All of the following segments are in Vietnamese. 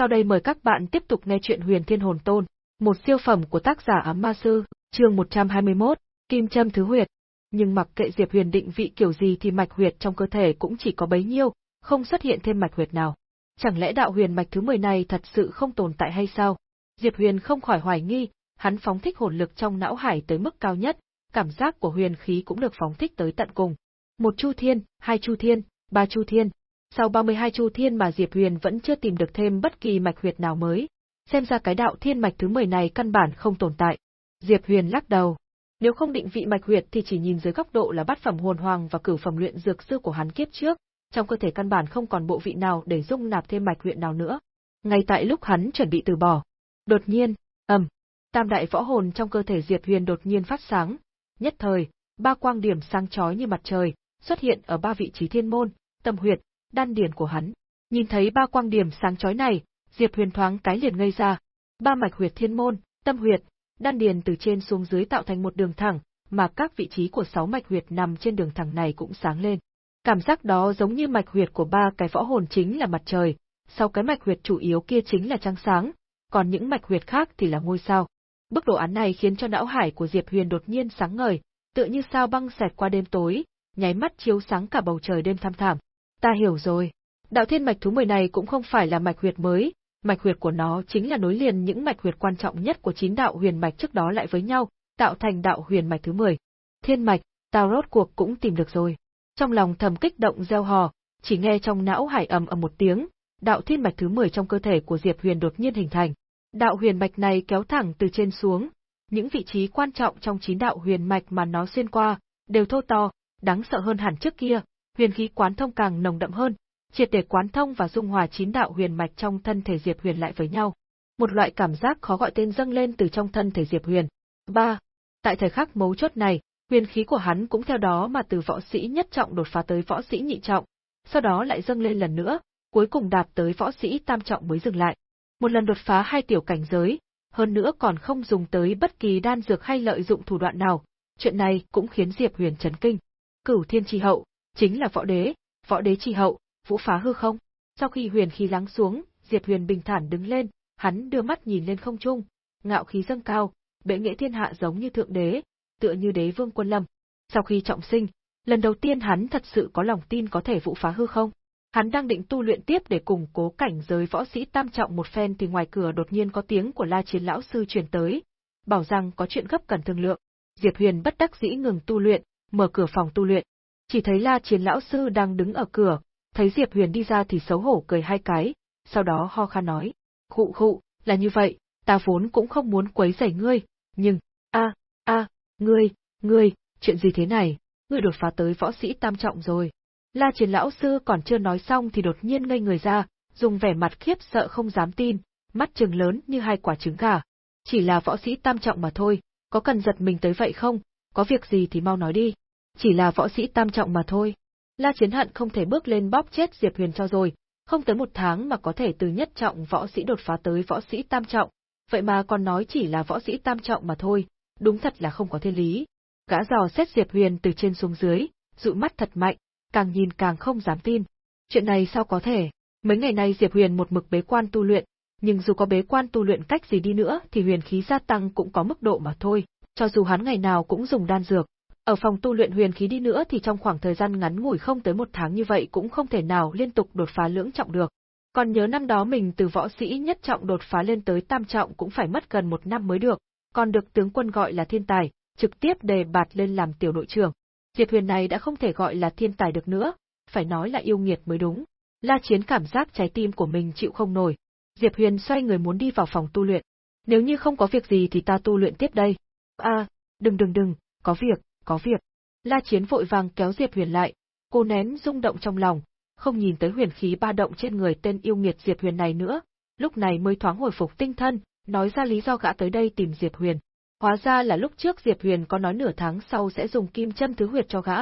Sau đây mời các bạn tiếp tục nghe chuyện Huyền Thiên Hồn Tôn, một siêu phẩm của tác giả Ám Ma Sư, chương 121, Kim Châm Thứ Huyệt. Nhưng mặc kệ Diệp Huyền định vị kiểu gì thì mạch huyệt trong cơ thể cũng chỉ có bấy nhiêu, không xuất hiện thêm mạch huyệt nào. Chẳng lẽ đạo huyền mạch thứ 10 này thật sự không tồn tại hay sao? Diệp Huyền không khỏi hoài nghi, hắn phóng thích hồn lực trong não hải tới mức cao nhất, cảm giác của huyền khí cũng được phóng thích tới tận cùng. Một chu thiên, hai chu thiên, ba chu thiên. Sau 32 chu thiên mà Diệp Huyền vẫn chưa tìm được thêm bất kỳ mạch huyệt nào mới. Xem ra cái đạo thiên mạch thứ 10 này căn bản không tồn tại. Diệp Huyền lắc đầu. Nếu không định vị mạch huyệt thì chỉ nhìn dưới góc độ là bát phẩm hồn hoàng và cửu phẩm luyện dược sư của hắn kiếp trước, trong cơ thể căn bản không còn bộ vị nào để dung nạp thêm mạch huyệt nào nữa. Ngay tại lúc hắn chuẩn bị từ bỏ, đột nhiên, ầm, tam đại võ hồn trong cơ thể Diệp Huyền đột nhiên phát sáng, nhất thời, ba quang điểm sáng chói như mặt trời xuất hiện ở ba vị trí thiên môn, tâm huyệt, đan điền của hắn. Nhìn thấy ba quang điểm sáng chói này, Diệp Huyền thoáng cái liền ngây ra. Ba mạch huyệt thiên môn, tâm huyệt, đan điền từ trên xuống dưới tạo thành một đường thẳng, mà các vị trí của sáu mạch huyệt nằm trên đường thẳng này cũng sáng lên. Cảm giác đó giống như mạch huyệt của ba cái võ hồn chính là mặt trời, sau cái mạch huyệt chủ yếu kia chính là trăng sáng, còn những mạch huyệt khác thì là ngôi sao. Bức đồ án này khiến cho não hải của Diệp Huyền đột nhiên sáng ngời, tựa như sao băng xẹt qua đêm tối, nháy mắt chiếu sáng cả bầu trời đêm thăm thẳm. Ta hiểu rồi. Đạo thiên mạch thứ mười này cũng không phải là mạch huyệt mới, mạch huyệt của nó chính là nối liền những mạch huyệt quan trọng nhất của chín đạo huyền mạch trước đó lại với nhau, tạo thành đạo huyền mạch thứ 10. Thiên mạch, tao rốt cuộc cũng tìm được rồi. Trong lòng thầm kích động gieo hò, chỉ nghe trong não hải ầm ầm một tiếng, đạo thiên mạch thứ 10 trong cơ thể của Diệp Huyền đột nhiên hình thành. Đạo huyền mạch này kéo thẳng từ trên xuống, những vị trí quan trọng trong chín đạo huyền mạch mà nó xuyên qua, đều thô to, đáng sợ hơn hẳn trước kia, huyền khí quán thông càng nồng đậm hơn, triệt để quán thông và dung hòa chín đạo huyền mạch trong thân thể Diệp Huyền lại với nhau. Một loại cảm giác khó gọi tên dâng lên từ trong thân thể Diệp Huyền. 3. Tại thời khắc mấu chốt này, huyền khí của hắn cũng theo đó mà từ võ sĩ nhất trọng đột phá tới võ sĩ nhị trọng, sau đó lại dâng lên lần nữa, cuối cùng đạt tới võ sĩ tam trọng mới dừng lại. Một lần đột phá hai tiểu cảnh giới, hơn nữa còn không dùng tới bất kỳ đan dược hay lợi dụng thủ đoạn nào, chuyện này cũng khiến Diệp Huyền chấn kinh. Cửu Thiên Chi Hậu, chính là võ đế, võ đế chi hậu, vũ phá hư không? Sau khi huyền khí lắng xuống, Diệp Huyền bình thản đứng lên, hắn đưa mắt nhìn lên không trung, ngạo khí dâng cao, bệ nghệ thiên hạ giống như thượng đế, tựa như đế vương quân lâm. Sau khi trọng sinh, lần đầu tiên hắn thật sự có lòng tin có thể vũ phá hư không? Hắn đang định tu luyện tiếp để củng cố cảnh giới võ sĩ tam trọng một phen thì ngoài cửa đột nhiên có tiếng của La Chiến lão sư truyền tới, bảo rằng có chuyện gấp cần thương lượng. Diệp Huyền bất đắc dĩ ngừng tu luyện, mở cửa phòng tu luyện. Chỉ thấy La Chiến lão sư đang đứng ở cửa, thấy Diệp Huyền đi ra thì xấu hổ cười hai cái, sau đó ho khan nói: "Khụ khụ, là như vậy, ta vốn cũng không muốn quấy rầy ngươi, nhưng, a, a, ngươi, ngươi, chuyện gì thế này? Ngươi đột phá tới võ sĩ tam trọng rồi." La Chiến lão sư còn chưa nói xong thì đột nhiên ngây người ra, dùng vẻ mặt khiếp sợ không dám tin, mắt trừng lớn như hai quả trứng gà. Chỉ là võ sĩ tam trọng mà thôi, có cần giật mình tới vậy không? Có việc gì thì mau nói đi. Chỉ là võ sĩ tam trọng mà thôi. La Chiến Hận không thể bước lên bóp chết Diệp Huyền cho rồi, không tới một tháng mà có thể từ nhất trọng võ sĩ đột phá tới võ sĩ tam trọng, vậy mà còn nói chỉ là võ sĩ tam trọng mà thôi, đúng thật là không có thiên lý. Gã dò xét Diệp Huyền từ trên xuống dưới, dụ mắt thật mạnh, càng nhìn càng không dám tin. Chuyện này sao có thể? Mấy ngày nay Diệp Huyền một mực bế quan tu luyện, nhưng dù có bế quan tu luyện cách gì đi nữa thì huyền khí gia tăng cũng có mức độ mà thôi, cho dù hắn ngày nào cũng dùng đan dược. Ở phòng tu luyện huyền khí đi nữa thì trong khoảng thời gian ngắn ngủi không tới một tháng như vậy cũng không thể nào liên tục đột phá lưỡng trọng được. Còn nhớ năm đó mình từ võ sĩ nhất trọng đột phá lên tới tam trọng cũng phải mất gần một năm mới được, còn được tướng quân gọi là thiên tài, trực tiếp đề bạt lên làm tiểu đội trưởng. Diệp Huyền này đã không thể gọi là thiên tài được nữa, phải nói là yêu nghiệt mới đúng. La Chiến cảm giác trái tim của mình chịu không nổi. Diệp Huyền xoay người muốn đi vào phòng tu luyện. Nếu như không có việc gì thì ta tu luyện tiếp đây. À, đừng đừng đừng, có việc, có việc. La Chiến vội vàng kéo Diệp Huyền lại, cô nén rung động trong lòng, không nhìn tới huyền khí ba động trên người tên yêu nghiệt Diệp Huyền này nữa, lúc này mới thoáng hồi phục tinh thần, nói ra lý do gã tới đây tìm Diệp Huyền. Hóa ra là lúc trước Diệp Huyền có nói nửa tháng sau sẽ dùng kim châm thứ huyệt cho gã.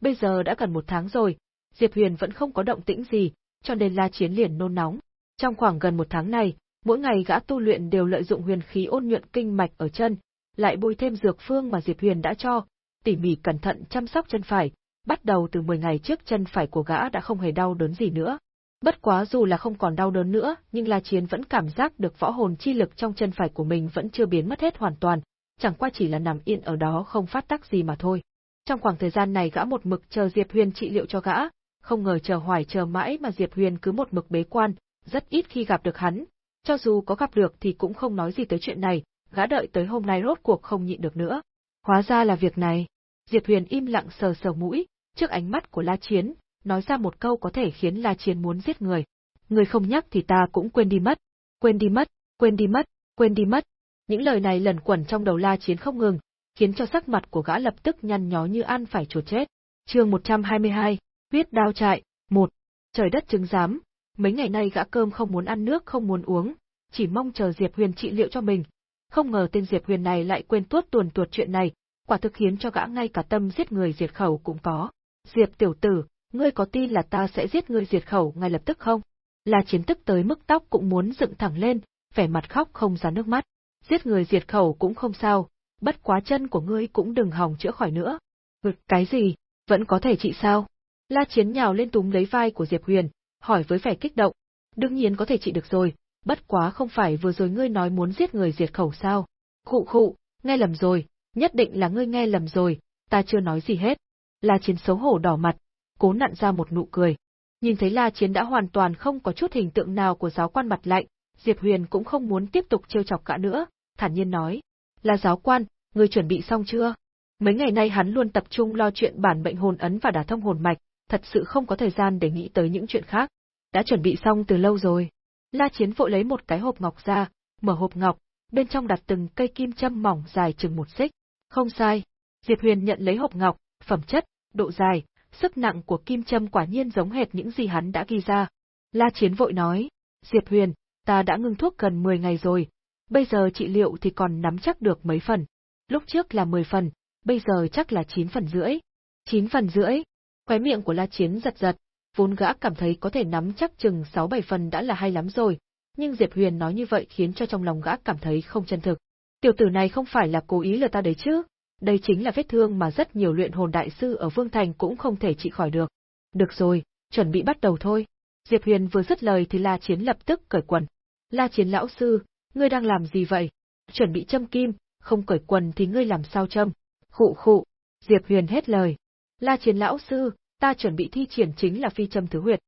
Bây giờ đã gần một tháng rồi, Diệp Huyền vẫn không có động tĩnh gì, cho nên La Chiến liền nôn nóng. Trong khoảng gần một tháng này, mỗi ngày gã tu luyện đều lợi dụng huyền khí ôn nhuận kinh mạch ở chân, lại bôi thêm dược phương mà Diệp Huyền đã cho, tỉ mỉ cẩn thận chăm sóc chân phải, bắt đầu từ 10 ngày trước chân phải của gã đã không hề đau đớn gì nữa. Bất quá dù là không còn đau đớn nữa, nhưng La Chiến vẫn cảm giác được võ hồn chi lực trong chân phải của mình vẫn chưa biến mất hết hoàn toàn, chẳng qua chỉ là nằm yên ở đó không phát tác gì mà thôi. Trong khoảng thời gian này gã một mực chờ Diệp Huyền trị liệu cho gã, không ngờ chờ hoài chờ mãi mà Diệp Huyền cứ một mực bế quan, rất ít khi gặp được hắn, cho dù có gặp được thì cũng không nói gì tới chuyện này, gã đợi tới hôm nay rốt cuộc không nhịn được nữa. Hóa ra là việc này. Diệp Huyền im lặng sờ sờ mũi, trước ánh mắt của La Chiến, nói ra một câu có thể khiến La Chiến muốn giết người. Người không nhắc thì ta cũng quên đi mất. Quên đi mất, quên đi mất, quên đi mất. Những lời này lần quẩn trong đầu La Chiến không ngừng, khiến cho sắc mặt của gã lập tức nhăn nhó như ăn phải chuột chết. Chương 122, huyết đao trại, một. Trời đất chứng giám, mấy ngày nay gã cơm không muốn ăn nước không muốn uống, chỉ mong chờ Diệp Huyền trị liệu cho mình. Không ngờ tên Diệp Huyền này lại quên tuốt tuồn tuột chuyện này, quả thực khiến cho gã ngay cả tâm giết người diệt khẩu cũng có. Diệp tiểu tử, ngươi có tin là ta sẽ giết ngươi diệt khẩu ngay lập tức không? La chiến tức tới mức tóc cũng muốn dựng thẳng lên, vẻ mặt khóc không ra nước mắt. Giết người diệt khẩu cũng không sao, bất quá chân của ngươi cũng đừng hòng chữa khỏi nữa. Ngực cái gì, vẫn có thể trị sao? La Chiến nhào lên túm lấy vai của Diệp Huyền, hỏi với vẻ kích động. Đương nhiên có thể trị được rồi, bất quá không phải vừa rồi ngươi nói muốn giết người diệt khẩu sao? Khụ khụ, nghe lầm rồi, nhất định là ngươi nghe lầm rồi, ta chưa nói gì hết. La Chiến xấu hổ đỏ mặt, cố nặn ra một nụ cười. Nhìn thấy La Chiến đã hoàn toàn không có chút hình tượng nào của giáo quan mặt lạnh, Diệp Huyền cũng không muốn tiếp tục trêu chọc cả nữa, thản nhiên nói. Là giáo quan, ngươi chuẩn bị xong chưa? Mấy ngày nay hắn luôn tập trung lo chuyện bản bệnh hồn ấn và đả thông hồn mạch, thật sự không có thời gian để nghĩ tới những chuyện khác. Đã chuẩn bị xong từ lâu rồi. La Chiến vội lấy một cái hộp ngọc ra, mở hộp ngọc, bên trong đặt từng cây kim châm mỏng dài chừng một xích. Không sai. Diệp Huyền nhận lấy hộp ngọc, phẩm chất, độ dài, sức nặng của kim châm quả nhiên giống hệt những gì hắn đã ghi ra. La Chiến vội nói, Diệp Huyền, ta đã ngưng thuốc gần 10 ngày rồi, bây giờ trị liệu thì còn nắm chắc được mấy phần. Lúc trước là 10 phần, bây giờ chắc là 9 phần rưỡi. 9 phần rưỡi. Khóe miệng của La Chiến giật giật, vốn gã cảm thấy có thể nắm chắc chừng 6-7 phần đã là hay lắm rồi, nhưng Diệp Huyền nói như vậy khiến cho trong lòng gã cảm thấy không chân thực. Tiểu tử này không phải là cố ý lừa ta đấy chứ, đây chính là vết thương mà rất nhiều luyện hồn đại sư ở Vương Thành cũng không thể trị khỏi được. Được rồi, chuẩn bị bắt đầu thôi. Diệp Huyền vừa dứt lời thì La Chiến lập tức cởi quần. La Chiến lão sư, ngươi đang làm gì vậy? Chuẩn bị châm kim, không cởi quần thì ngươi làm sao châm? Khụ khụ, Diệp Huyền hết lời. La Chiến lão sư, ta chuẩn bị thi triển chính là phi châm thứ huyệt.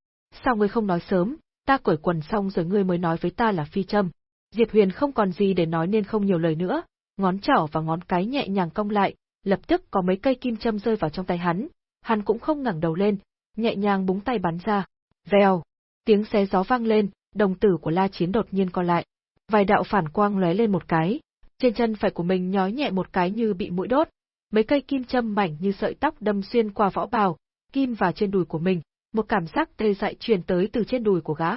Sao ngươi không nói sớm, ta cởi quần xong rồi ngươi mới nói với ta là phi châm. Diệp Huyền không còn gì để nói nên không nhiều lời nữa, ngón trỏ và ngón cái nhẹ nhàng cong lại, lập tức có mấy cây kim châm rơi vào trong tay hắn, hắn cũng không ngẩng đầu lên, nhẹ nhàng búng tay bắn ra. Vèo, tiếng xé gió vang lên, đồng tử của La Chiến đột nhiên co lại. Vài đạo phản quang lóe lên một cái, trên chân phải của mình nhói nhẹ một cái như bị mũi đốt, mấy cây kim châm mảnh như sợi tóc đâm xuyên qua võ bào, kim vào trên đùi của mình, một cảm giác tê dại truyền tới từ trên đùi của gã.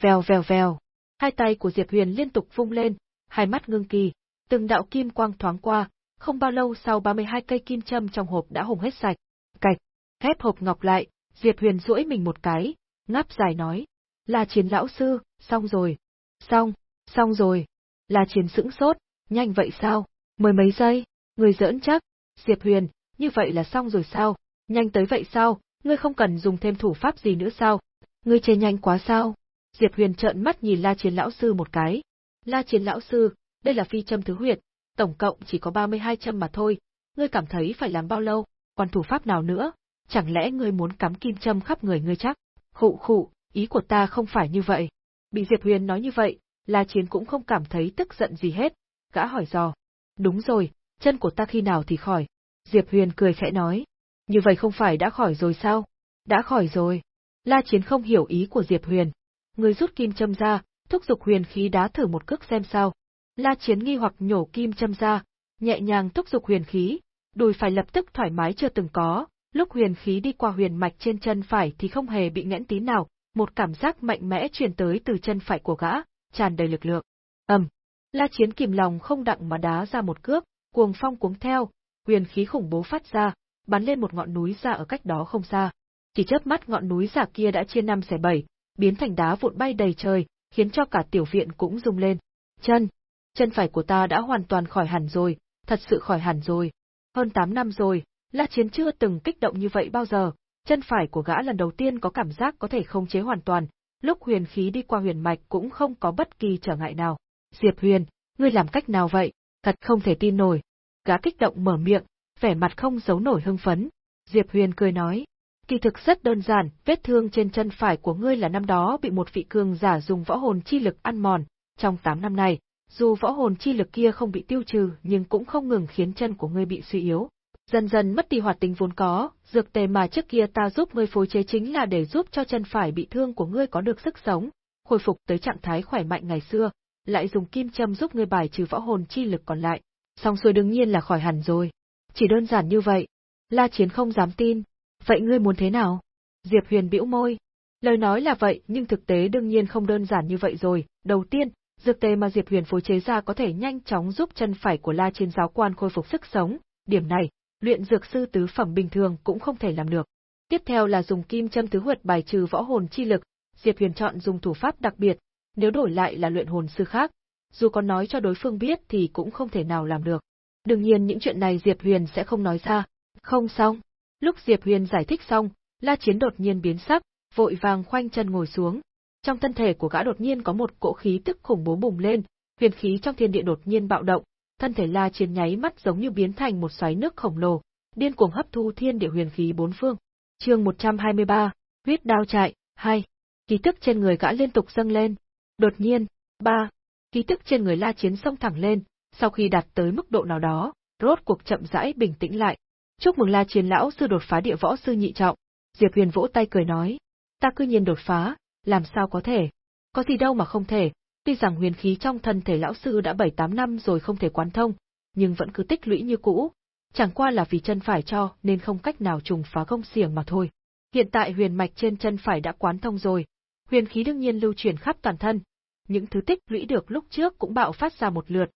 Vèo vèo vèo, hai tay của Diệp Huyền liên tục vung lên, hai mắt ngưng kỳ, từng đạo kim quang thoáng qua, không bao lâu sau 32 cây kim châm trong hộp đã hùng hết sạch. Cạch, khép hộp ngọc lại, Diệp Huyền duỗi mình một cái, ngáp dài nói, là chiến lão sư, xong rồi. Xong, xong rồi. Là chiến sững sốt, nhanh vậy sao? Mười mấy giây, người giỡn chắc. Diệp Huyền, như vậy là xong rồi sao? Nhanh tới vậy sao? Ngươi không cần dùng thêm thủ pháp gì nữa sao? Ngươi chê nhanh quá sao? Diệp Huyền trợn mắt nhìn La Chiến lão sư một cái. La Chiến lão sư, đây là phi châm thứ huyệt, tổng cộng chỉ có 32 châm mà thôi, ngươi cảm thấy phải làm bao lâu, còn thủ pháp nào nữa, chẳng lẽ ngươi muốn cắm kim châm khắp người ngươi chắc? Khụ khụ, ý của ta không phải như vậy. Bị Diệp Huyền nói như vậy, La Chiến cũng không cảm thấy tức giận gì hết, gã hỏi dò. Đúng rồi, chân của ta khi nào thì khỏi. Diệp Huyền cười khẽ nói. Như vậy không phải đã khỏi rồi sao? Đã khỏi rồi. La Chiến không hiểu ý của Diệp Huyền. Người rút kim châm ra, thúc giục huyền khí đá thử một cước xem sao. La Chiến nghi hoặc nhổ kim châm ra, nhẹ nhàng thúc giục huyền khí, đùi phải lập tức thoải mái chưa từng có, lúc huyền khí đi qua huyền mạch trên chân phải thì không hề bị nghẽn tí nào, một cảm giác mạnh mẽ truyền tới từ chân phải của gã, tràn đầy lực lượng. Ầm. La Chiến kìm lòng không đặng mà đá ra một cước, cuồng phong cuống theo, huyền khí khủng bố phát ra, bắn lên một ngọn núi giả ở cách đó không xa. Chỉ chớp mắt ngọn núi giả kia đã chia năm xẻ bảy, biến thành đá vụn bay đầy trời, khiến cho cả tiểu viện cũng rung lên. Chân, chân phải của ta đã hoàn toàn khỏi hẳn rồi, thật sự khỏi hẳn rồi. Hơn 8 năm rồi, La Chiến chưa từng kích động như vậy bao giờ, chân phải của gã lần đầu tiên có cảm giác có thể không chế hoàn toàn, lúc huyền khí đi qua huyền mạch cũng không có bất kỳ trở ngại nào. Diệp Huyền, ngươi làm cách nào vậy? Thật không thể tin nổi. Gã kích động mở miệng, vẻ mặt không giấu nổi hưng phấn. Diệp Huyền cười nói, kỳ thực rất đơn giản, vết thương trên chân phải của ngươi là năm đó bị một vị cường giả dùng võ hồn chi lực ăn mòn, trong 8 năm này, dù võ hồn chi lực kia không bị tiêu trừ nhưng cũng không ngừng khiến chân của ngươi bị suy yếu. Dần dần mất đi hoạt tính vốn có, dược tề mà trước kia ta giúp ngươi phối chế chính là để giúp cho chân phải bị thương của ngươi có được sức sống, khôi phục tới trạng thái khỏe mạnh ngày xưa, lại dùng kim châm giúp ngươi bài trừ võ hồn chi lực còn lại. Xong xuôi đương nhiên là khỏi hẳn rồi. Chỉ đơn giản như vậy. La Chiến không dám tin. Vậy ngươi muốn thế nào? Diệp Huyền bĩu môi. Lời nói là vậy nhưng thực tế đương nhiên không đơn giản như vậy rồi. Đầu tiên, dược tề mà Diệp Huyền phối chế ra có thể nhanh chóng giúp chân phải của La Chiến giáo quan khôi phục sức sống. Điểm này, luyện dược sư tứ phẩm bình thường cũng không thể làm được. Tiếp theo là dùng kim châm tứ huyệt bài trừ võ hồn chi lực, Diệp Huyền chọn dùng thủ pháp đặc biệt, nếu đổi lại là luyện hồn sư khác, dù có nói cho đối phương biết thì cũng không thể nào làm được. Đương nhiên những chuyện này Diệp Huyền sẽ không nói ra. Không xong. Lúc Diệp Huyền giải thích xong, La Chiến đột nhiên biến sắc, vội vàng khoanh chân ngồi xuống. Trong thân thể của gã đột nhiên có một cỗ khí tức khủng bố bùng lên, huyền khí trong thiên địa đột nhiên bạo động, thân thể La Chiến nháy mắt giống như biến thành một xoáy nước khổng lồ, điên cuồng hấp thu thiên địa huyền khí bốn phương. Chương 123, huyết đao chạy, 2. Khí tức trên người gã liên tục dâng lên. Đột nhiên, ba, khí tức trên người La Chiến xông thẳng lên, sau khi đạt tới mức độ nào đó, rốt cuộc chậm rãi bình tĩnh lại. Chúc mừng La Chiến lão sư đột phá địa võ sư nhị trọng. Diệp Huyền vỗ tay cười nói, ta cư nhiên đột phá, làm sao có thể? Có gì đâu mà không thể, tuy rằng huyền khí trong thân thể lão sư đã 7-8 năm rồi không thể quán thông, nhưng vẫn cứ tích lũy như cũ, chẳng qua là vì chân phải cho nên không cách nào trùng phá công xiềng mà thôi. Hiện tại huyền mạch trên chân phải đã quán thông rồi, huyền khí đương nhiên lưu chuyển khắp toàn thân, những thứ tích lũy được lúc trước cũng bạo phát ra một lượt,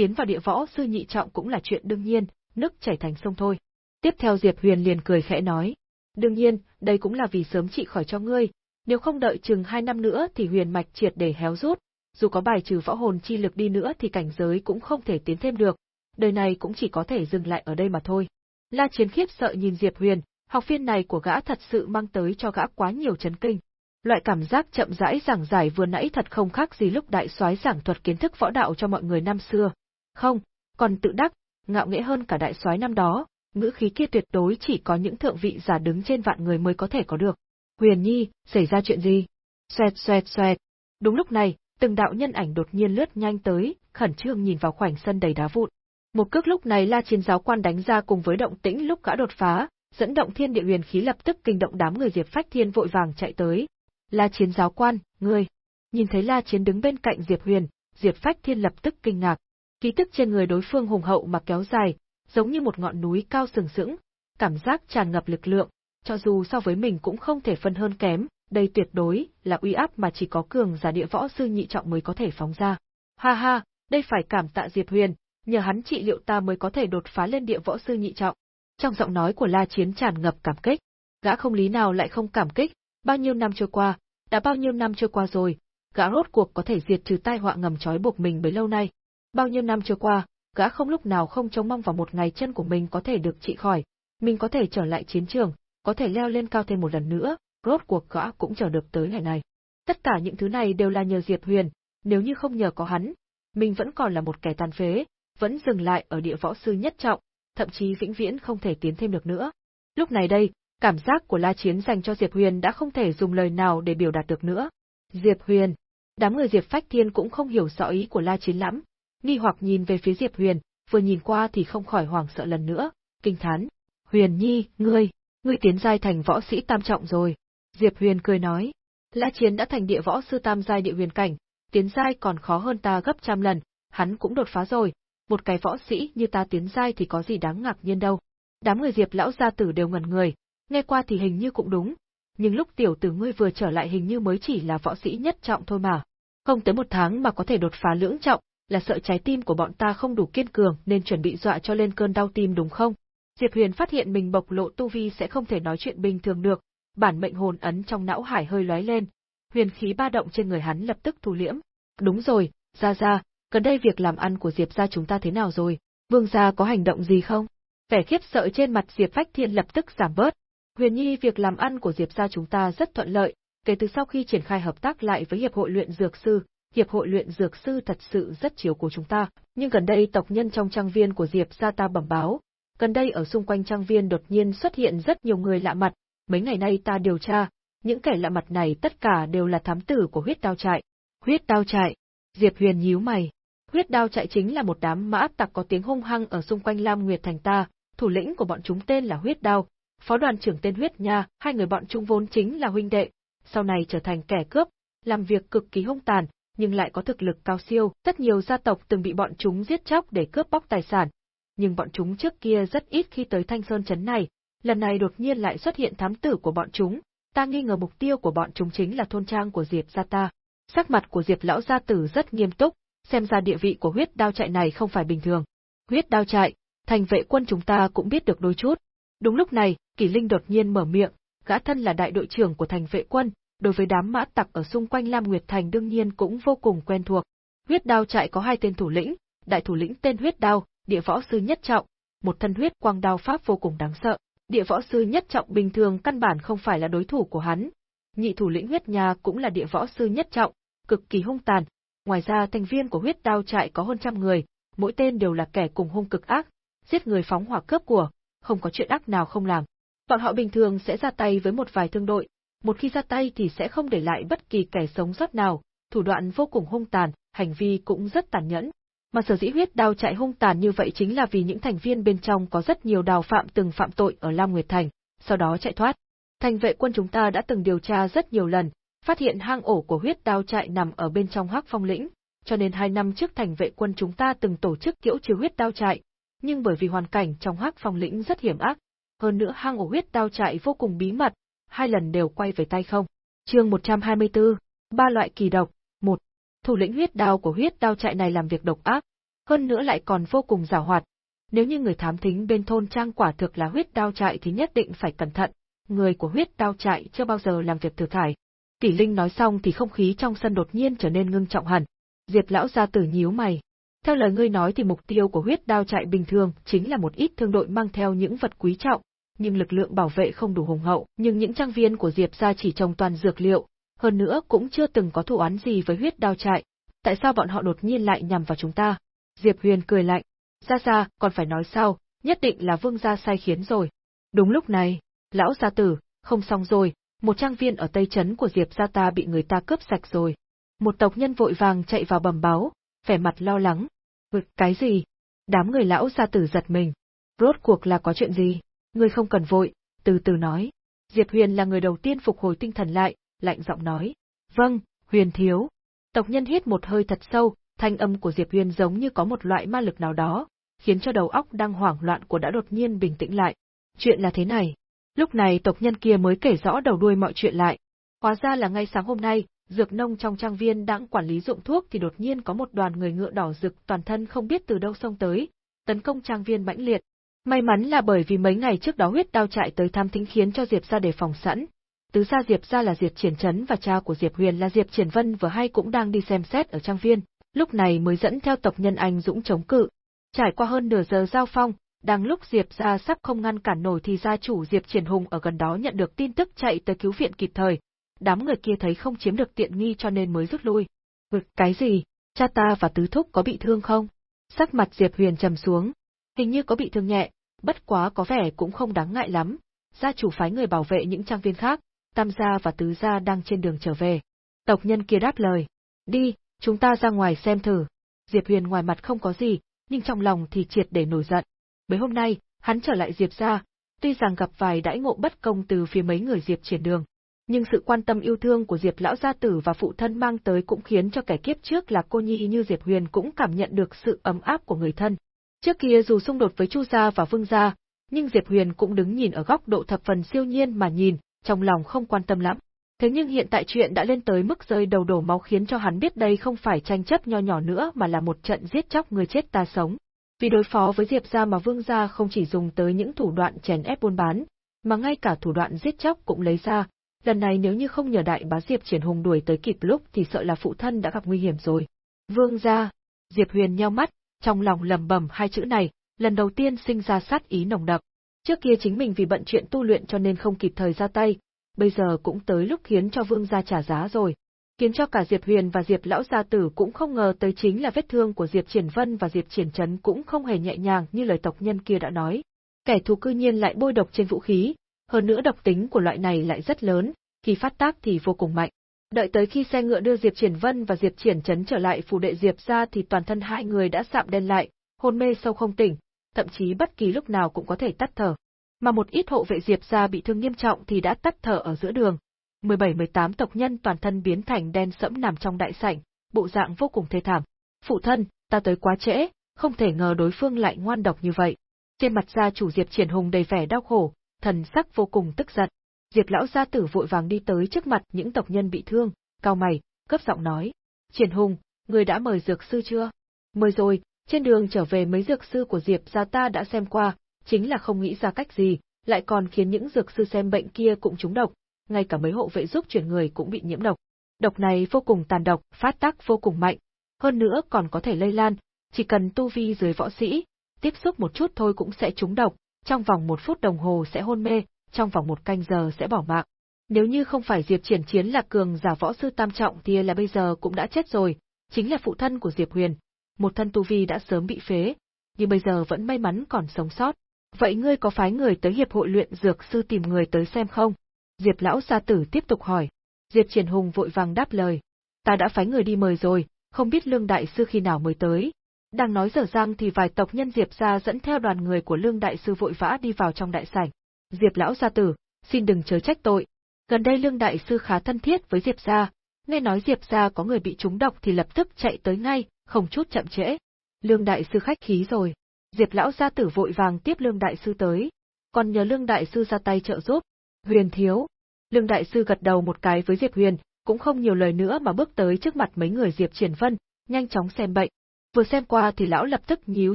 tiến vào địa võ sư nhị trọng cũng là chuyện đương nhiên, nước chảy thành sông thôi. Tiếp theo Diệp Huyền liền cười khẽ nói, đương nhiên, đây cũng là vì sớm trị khỏi cho ngươi, nếu không đợi chừng hai năm nữa thì huyền mạch triệt để héo rút, dù có bài trừ võ hồn chi lực đi nữa thì cảnh giới cũng không thể tiến thêm được, đời này cũng chỉ có thể dừng lại ở đây mà thôi. La Chiến khiếp sợ nhìn Diệp Huyền, học viên này của gã thật sự mang tới cho gã quá nhiều chấn kinh. Loại cảm giác chậm rãi giảng giải vừa nãy thật không khác gì lúc đại soái giảng thuật kiến thức võ đạo cho mọi người năm xưa. Không, còn tự đắc, ngạo nghễ hơn cả đại soái năm đó, ngữ khí kia tuyệt đối chỉ có những thượng vị giả đứng trên vạn người mới có thể có được. Huyền Nhi, xảy ra chuyện gì? Xoẹt xoẹt xoẹt. Đúng lúc này, từng đạo nhân ảnh đột nhiên lướt nhanh tới, khẩn trương nhìn vào khoảnh sân đầy đá vụn. Một cước lúc này La Chiến giáo quan đánh ra cùng với động tĩnh lúc gã đột phá, dẫn động thiên địa huyền khí lập tức kinh động đám người Diệp Phách Thiên vội vàng chạy tới, La Chiến giáo quan, ngươi. Nhìn thấy La Chiến đứng bên cạnh Diệp Huyền, Diệp Phách Thiên lập tức kinh ngạc. Khí tức trên người đối phương hùng hậu mà kéo dài, giống như một ngọn núi cao sừng sững, cảm giác tràn ngập lực lượng, cho dù so với mình cũng không thể phân hơn kém, đây tuyệt đối là uy áp mà chỉ có cường giả địa võ sư nhị trọng mới có thể phóng ra. Ha ha, đây phải cảm tạ Diệp Huyền, nhờ hắn trị liệu ta mới có thể đột phá lên địa võ sư nhị trọng. Trong giọng nói của La Chiến tràn ngập cảm kích, gã không lý nào lại không cảm kích, Bao nhiêu năm trôi qua, đã bao nhiêu năm trôi qua rồi, gã rốt cuộc có thể diệt trừ tai họa ngầm trói buộc mình bấy lâu nay. Bao nhiêu năm trôi qua, gã không lúc nào không trông mong vào một ngày chân của mình có thể được trị khỏi, mình có thể trở lại chiến trường, có thể leo lên cao thêm một lần nữa, rốt cuộc gã cũng chờ được tới ngày này. Tất cả những thứ này đều là nhờ Diệp Huyền, nếu như không nhờ có hắn, mình vẫn còn là một kẻ tàn phế, vẫn dừng lại ở địa võ sư nhất trọng, thậm chí vĩnh viễn không thể tiến thêm được nữa. Lúc này đây, Cảm giác của La Chiến dành cho Diệp Huyền đã không thể dùng lời nào để biểu đạt được nữa. Diệp Huyền, đám người Diệp Phách Thiên cũng không hiểu rõ ý của La Chiến lắm, nghi hoặc nhìn về phía Diệp Huyền, vừa nhìn qua thì không khỏi hoảng sợ lần nữa, kinh thán. Huyền Nhi, ngươi, ngươi tiến giai thành võ sĩ tam trọng rồi. Diệp Huyền cười nói, La Chiến đã thành địa võ sư tam giai địa huyền cảnh, tiến giai còn khó hơn ta gấp trăm lần, hắn cũng đột phá rồi, một cái võ sĩ như ta tiến giai thì có gì đáng ngạc nhiên đâu. Đám người Diệp lão gia tử đều ngẩn người, nghe qua thì hình như cũng đúng, nhưng lúc tiểu tử ngươi vừa trở lại hình như mới chỉ là võ sĩ nhất trọng thôi mà. Không tới một tháng mà có thể đột phá lưỡng trọng, là sợ trái tim của bọn ta không đủ kiên cường nên chuẩn bị dọa cho lên cơn đau tim đúng không? Diệp Huyền phát hiện mình bộc lộ tu vi sẽ không thể nói chuyện bình thường được, bản mệnh hồn ấn trong não hải hơi lóe lên, huyền khí ba động trên người hắn lập tức thu liễm. Đúng rồi, ra ra, gần đây việc làm ăn của Diệp gia chúng ta thế nào rồi? Vương gia có hành động gì không? Vẻ khiếp sợ trên mặt Diệp Phách Thiên lập tức giảm bớt, Huyền Nhi việc làm ăn của Diệp gia chúng ta rất thuận lợi, Kể từ sau khi triển khai hợp tác lại với Hiệp hội luyện dược sư, Hiệp hội luyện dược sư thật sự rất chiều của chúng ta, nhưng gần đây tộc nhân trong trang viên của Diệp gia ta bẩm báo, gần đây ở xung quanh trang viên đột nhiên xuất hiện rất nhiều người lạ mặt, mấy ngày nay ta điều tra, những kẻ lạ mặt này tất cả đều là thám tử của huyết đao trại. Huyết đao trại, Diệp Huyền nhíu mày. Huyết đao trại chính là một đám mã tặc có tiếng hung hăng ở xung quanh Lam Nguyệt Thành ta, thủ lĩnh của bọn chúng tên là Huyết Đao, phó đoàn trưởng tên Huyết Nha, hai người bọn chúng vốn chính là huynh đệ, sau này trở thành kẻ cướp, làm việc cực kỳ hung tàn, nhưng lại có thực lực cao siêu, rất nhiều gia tộc từng bị bọn chúng giết chóc để cướp bóc tài sản. Nhưng bọn chúng trước kia rất ít khi tới Thanh Sơn Trấn này, lần này đột nhiên lại xuất hiện thám tử của bọn chúng, ta nghi ngờ mục tiêu của bọn chúng chính là thôn trang của Diệp gia ta. Sắc mặt của Diệp lão gia tử rất nghiêm túc, xem ra địa vị của huyết đao trại này không phải bình thường. Huyết đao trại, thành vệ quân chúng ta cũng biết được đôi chút. Đúng lúc này, kỳ Linh đột nhiên mở miệng, gã thân là đại đội trưởng của thành vệ quân, đối với đám mã tặc ở xung quanh Lam Nguyệt Thành đương nhiên cũng vô cùng quen thuộc. Huyết đao trại có hai tên thủ lĩnh, đại thủ lĩnh tên Huyết đao, địa võ sư nhất trọng, một thân huyết quang đao pháp vô cùng đáng sợ. Địa võ sư nhất trọng bình thường căn bản không phải là đối thủ của hắn. Nhị thủ lĩnh huyết nhà cũng là địa võ sư nhất trọng, cực kỳ hung tàn. Ngoài ra thành viên của huyết đao trại có hơn trăm người, mỗi tên đều là kẻ cùng hung cực ác, giết người phóng hỏa cướp của, không có chuyện ác nào không làm. Bọn họ bình thường sẽ ra tay với một vài thương đội, một khi ra tay thì sẽ không để lại bất kỳ kẻ sống sót nào, thủ đoạn vô cùng hung tàn, hành vi cũng rất tàn nhẫn. Mà sở dĩ huyết đao chạy hung tàn như vậy chính là vì những thành viên bên trong có rất nhiều đào phạm từng phạm tội ở Lam Nguyệt Thành, sau đó chạy thoát. Thành vệ quân chúng ta đã từng điều tra rất nhiều lần, phát hiện hang ổ của huyết đao chạy nằm ở bên trong Hắc Phong lĩnh, cho nên hai năm trước thành vệ quân chúng ta từng tổ chức kiễu trừ huyết đao chạy, nhưng bởi vì hoàn cảnh trong Hắc Phong lĩnh rất hiểm ác, hơn nữa hang ổ huyết đao chạy vô cùng bí mật, hai lần đều quay về tay không. Chương 124, ba loại kỳ độc, một Thủ lĩnh huyết đao của huyết đao trại này làm việc độc ác, hơn nữa lại còn vô cùng giàu hoạt. Nếu như người thám thính bên thôn trang quả thực là huyết đao trại thì nhất định phải cẩn thận, người của huyết đao trại chưa bao giờ làm việc thừa thải. Kỷ Linh nói xong thì không khí trong sân đột nhiên trở nên ngưng trọng hẳn. Diệp lão gia tử nhíu mày. Theo lời ngươi nói thì mục tiêu của huyết đao trại bình thường chính là một ít thương đội mang theo những vật quý trọng, nhưng lực lượng bảo vệ không đủ hùng hậu, nhưng những trang viên của Diệp gia chỉ trồng toàn dược liệu, hơn nữa cũng chưa từng có thủ án gì với huyết đao trại. Tại sao bọn họ đột nhiên lại nhằm vào chúng ta? Diệp Huyền cười lạnh. Ra ra, còn phải nói sao, nhất định là vương gia sai khiến rồi. Đúng lúc này, lão gia tử, không xong rồi, một trang viên ở tây trấn của Diệp gia ta bị người ta cướp sạch rồi. Một tộc nhân vội vàng chạy vào bẩm báo, vẻ mặt lo lắng. Vực cái gì? Đám người lão gia tử giật mình. Rốt cuộc là có chuyện gì? Ngươi không cần vội, từ từ nói. Diệp Huyền là người đầu tiên phục hồi tinh thần lại, lạnh giọng nói. Vâng, Huyền thiếu. Tộc nhân hít một hơi thật sâu, thanh âm của Diệp Huyền giống như có một loại ma lực nào đó, khiến cho đầu óc đang hoảng loạn của đã đột nhiên bình tĩnh lại. Chuyện là thế này. Lúc này tộc nhân kia mới kể rõ đầu đuôi mọi chuyện lại. Hóa ra là ngay sáng hôm nay, dược nông trong trang viên đang quản lý dụng thuốc thì đột nhiên có một đoàn người ngựa đỏ rực toàn thân không biết từ đâu xông tới, tấn công trang viên mãnh liệt, May mắn là bởi vì mấy ngày trước đó huyết đao chạy tới thăm thính khiến cho Diệp gia đề phòng sẵn. Tứ gia Diệp gia là Diệp Triển Trấn và cha của Diệp Huyền là Diệp Triển Vân vừa hay cũng đang đi xem xét ở trang viên, lúc này mới dẫn theo tộc nhân anh dũng chống cự. Trải qua hơn nửa giờ giao phong, đang lúc Diệp gia sắp không ngăn cản nổi thì gia chủ Diệp Triển Hùng ở gần đó nhận được tin tức chạy tới cứu viện kịp thời. Đám người kia thấy không chiếm được tiện nghi cho nên mới rút lui. Vực cái gì? Cha ta và tứ thúc có bị thương không? Sắc mặt Diệp Huyền trầm xuống, hình như có bị thương nhẹ, bất quá có vẻ cũng không đáng ngại lắm. Gia chủ phái người bảo vệ những trang viên khác, Tam gia và Tứ gia đang trên đường trở về. Tộc nhân kia đáp lời, đi, chúng ta ra ngoài xem thử. Diệp Huyền ngoài mặt không có gì, nhưng trong lòng thì triệt để nổi giận. Mấy hôm nay, hắn trở lại Diệp gia, tuy rằng gặp vài đãi ngộ bất công từ phía mấy người Diệp triển đường, nhưng sự quan tâm yêu thương của Diệp lão gia tử và phụ thân mang tới cũng khiến cho kẻ kiếp trước là cô nhi như Diệp Huyền cũng cảm nhận được sự ấm áp của người thân. Trước kia dù xung đột với Chu gia và Vương gia, nhưng Diệp Huyền cũng đứng nhìn ở góc độ thập phần siêu nhiên mà nhìn, trong lòng không quan tâm lắm. Thế nhưng hiện tại chuyện đã lên tới mức rơi đầu đổ máu khiến cho hắn biết đây không phải tranh chấp nho nhỏ nữa mà là một trận giết chóc người chết ta sống. Vì đối phó với Diệp gia mà Vương gia không chỉ dùng tới những thủ đoạn chèn ép buôn bán, mà ngay cả thủ đoạn giết chóc cũng lấy ra. Lần này nếu như không nhờ đại bá Diệp Triển Hùng đuổi tới kịp lúc thì sợ là phụ thân đã gặp nguy hiểm rồi. Vương gia, Diệp Huyền nheo mắt, trong lòng lầm bầm hai chữ này, lần đầu tiên sinh ra sát ý nồng đậm. Trước kia chính mình vì bận chuyện tu luyện cho nên không kịp thời ra tay, bây giờ cũng tới lúc khiến cho vương gia trả giá rồi. Khiến cho cả Diệp Huyền và Diệp lão gia tử cũng không ngờ tới chính là vết thương của Diệp Triển Vân và Diệp Triển Trấn cũng không hề nhẹ nhàng như lời tộc nhân kia đã nói. Kẻ thù cư nhiên lại bôi độc trên vũ khí, hơn nữa độc tính của loại này lại rất lớn, khi phát tác thì vô cùng mạnh. Đợi tới khi xe ngựa đưa Diệp Triển Vân và Diệp Triển Trấn trở lại phủ đệ Diệp ra thì toàn thân hai người đã sạm đen lại, hôn mê sâu không tỉnh, thậm chí bất kỳ lúc nào cũng có thể tắt thở. Mà một ít hộ vệ Diệp gia bị thương nghiêm trọng thì đã tắt thở ở giữa đường. 17-18 tộc nhân toàn thân biến thành đen sẫm nằm trong đại sảnh, bộ dạng vô cùng thê thảm. Phụ thân, ta tới quá trễ, không thể ngờ đối phương lại ngoan độc như vậy. Trên mặt gia chủ Diệp Triển Hùng đầy vẻ đau khổ, thần sắc vô cùng tức giận. Diệp lão gia tử vội vàng đi tới trước mặt những tộc nhân bị thương, cao mày, cấp giọng nói: "Triển Hùng, người đã mời dược sư chưa?" "Mời rồi, trên đường trở về mấy dược sư của Diệp gia ta đã xem qua, chính là không nghĩ ra cách gì, lại còn khiến những dược sư xem bệnh kia cũng trúng độc, ngay cả mấy hộ vệ giúp chuyển người cũng bị nhiễm độc. Độc này vô cùng tàn độc, phát tác vô cùng mạnh, hơn nữa còn có thể lây lan, chỉ cần tu vi dưới võ sĩ, tiếp xúc một chút thôi cũng sẽ trúng độc, trong vòng một phút đồng hồ sẽ hôn mê, trong vòng một canh giờ sẽ bỏ mạng. Nếu như không phải Diệp Triển Chiến là cường giả võ sư tam trọng thì là bây giờ cũng đã chết rồi, chính là phụ thân của Diệp Huyền, một thân tu vi đã sớm bị phế, nhưng bây giờ vẫn may mắn còn sống sót. Vậy ngươi có phái người tới hiệp hội luyện dược sư tìm người tới xem không? Diệp lão gia tử tiếp tục hỏi. Diệp Triển Hùng vội vàng đáp lời. Ta đã phái người đi mời rồi, không biết Lương Đại Sư khi nào mới tới. Đang nói dở dang thì vài tộc nhân Diệp gia dẫn theo đoàn người của Lương Đại Sư vội vã đi vào trong đại sảnh. Diệp lão gia tử, xin đừng chớ trách tội. Gần đây Lương Đại Sư khá thân thiết với Diệp gia, nghe nói Diệp gia có người bị trúng độc thì lập tức chạy tới ngay, không chút chậm trễ. Lương Đại Sư khách khí rồi. Diệp lão gia tử vội vàng tiếp Lương Đại Sư tới, còn nhờ Lương Đại Sư ra tay trợ giúp. Huyền thiếu. Lương Đại Sư gật đầu một cái với Diệp Huyền, cũng không nhiều lời nữa mà bước tới trước mặt mấy người Diệp Triển Vân, nhanh chóng xem bệnh. Vừa xem qua thì lão lập tức nhíu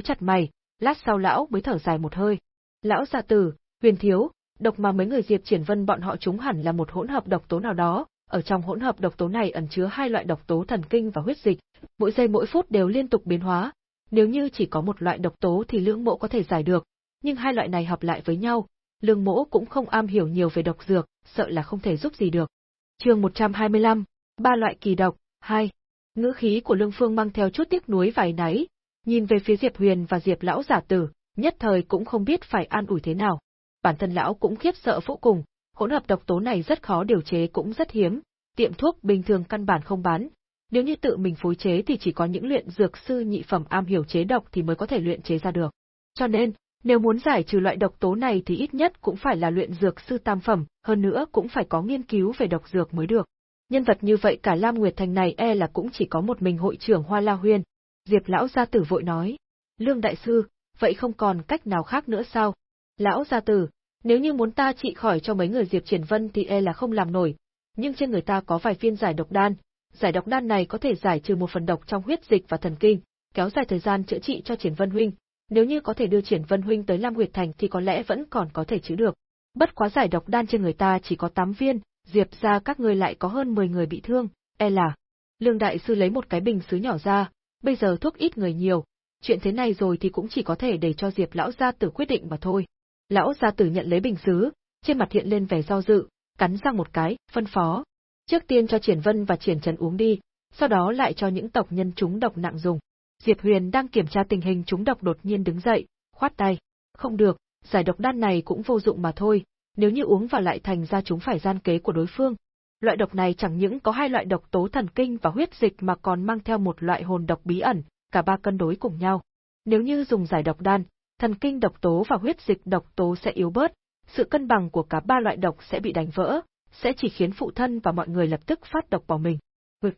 chặt mày, lát sau lão mới thở dài một hơi. Lão gia tử, huyền thiếu, độc mà mấy người Diệp Triển Vân bọn họ chúng hẳn là một hỗn hợp độc tố nào đó, ở trong hỗn hợp độc tố này ẩn chứa hai loại độc tố thần kinh và huyết dịch, mỗi giây mỗi phút đều liên tục biến hóa. Nếu như chỉ có một loại độc tố thì lương mộ có thể giải được, nhưng hai loại này hợp lại với nhau, lương Mộ cũng không am hiểu nhiều về độc dược, sợ là không thể giúp gì được. chương 125, ba loại kỳ độc, 2. Ngữ khí của lương phương mang theo chút tiếc nuối vài náy, nhìn về phía Diệp Huyền và Diệp lão giả tử, nhất thời cũng không biết phải an ủi thế nào. Bản thân lão cũng khiếp sợ vô cùng, hỗn hợp độc tố này rất khó điều chế cũng rất hiếm, tiệm thuốc bình thường căn bản không bán. Nếu như tự mình phối chế thì chỉ có những luyện dược sư nhị phẩm am hiểu chế độc thì mới có thể luyện chế ra được. Cho nên, nếu muốn giải trừ loại độc tố này thì ít nhất cũng phải là luyện dược sư tam phẩm, hơn nữa cũng phải có nghiên cứu về độc dược mới được. Nhân vật như vậy cả Lam Nguyệt Thành này e là cũng chỉ có một mình hội trưởng Hoa La Huyên. Diệp lão gia tử vội nói. Lương đại sư, vậy không còn cách nào khác nữa sao? Lão gia tử, nếu như muốn ta trị khỏi cho mấy người Diệp Triển Vân thì e là không làm nổi, nhưng trên người ta có vài viên giải độc đan, giải độc đan này có thể giải trừ một phần độc trong huyết dịch và thần kinh, kéo dài thời gian chữa trị cho Triển Vân huynh, nếu như có thể đưa Triển Vân huynh tới Lam Nguyệt Thành thì có lẽ vẫn còn có thể chữa được. Bất quá giải độc đan trên người ta chỉ có 8 viên, Diệp gia các ngươi lại có hơn 10 người bị thương, e là. Lương đại sư lấy một cái bình sứ nhỏ ra, bây giờ thuốc ít người nhiều, chuyện thế này rồi thì cũng chỉ có thể để cho Diệp lão gia tử quyết định mà thôi. Lão gia tử nhận lấy bình sứ, trên mặt hiện lên vẻ do dự, cắn răng một cái, phân phó. Trước tiên cho Triển Vân và Triển Trần uống đi, sau đó lại cho những tộc nhân chúng độc nặng dùng. Diệp Huyền đang kiểm tra tình hình chúng độc đột nhiên đứng dậy, khoát tay. Không được, giải độc đan này cũng vô dụng mà thôi, nếu như uống vào lại thành ra chúng phải gian kế của đối phương. Loại độc này chẳng những có hai loại độc tố thần kinh và huyết dịch mà còn mang theo một loại hồn độc bí ẩn, cả ba cân đối cùng nhau. Nếu như dùng giải độc đan, thần kinh độc tố và huyết dịch độc tố sẽ yếu bớt, sự cân bằng của cả ba loại độc sẽ bị đánh vỡ, sẽ chỉ khiến phụ thân và mọi người lập tức phát độc vào mình.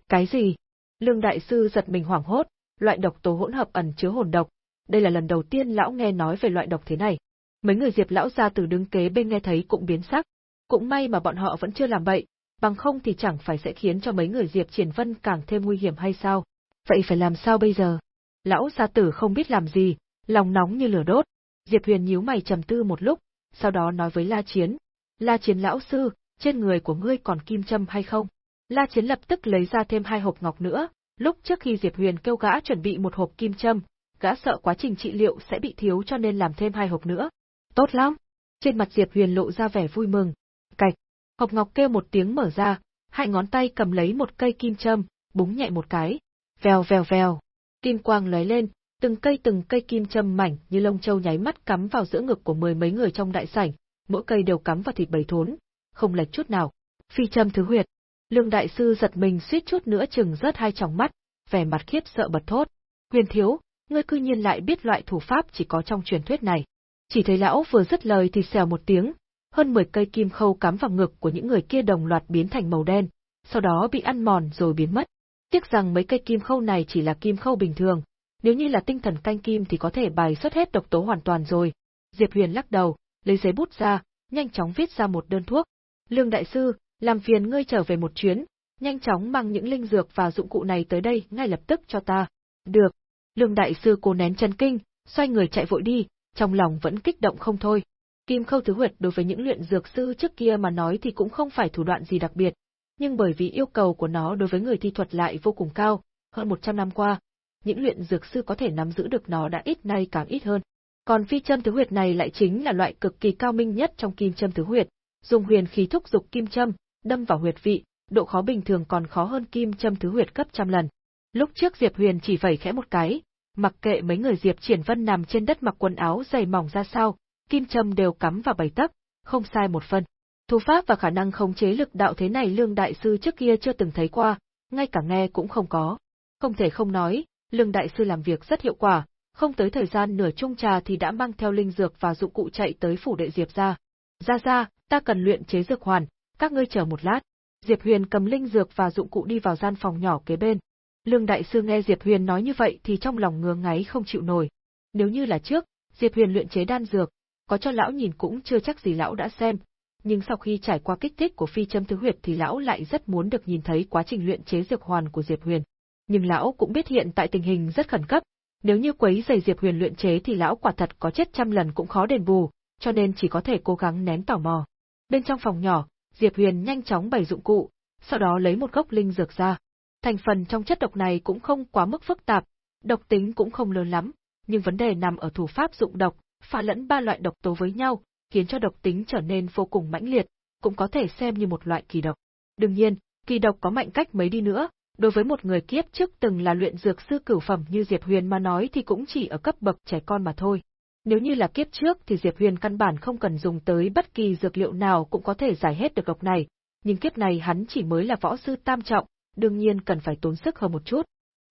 Cái gì? Lương đại sư giật mình hoảng hốt, loại độc tố hỗn hợp ẩn chứa hồn độc. Đây là lần đầu tiên lão nghe nói về loại độc thế này. Mấy người Diệp lão gia từ đứng kế bên nghe thấy cũng biến sắc. Cũng may mà bọn họ vẫn chưa làm bậy, bằng không thì chẳng phải sẽ khiến cho mấy người Diệp Triển Vân càng thêm nguy hiểm hay sao? Vậy phải làm sao bây giờ? Lão gia tử không biết làm gì, lòng nóng như lửa đốt. Diệp Huyền nhíu mày trầm tư một lúc, sau đó nói với La Chiến. La Chiến lão sư, trên người của ngươi còn kim châm hay không? La Chiến lập tức lấy ra thêm hai hộp ngọc nữa, lúc trước khi Diệp Huyền kêu gã chuẩn bị một hộp kim châm, gã sợ quá trình trị liệu sẽ bị thiếu cho nên làm thêm hai hộp nữa. Tốt lắm. Trên mặt Diệp Huyền lộ ra vẻ vui mừng. Cạch. Hộp ngọc kêu một tiếng mở ra, hai ngón tay cầm lấy một cây kim châm, búng nhẹ một cái. Vèo vèo vèo. Kim quang lóe lên, từng cây từng cây kim châm mảnh như lông châu nháy mắt cắm vào giữa ngực của mười mấy người trong đại sảnh, mỗi cây đều cắm vào thịt bầy thốn, không lệch chút nào. Phi châm thứ huyệt. Lương đại sư giật mình suýt chút nữa chừng rớt hai tròng mắt, vẻ mặt khiếp sợ bật thốt. Huyền thiếu, ngươi cư nhiên lại biết loại thủ pháp chỉ có trong truyền thuyết này. Chỉ thấy lão vừa dứt lời thì xèo một tiếng, hơn 10 cây kim khâu cắm vào ngực của những người kia đồng loạt biến thành màu đen, sau đó bị ăn mòn rồi biến mất. Tiếc rằng mấy cây kim khâu này chỉ là kim khâu bình thường, nếu như là tinh thần canh kim thì có thể bài xuất hết độc tố hoàn toàn rồi. Diệp Huyền lắc đầu, lấy giấy bút ra, nhanh chóng viết ra một đơn thuốc. Lương đại sư, làm phiền ngươi trở về một chuyến, nhanh chóng mang những linh dược và dụng cụ này tới đây ngay lập tức cho ta. Được. Lương đại sư cố nén chân kinh, xoay người chạy vội đi, trong lòng vẫn kích động không thôi. Kim khâu thứ huyệt đối với những luyện dược sư trước kia mà nói thì cũng không phải thủ đoạn gì đặc biệt, nhưng bởi vì yêu cầu của nó đối với người thi thuật lại vô cùng cao, hơn 100 năm qua, những luyện dược sư có thể nắm giữ được nó đã ít nay càng ít hơn. Còn phi châm thứ huyệt này lại chính là loại cực kỳ cao minh nhất trong kim châm thứ huyệt, dùng huyền khí thúc dục kim châm, đâm vào huyệt vị, độ khó bình thường còn khó hơn kim châm thứ huyệt cấp trăm lần. Lúc trước Diệp Huyền chỉ vẩy khẽ một cái, mặc kệ mấy người Diệp Triển Vân nằm trên đất mặc quần áo dày mỏng ra sao, kim châm đều cắm vào bảy tấc, không sai một phân. Thu pháp và khả năng khống chế lực đạo thế này Lương Đại Sư trước kia chưa từng thấy qua, ngay cả nghe cũng không có. Không thể không nói, Lương Đại Sư làm việc rất hiệu quả, không tới thời gian nửa chung trà thì đã mang theo linh dược và dụng cụ chạy tới phủ đệ Diệp ra. Ra ra, ta cần luyện chế dược hoàn, các ngươi chờ một lát. Diệp Huyền cầm linh dược và dụng cụ đi vào gian phòng nhỏ kế bên. Lương Đại Sư nghe Diệp Huyền nói như vậy thì trong lòng ngứa ngáy không chịu nổi. Nếu như là trước, Diệp Huyền luyện chế đan dược, có cho lão nhìn cũng chưa chắc gì lão đã xem, nhưng sau khi trải qua kích thích của phi châm thứ huyệt thì lão lại rất muốn được nhìn thấy quá trình luyện chế dược hoàn của Diệp Huyền. Nhưng lão cũng biết hiện tại tình hình rất khẩn cấp, nếu như quấy giày Diệp Huyền luyện chế thì lão quả thật có chết trăm lần cũng khó đền bù, cho nên chỉ có thể cố gắng nén tò mò. Bên trong phòng nhỏ, Diệp Huyền nhanh chóng bày dụng cụ, sau đó lấy một gốc linh dược ra. Thành phần trong chất độc này cũng không quá mức phức tạp, độc tính cũng không lớn lắm, nhưng vấn đề nằm ở thủ pháp dụng độc, pha lẫn ba loại độc tố với nhau, khiến cho độc tính trở nên vô cùng mãnh liệt, cũng có thể xem như một loại kỳ độc. Đương nhiên, kỳ độc có mạnh cách mấy đi nữa, đối với một người kiếp trước từng là luyện dược sư cửu phẩm như Diệp Huyền mà nói thì cũng chỉ ở cấp bậc trẻ con mà thôi. Nếu như là kiếp trước thì Diệp Huyền căn bản không cần dùng tới bất kỳ dược liệu nào cũng có thể giải hết được độc này, nhưng kiếp này hắn chỉ mới là võ sư tam trọng, đương nhiên cần phải tốn sức hơn một chút.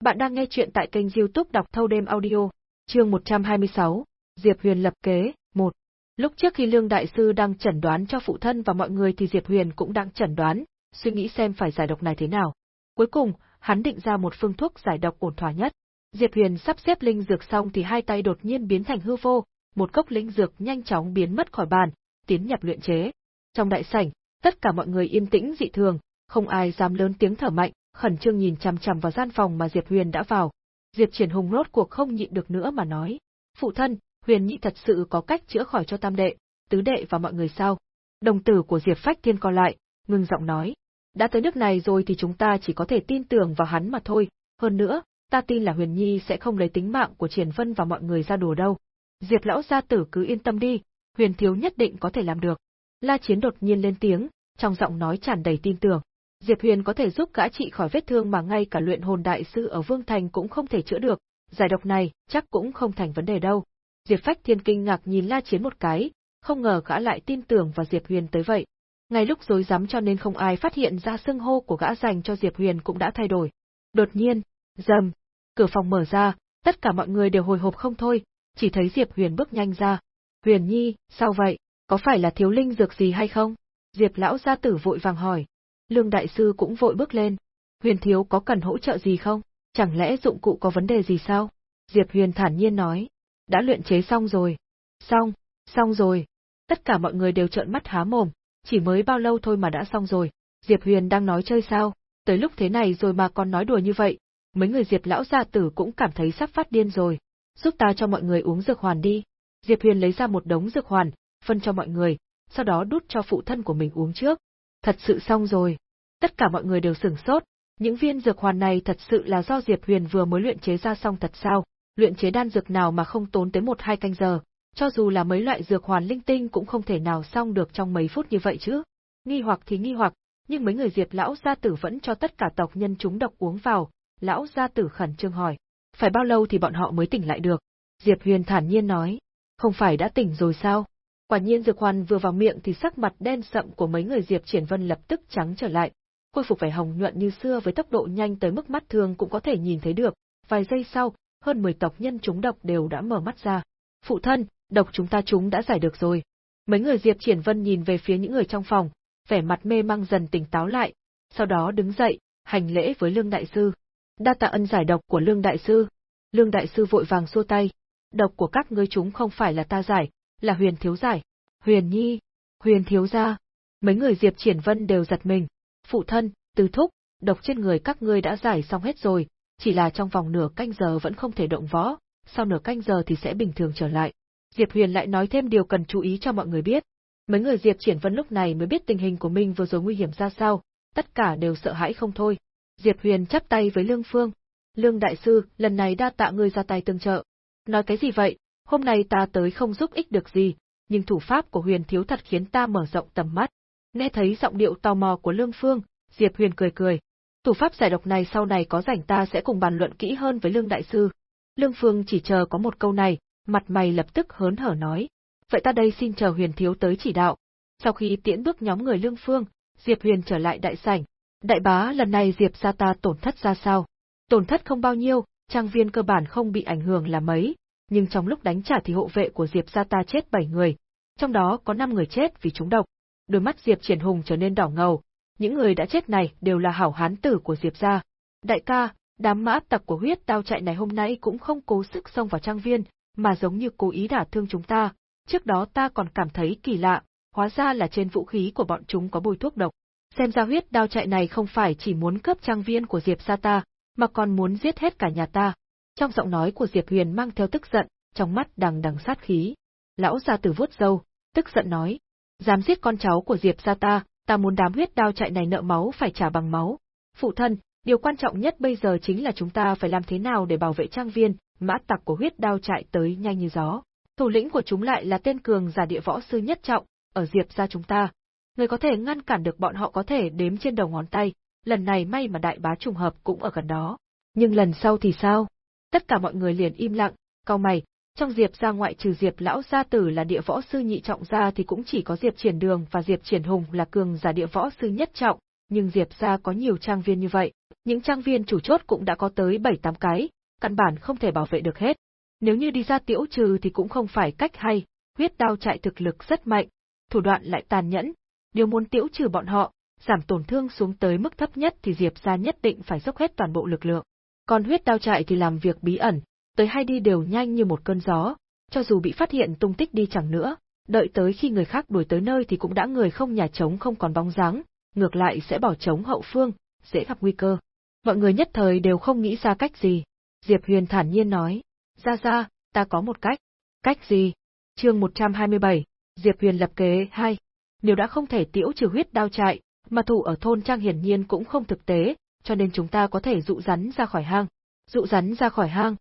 Bạn đang nghe chuyện tại kênh youtube đọc thâu đêm audio, chương 126, Diệp Huyền lập kế, 1. Lúc trước khi Lương Đại Sư đang chẩn đoán cho phụ thân và mọi người thì Diệp Huyền cũng đang chẩn đoán, suy nghĩ xem phải giải độc này thế nào. Cuối cùng, hắn định ra một phương thuốc giải độc ổn thỏa nhất. Diệp Huyền sắp xếp linh dược xong thì hai tay đột nhiên biến thành hư vô, một cốc linh dược nhanh chóng biến mất khỏi bàn, tiến nhập luyện chế. Trong đại sảnh, tất cả mọi người yên tĩnh dị thường, không ai dám lớn tiếng thở mạnh, khẩn trương nhìn chằm chằm vào gian phòng mà Diệp Huyền đã vào. Diệp Triển Hùng rốt cuộc không nhịn được nữa mà nói: "Phụ thân, Huyền Nhị thật sự có cách chữa khỏi cho tam đệ, tứ đệ và mọi người sao? Đồng tử của Diệp Phách Thiên co lại, ngưng giọng nói. Đã tới nước này rồi thì chúng ta chỉ có thể tin tưởng vào hắn mà thôi, hơn nữa, ta tin là Huyền Nhi sẽ không lấy tính mạng của Triển Vân và mọi người ra đùa đâu. Diệp lão gia tử cứ yên tâm đi, Huyền thiếu nhất định có thể làm được. La Chiến đột nhiên lên tiếng, trong giọng nói tràn đầy tin tưởng. Diệp Huyền có thể giúp gã trị khỏi vết thương mà ngay cả luyện hồn đại sư ở Vương Thành cũng không thể chữa được, giải độc này chắc cũng không thành vấn đề đâu. Diệp Phách Thiên kinh ngạc nhìn La Chiến một cái, không ngờ gã lại tin tưởng vào Diệp Huyền tới vậy. Ngay lúc rối rắm cho nên không ai phát hiện ra xưng hô của gã dành cho Diệp Huyền cũng đã thay đổi. Đột nhiên, rầm, cửa phòng mở ra, tất cả mọi người đều hồi hộp không thôi, chỉ thấy Diệp Huyền bước nhanh ra. Huyền Nhi, sao vậy? Có phải là thiếu linh dược gì hay không? Diệp lão gia tử vội vàng hỏi. Lương đại sư cũng vội bước lên. Huyền thiếu có cần hỗ trợ gì không? Chẳng lẽ dụng cụ có vấn đề gì sao? Diệp Huyền thản nhiên nói đã luyện chế xong rồi. Xong, xong rồi. Tất cả mọi người đều trợn mắt há mồm, chỉ mới bao lâu thôi mà đã xong rồi. Diệp Huyền đang nói chơi sao, tới lúc thế này rồi mà còn nói đùa như vậy. Mấy người Diệp lão gia tử cũng cảm thấy sắp phát điên rồi. Giúp ta cho mọi người uống dược hoàn đi. Diệp Huyền lấy ra một đống dược hoàn, phân cho mọi người, sau đó đút cho phụ thân của mình uống trước. Thật sự xong rồi. Tất cả mọi người đều sửng sốt, những viên dược hoàn này thật sự là do Diệp Huyền vừa mới luyện chế ra xong thật sao? luyện chế đan dược nào mà không tốn tới một hai canh giờ, cho dù là mấy loại dược hoàn linh tinh cũng không thể nào xong được trong mấy phút như vậy chứ. nghi hoặc thì nghi hoặc, nhưng mấy người Diệp lão gia tử vẫn cho tất cả tộc nhân chúng độc uống vào, lão gia tử khẩn trương hỏi, phải bao lâu thì bọn họ mới tỉnh lại được? Diệp Huyền thản nhiên nói, không phải đã tỉnh rồi sao? Quả nhiên Dược Hoàn vừa vào miệng thì sắc mặt đen sậm của mấy người Diệp Triển Vân lập tức trắng trở lại, khôi phục vẻ hồng nhuận như xưa với tốc độ nhanh tới mức mắt thường cũng có thể nhìn thấy được. Vài giây sau, hơn 10 tộc nhân chúng độc đều đã mở mắt ra. Phụ thân, độc chúng ta chúng đã giải được rồi. Mấy người Diệp Triển Vân nhìn về phía những người trong phòng, vẻ mặt mê mang dần tỉnh táo lại, sau đó đứng dậy, hành lễ với Lương Đại Sư. Đa tạ ân giải độc của Lương Đại Sư. Lương Đại Sư vội vàng xua tay. Độc của các ngươi chúng không phải là ta giải, là huyền thiếu giải. Huyền Nhi, huyền thiếu gia. Mấy người Diệp Triển Vân đều giật mình. Phụ thân, từ thúc, độc trên người các ngươi đã giải xong hết rồi, chỉ là trong vòng nửa canh giờ vẫn không thể động võ, sau nửa canh giờ thì sẽ bình thường trở lại. Diệp Huyền lại nói thêm điều cần chú ý cho mọi người biết. Mấy người Diệp Triển Vân lúc này mới biết tình hình của mình vừa rồi nguy hiểm ra sao, tất cả đều sợ hãi không thôi. Diệp Huyền chắp tay với Lương Phương. Lương Đại Sư, lần này đa tạ ngươi ra tay tương trợ. Nói cái gì vậy, hôm nay ta tới không giúp ích được gì, nhưng thủ pháp của Huyền Thiếu thật khiến ta mở rộng tầm mắt. Nghe thấy giọng điệu tò mò của Lương Phương, Diệp Huyền cười cười. Thủ pháp giải độc này sau này có rảnh ta sẽ cùng bàn luận kỹ hơn với Lương Đại Sư. Lương Phương chỉ chờ có một câu này, mặt mày lập tức hớn hở nói. Vậy ta đây xin chờ Huyền Thiếu tới chỉ đạo. Sau khi tiễn bước nhóm người Lương Phương, Diệp Huyền trở lại đại sảnh. Đại bá lần này Diệp gia ta tổn thất ra sao? Tổn thất không bao nhiêu, trang viên cơ bản không bị ảnh hưởng là mấy, nhưng trong lúc đánh trả thì hộ vệ của Diệp gia ta chết 7 người, trong đó có 5 người chết vì trúng độc. Đôi mắt Diệp Triển Hùng trở nên đỏ ngầu, những người đã chết này đều là hảo hán tử của Diệp gia. Đại ca, đám mã tặc của huyết đao chạy này hôm nay cũng không cố sức xông vào trang viên, mà giống như cố ý đả thương chúng ta. Trước đó ta còn cảm thấy kỳ lạ, hóa ra là trên vũ khí của bọn chúng có bôi thuốc độc. Xem ra huyết đao chạy này không phải chỉ muốn cướp trang viên của Diệp gia ta, mà còn muốn giết hết cả nhà ta. Trong giọng nói của Diệp Huyền mang theo tức giận, trong mắt đằng đằng sát khí. Lão gia tử vuốt râu, tức giận nói, dám giết con cháu của Diệp gia ta, ta muốn đám huyết đao chạy này nợ máu phải trả bằng máu. Phụ thân, điều quan trọng nhất bây giờ chính là chúng ta phải làm thế nào để bảo vệ trang viên, mã tặc của huyết đao chạy tới nhanh như gió. Thủ lĩnh của chúng lại là tên cường giả địa võ sư nhất trọng, ở Diệp gia chúng ta. Người có thể ngăn cản được bọn họ có thể đếm trên đầu ngón tay, lần này may mà đại bá trùng hợp cũng ở gần đó. Nhưng lần sau thì sao? Tất cả mọi người liền im lặng, cau mày, trong Diệp gia ngoại trừ Diệp lão gia tử là địa võ sư nhị trọng gia thì cũng chỉ có Diệp Triển Đường và Diệp Triển Hùng là cường giả địa võ sư nhất trọng, nhưng Diệp gia có nhiều trang viên như vậy, những trang viên chủ chốt cũng đã có tới 7-8 cái, căn bản không thể bảo vệ được hết. Nếu như đi ra tiễu trừ thì cũng không phải cách hay, huyết đao chạy thực lực rất mạnh, thủ đoạn lại tàn nhẫn, điều muốn tiễu trừ bọn họ, giảm tổn thương xuống tới mức thấp nhất thì Diệp gia nhất định phải dốc hết toàn bộ lực lượng. Còn huyết đao chạy thì làm việc bí ẩn, tới hay đi đều nhanh như một cơn gió, cho dù bị phát hiện tung tích đi chẳng nữa, đợi tới khi người khác đuổi tới nơi thì cũng đã người không nhà trống không còn bóng dáng, ngược lại sẽ bỏ trống hậu phương, dễ gặp nguy cơ. Mọi người nhất thời đều không nghĩ ra cách gì. Diệp Huyền thản nhiên nói, ra ra, ta có một cách. Cách gì? Chương 127, Diệp Huyền lập kế 2. Nếu đã không thể tiễu trừ huyết đao chạy, mà thủ ở thôn trang hiển nhiên cũng không thực tế, cho nên chúng ta có thể dụ rắn ra khỏi hang. Dụ rắn ra khỏi hang,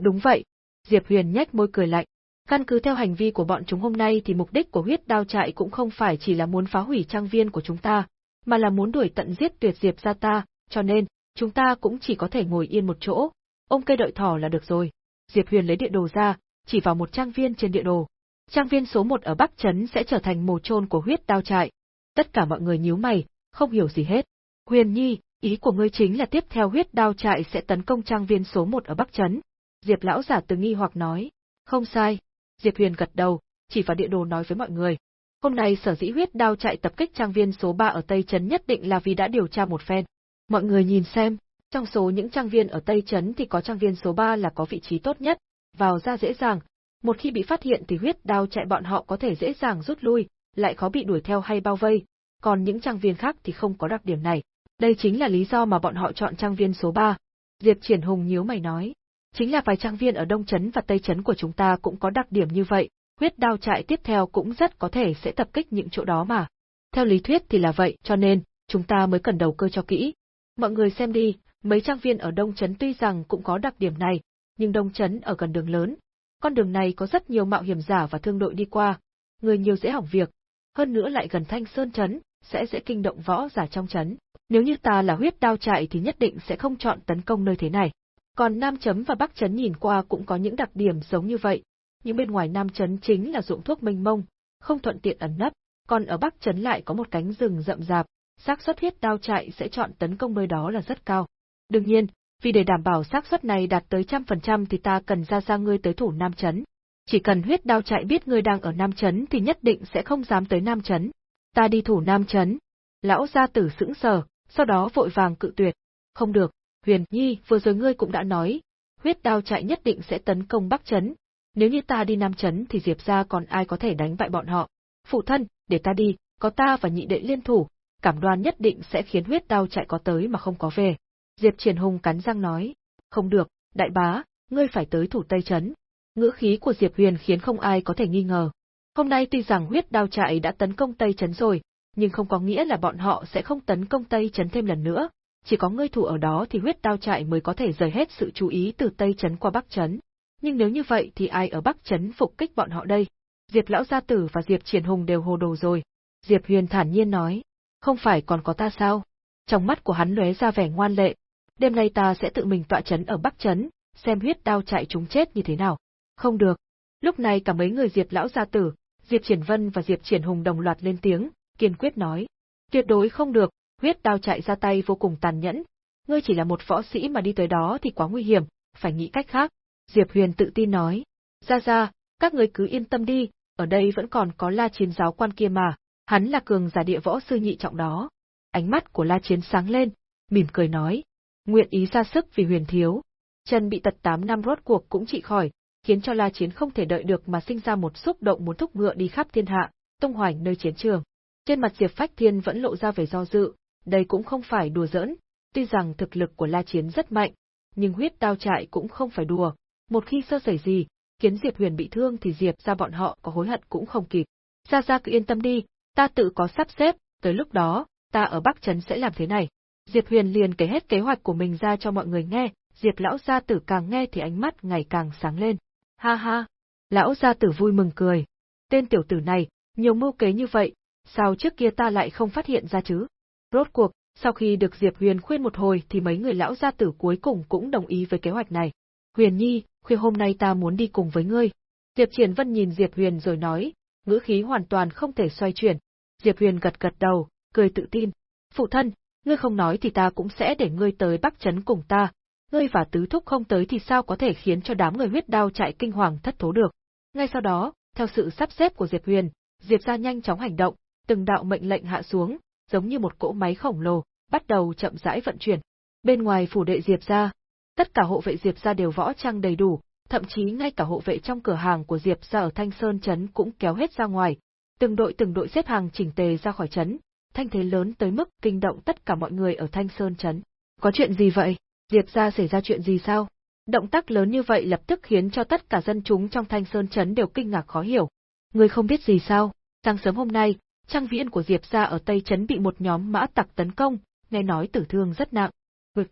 Đúng vậy. Diệp Huyền nhếch môi cười lạnh. Căn cứ theo hành vi của bọn chúng hôm nay thì mục đích của huyết đao trại cũng không phải chỉ là muốn phá hủy trang viên của chúng ta, mà là muốn đuổi tận giết tuyệt Diệp gia ta, cho nên, chúng ta cũng chỉ có thể ngồi yên một chỗ, ôm cây đợi thỏ là được rồi. Diệp Huyền lấy địa đồ ra, chỉ vào một trang viên trên địa đồ. Trang viên số một ở Bắc Trấn sẽ trở thành mồ chôn của huyết đao trại. Tất cả mọi người nhíu mày, không hiểu gì hết. Huyền Nhi, ý của ngươi chính là tiếp theo huyết đao trại sẽ tấn công trang viên số một ở Bắc Trấn. Diệp lão giả từ nghi hoặc nói. Không sai. Diệp Huyền gật đầu, chỉ vào địa đồ nói với mọi người. Hôm nay sở dĩ huyết đao chạy tập kích trang viên số 3 ở Tây Trấn nhất định là vì đã điều tra một phen. Mọi người nhìn xem, trong số những trang viên ở Tây Trấn thì có trang viên số 3 là có vị trí tốt nhất, vào ra dễ dàng. Một khi bị phát hiện thì huyết đao chạy bọn họ có thể dễ dàng rút lui, lại khó bị đuổi theo hay bao vây, còn những trang viên khác thì không có đặc điểm này. Đây chính là lý do mà bọn họ chọn trang viên số 3. Diệp Triển Hùng nhíu mày nói. Chính là vài trang viên ở Đông Trấn và Tây Trấn của chúng ta cũng có đặc điểm như vậy, huyết đao trại tiếp theo cũng rất có thể sẽ tập kích những chỗ đó mà. Theo lý thuyết thì là vậy, cho nên, chúng ta mới cần đầu cơ cho kỹ. Mọi người xem đi, mấy trang viên ở Đông Trấn tuy rằng cũng có đặc điểm này, nhưng Đông Trấn ở gần đường lớn. Con đường này có rất nhiều mạo hiểm giả và thương đội đi qua, người nhiều dễ hỏng việc. Hơn nữa lại gần Thanh Sơn Trấn, sẽ dễ kinh động võ giả trong trấn. Nếu như ta là huyết đao chạy thì nhất định sẽ không chọn tấn công nơi thế này. Còn Nam Chấm và Bắc Chấn nhìn qua cũng có những đặc điểm giống như vậy, nhưng bên ngoài Nam Chấn chính là ruộng thuốc mênh mông, không thuận tiện ẩn nấp, còn ở Bắc Chấn lại có một cánh rừng rậm rạp, xác suất huyết đao chạy sẽ chọn tấn công nơi đó là rất cao. Đương nhiên, vì để đảm bảo xác suất này đạt tới trăm phần trăm thì ta cần ra ra ngươi tới thủ Nam Chấn. Chỉ cần huyết đao chạy biết ngươi đang ở Nam Chấn thì nhất định sẽ không dám tới Nam Chấn. Ta đi thủ Nam Chấn. Lão gia tử sững sờ, sau đó vội vàng cự tuyệt. Không được, Huyền Nhi, vừa rồi ngươi cũng đã nói, huyết đao chạy nhất định sẽ tấn công Bắc Chấn. Nếu như ta đi Nam Chấn thì Diệp ra còn ai có thể đánh bại bọn họ. Phụ thân, để ta đi, có ta và nhị đệ liên thủ, cảm đoan nhất định sẽ khiến huyết đao chạy có tới mà không có về. Diệp Triển Hùng cắn răng nói, không được, đại bá, ngươi phải tới thủ Tây Chấn. Ngữ khí của Diệp Huyền khiến không ai có thể nghi ngờ. Hôm nay tuy rằng huyết đao trại đã tấn công Tây Chấn rồi, nhưng không có nghĩa là bọn họ sẽ không tấn công Tây Chấn thêm lần nữa, chỉ có ngươi thủ ở đó thì huyết đao trại mới có thể rời hết sự chú ý từ Tây Chấn qua Bắc Chấn. Nhưng nếu như vậy thì ai ở Bắc Chấn phục kích bọn họ đây? Diệp Lão Gia Tử và Diệp Triển Hùng đều hồ đồ rồi. Diệp Huyền thản nhiên nói, không phải còn có ta sao? Trong mắt của hắn lóe ra vẻ ngoan lệ. Đêm nay ta sẽ tự mình tọa chấn ở Bắc Chấn, xem huyết đao chạy chúng chết như thế nào. Không được. Lúc này cả mấy người Diệp Lão Gia Tử, Diệp Triển Vân và Diệp Triển Hùng đồng loạt lên tiếng, kiên quyết nói. Tuyệt đối không được, huyết đao chạy ra tay vô cùng tàn nhẫn. Ngươi chỉ là một võ sĩ mà đi tới đó thì quá nguy hiểm, phải nghĩ cách khác. Diệp Huyền tự tin nói. Ra ra, các người cứ yên tâm đi, ở đây vẫn còn có la chiến giáo quan kia mà, hắn là cường giả địa võ sư nhị trọng đó. Ánh mắt của la chiến sáng lên, mỉm cười nói. Nguyện ý ra sức vì huyền thiếu. Chân bị tật 8 năm rốt cuộc cũng trị khỏi, khiến cho la chiến không thể đợi được mà sinh ra một xúc động muốn thúc ngựa đi khắp thiên hạ, tung hoành nơi chiến trường. Trên mặt Diệp Phách Thiên vẫn lộ ra vẻ do dự, đây cũng không phải đùa giỡn, tuy rằng thực lực của La Chiến rất mạnh, nhưng huyết đao trại cũng không phải đùa, một khi sơ sẩy gì, khiến Diệp Huyền bị thương thì Diệp ra bọn họ có hối hận cũng không kịp. Ra ra cứ yên tâm đi, ta tự có sắp xếp, tới lúc đó, ta ở Bắc Trấn sẽ làm thế này. Diệp Huyền liền kể hết kế hoạch của mình ra cho mọi người nghe, Diệp lão gia tử càng nghe thì ánh mắt ngày càng sáng lên. Ha ha! Lão gia tử vui mừng cười. Tên tiểu tử này, nhiều mưu kế như vậy, sao trước kia ta lại không phát hiện ra chứ? Rốt cuộc, sau khi được Diệp Huyền khuyên một hồi thì mấy người lão gia tử cuối cùng cũng đồng ý với kế hoạch này. Huyền Nhi, khuya hôm nay ta muốn đi cùng với ngươi. Diệp Triển Vân nhìn Diệp Huyền rồi nói, ngữ khí hoàn toàn không thể xoay chuyển. Diệp Huyền gật gật đầu, cười tự tin. Phụ thân, ngươi không nói thì ta cũng sẽ để ngươi tới Bắc Trấn cùng ta. Ngươi và tứ thúc không tới thì sao có thể khiến cho đám người huyết đao chạy kinh hoàng thất thố được. Ngay sau đó, theo sự sắp xếp của Diệp Huyền, Diệp gia nhanh chóng hành động, từng đạo mệnh lệnh hạ xuống, giống như một cỗ máy khổng lồ, bắt đầu chậm rãi vận chuyển. Bên ngoài phủ đệ Diệp gia, tất cả hộ vệ Diệp gia đều võ trang đầy đủ, thậm chí ngay cả hộ vệ trong cửa hàng của Diệp gia ở Thanh Sơn trấn cũng kéo hết ra ngoài, từng đội từng đội xếp hàng chỉnh tề ra khỏi trấn, thanh thế lớn tới mức kinh động tất cả mọi người ở Thanh Sơn trấn. Có chuyện gì vậy? Diệp gia xảy ra chuyện gì sao? Động tác lớn như vậy lập tức khiến cho tất cả dân chúng trong Thanh Sơn trấn đều kinh ngạc khó hiểu. Người không biết gì sao? Sáng sớm hôm nay, trang viễn của Diệp gia ở Tây Trấn bị một nhóm mã tặc tấn công, nghe nói tử thương rất nặng.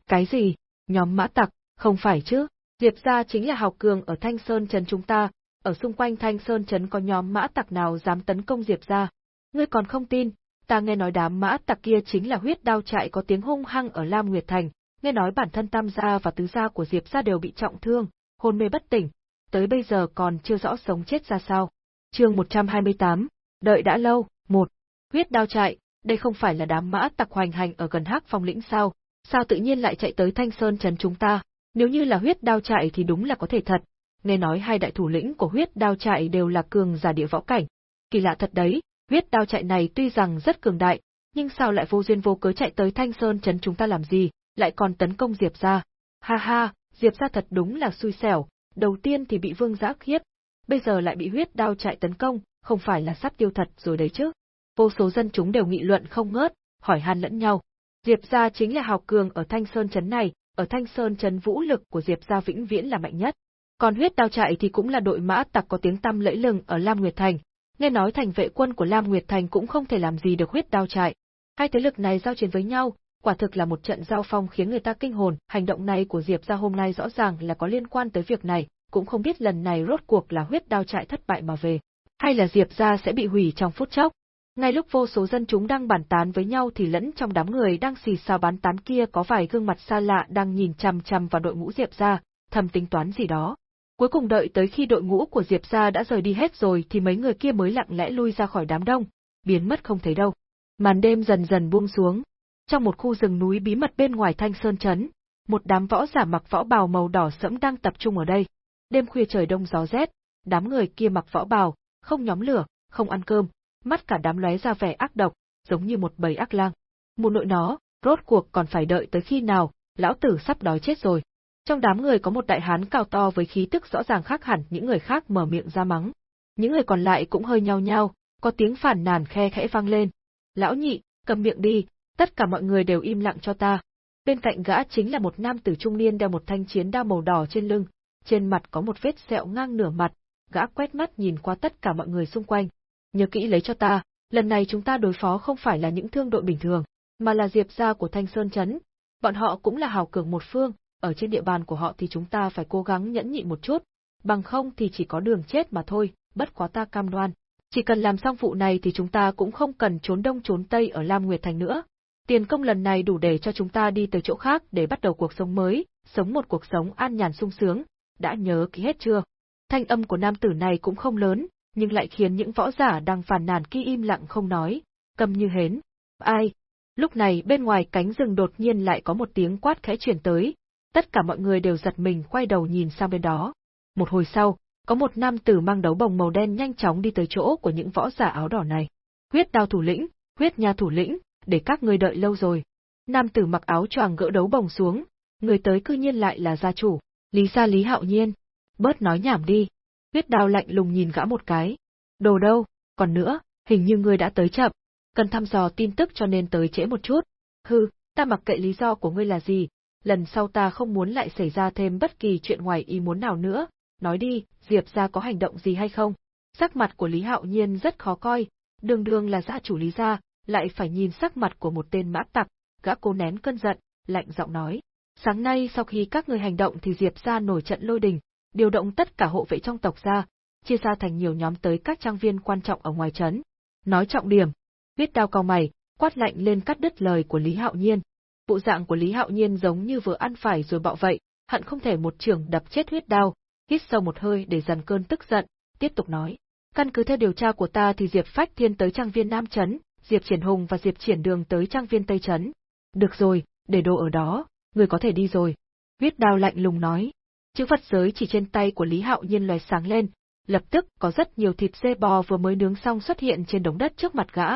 Cái gì? Nhóm mã tặc, không phải chứ? Diệp gia chính là hào cường ở Thanh Sơn Trấn chúng ta, ở xung quanh Thanh Sơn Trấn có nhóm mã tặc nào dám tấn công Diệp gia? Ngươi còn không tin, ta nghe nói đám mã tặc kia chính là huyết đao chạy có tiếng hung hăng ở Lam Nguyệt Thành, nghe nói bản thân tam gia và tứ gia của Diệp gia đều bị trọng thương, hôn mê bất tỉnh, tới bây giờ còn chưa rõ sống chết ra sao. Chương 128, đợi đã lâu, một, huyết đao chạy, đây không phải là đám mã tặc hoành hành ở gần Hắc Phong lĩnh sao? Sao tự nhiên lại chạy tới Thanh Sơn trấn chúng ta? Nếu như là huyết đao chạy thì đúng là có thể thật. Nghe nói hai đại thủ lĩnh của huyết đao chạy đều là cường giả địa võ cảnh. Kỳ lạ thật đấy, huyết đao chạy này tuy rằng rất cường đại, nhưng sao lại vô duyên vô cớ chạy tới Thanh Sơn trấn chúng ta làm gì, lại còn tấn công Diệp gia? Ha ha, Diệp gia thật đúng là xui xẻo, đầu tiên thì bị Vương Giã khiếp, bây giờ lại bị huyết đao chạy tấn công, không phải là sắp tiêu thật rồi đấy chứ. Vô số dân chúng đều nghị luận không ngớt, hỏi han lẫn nhau. Diệp gia chính là hào cường ở Thanh Sơn trấn này, ở Thanh Sơn trấn vũ lực của Diệp gia vĩnh viễn là mạnh nhất. Còn huyết đao chạy thì cũng là đội mã tặc có tiếng tăm lẫy lừng ở Lam Nguyệt Thành, nghe nói thành vệ quân của Lam Nguyệt Thành cũng không thể làm gì được huyết đao Trại. Hai thế lực này giao chiến với nhau, quả thực là một trận giao phong khiến người ta kinh hồn, hành động này của Diệp gia hôm nay rõ ràng là có liên quan tới việc này, cũng không biết lần này rốt cuộc là huyết đao Trại thất bại mà về hay là Diệp gia sẽ bị hủy trong phút chốc. Ngay lúc vô số dân chúng đang bàn tán với nhau thì lẫn trong đám người đang xì xào bán tán kia có vài gương mặt xa lạ đang nhìn chằm chằm vào đội ngũ Diệp gia, thầm tính toán gì đó. Cuối cùng đợi tới khi đội ngũ của Diệp gia đã rời đi hết rồi thì mấy người kia mới lặng lẽ lui ra khỏi đám đông, biến mất không thấy đâu. Màn đêm dần dần buông xuống. Trong một khu rừng núi bí mật bên ngoài Thanh Sơn Trấn, một đám võ giả mặc võ bào màu đỏ sẫm đang tập trung ở đây. Đêm khuya trời đông gió rét, đám người kia mặc võ bào, không nhóm lửa, không ăn cơm, mắt cả đám lóe ra vẻ ác độc, giống như một bầy ác lang. Một nội nó, rốt cuộc còn phải đợi tới khi nào, lão tử sắp đói chết rồi. Trong đám người có một đại hán cao to với khí tức rõ ràng khác hẳn những người khác mở miệng ra mắng. Những người còn lại cũng hơi nhao nhao, có tiếng phản nàn khe khẽ vang lên. Lão nhị, cầm miệng đi, tất cả mọi người đều im lặng cho ta. Bên cạnh gã chính là một nam tử trung niên đeo một thanh chiến đao màu đỏ trên lưng, trên mặt có một vết sẹo ngang nửa mặt, gã quét mắt nhìn qua tất cả mọi người xung quanh. Nhớ kỹ lấy cho ta, lần này chúng ta đối phó không phải là những thương đội bình thường, mà là diệp gia của Thanh Sơn Trấn. Bọn họ cũng là hào cường một phương, ở trên địa bàn của họ thì chúng ta phải cố gắng nhẫn nhịn một chút, bằng không thì chỉ có đường chết mà thôi, bất quá ta cam đoan. Chỉ cần làm xong vụ này thì chúng ta cũng không cần trốn đông trốn tây ở Lam Nguyệt Thành nữa. Tiền công lần này đủ để cho chúng ta đi tới chỗ khác để bắt đầu cuộc sống mới, sống một cuộc sống an nhàn sung sướng, đã nhớ kỹ hết chưa? Thanh âm của nam tử này cũng không lớn, nhưng lại khiến những võ giả đang phàn nàn kia im lặng không nói, cầm như hến. Ai? Lúc này bên ngoài cánh rừng đột nhiên lại có một tiếng quát khẽ truyền tới, tất cả mọi người đều giật mình quay đầu nhìn sang bên đó. Một hồi sau, có một nam tử mang đấu bồng màu đen nhanh chóng đi tới chỗ của những võ giả áo đỏ này. Huyết đao thủ lĩnh, huyết nha thủ lĩnh, để các ngươi đợi lâu rồi. Nam tử mặc áo choàng gỡ đấu bồng xuống, người tới cư nhiên lại là gia chủ, Lý gia Lý Hạo Nhiên. Bớt nói nhảm đi. Huyết đao lạnh lùng nhìn gã một cái. Đồ đâu, còn nữa, hình như ngươi đã tới chậm, cần thăm dò tin tức cho nên tới trễ một chút. Hừ, ta mặc kệ lý do của ngươi là gì, lần sau ta không muốn lại xảy ra thêm bất kỳ chuyện ngoài ý muốn nào nữa, nói đi, Diệp gia có hành động gì hay không? Sắc mặt của Lý Hạo Nhiên rất khó coi, đường đường là gia chủ Lý gia, lại phải nhìn sắc mặt của một tên mã tặc, gã cố nén cơn giận, lạnh giọng nói. Sáng nay sau khi các người hành động thì Diệp gia nổi trận lôi đình, điều động tất cả hộ vệ trong tộc gia, chia ra thành nhiều nhóm tới các trang viên quan trọng ở ngoài trấn. Nói trọng điểm, huyết đao cao mày, quát lạnh lên cắt đứt lời của Lý Hạo Nhiên. Bộ dạng của Lý Hạo Nhiên giống như vừa ăn phải rồi bạo vậy, hận không thể một trường đập chết huyết đao, hít sâu một hơi để dần cơn tức giận, tiếp tục nói. Căn cứ theo điều tra của ta thì Diệp Phách Thiên tới trang viên Nam Trấn, Diệp Triển Hùng và Diệp Triển Đường tới trang viên Tây Trấn. Được rồi, để đồ ở đó, người có thể đi rồi. Huyết đao lạnh lùng nói. Chữ vật giới chỉ trên tay của Lý Hạo Nhiên loài sáng lên, lập tức có rất nhiều thịt dê bò vừa mới nướng xong xuất hiện trên đống đất trước mặt gã.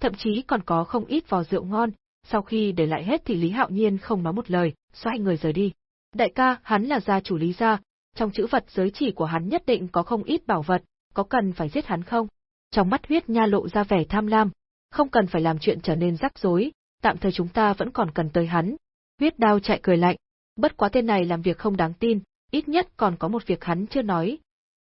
Thậm chí còn có không ít vò rượu ngon, sau khi để lại hết thì Lý Hạo Nhiên không nói một lời, xoay người rời đi. Đại ca, hắn là gia chủ Lý gia, trong chữ vật giới chỉ của hắn nhất định có không ít bảo vật, có cần phải giết hắn không? Trong mắt huyết nha lộ ra vẻ tham lam, không cần phải làm chuyện trở nên rắc rối, tạm thời chúng ta vẫn còn cần tới hắn. Huyết đao chạy cười lạnh, bất quá tên này làm việc không đáng tin, ít nhất còn có một việc hắn chưa nói.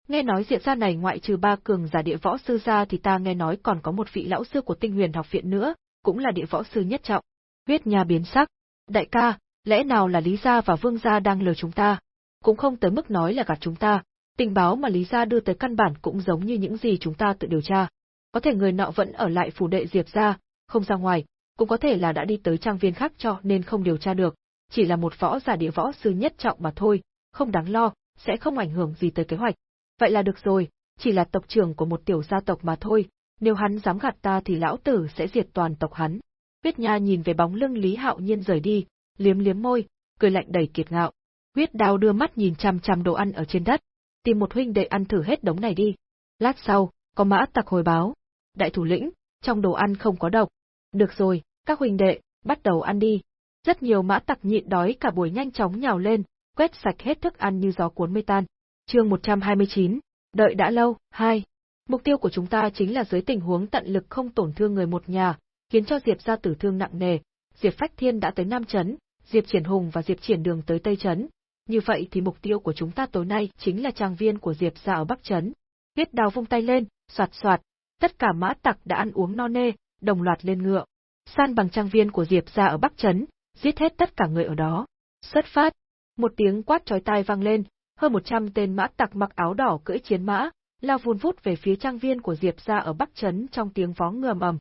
Nghe nói diện gia này ngoại trừ ba cường giả địa võ sư ra thì ta nghe nói còn có một vị lão sư của tinh huyền học viện nữa, cũng là địa võ sư nhất trọng. Huyết nha biến sắc. Đại ca, lẽ nào là Lý Gia và Vương Gia đang lừa chúng ta? Cũng không tới mức nói là gạt chúng ta. Tình báo mà Lý Gia đưa tới căn bản cũng giống như những gì chúng ta tự điều tra. Có thể người nọ vẫn ở lại phủ đệ Diệp Gia, không ra ngoài, cũng có thể là đã đi tới trang viên khác cho nên không điều tra được. Chỉ là một võ giả địa võ sư nhất trọng mà thôi, không đáng lo, sẽ không ảnh hưởng gì tới kế hoạch. Vậy là được rồi, chỉ là tộc trưởng của một tiểu gia tộc mà thôi, nếu hắn dám gạt ta thì lão tử sẽ diệt toàn tộc hắn. Huyết Nha nhìn về bóng lưng Lý Hạo Nhiên rời đi, liếm liếm môi, cười lạnh đầy kiệt ngạo. Huyết Đao đưa mắt nhìn chằm chằm đồ ăn ở trên đất, tìm một huynh đệ ăn thử hết đống này đi. Lát sau, có mã tặc hồi báo. Đại thủ lĩnh, trong đồ ăn không có độc. Được rồi, các huynh đệ, bắt đầu ăn đi. Rất nhiều mã tặc nhịn đói cả buổi nhanh chóng nhào lên, quét sạch hết thức ăn như gió cuốn mây tan. Chương 129, đợi đã lâu, 2. Mục tiêu của chúng ta chính là dưới tình huống tận lực không tổn thương người một nhà, khiến cho Diệp gia tử thương nặng nề. Diệp Phách Thiên đã tới Nam Trấn, Diệp Triển Hùng và Diệp Triển Đường tới Tây Trấn. Như vậy thì mục tiêu của chúng ta tối nay chính là trang viên của Diệp gia ở Bắc Trấn. Tiết đào vung tay lên, soạt soạt, tất cả mã tặc đã ăn uống no nê, đồng loạt lên ngựa. San bằng trang viên của Diệp gia ở Bắc Trấn, giết hết tất cả người ở đó. Xuất phát, một tiếng quát chói tai vang lên, hơn 100 tên mã tặc mặc áo đỏ cưỡi chiến mã, lao vun vút về phía trang viên của Diệp gia ở Bắc Trấn trong tiếng vó ngầm ầm.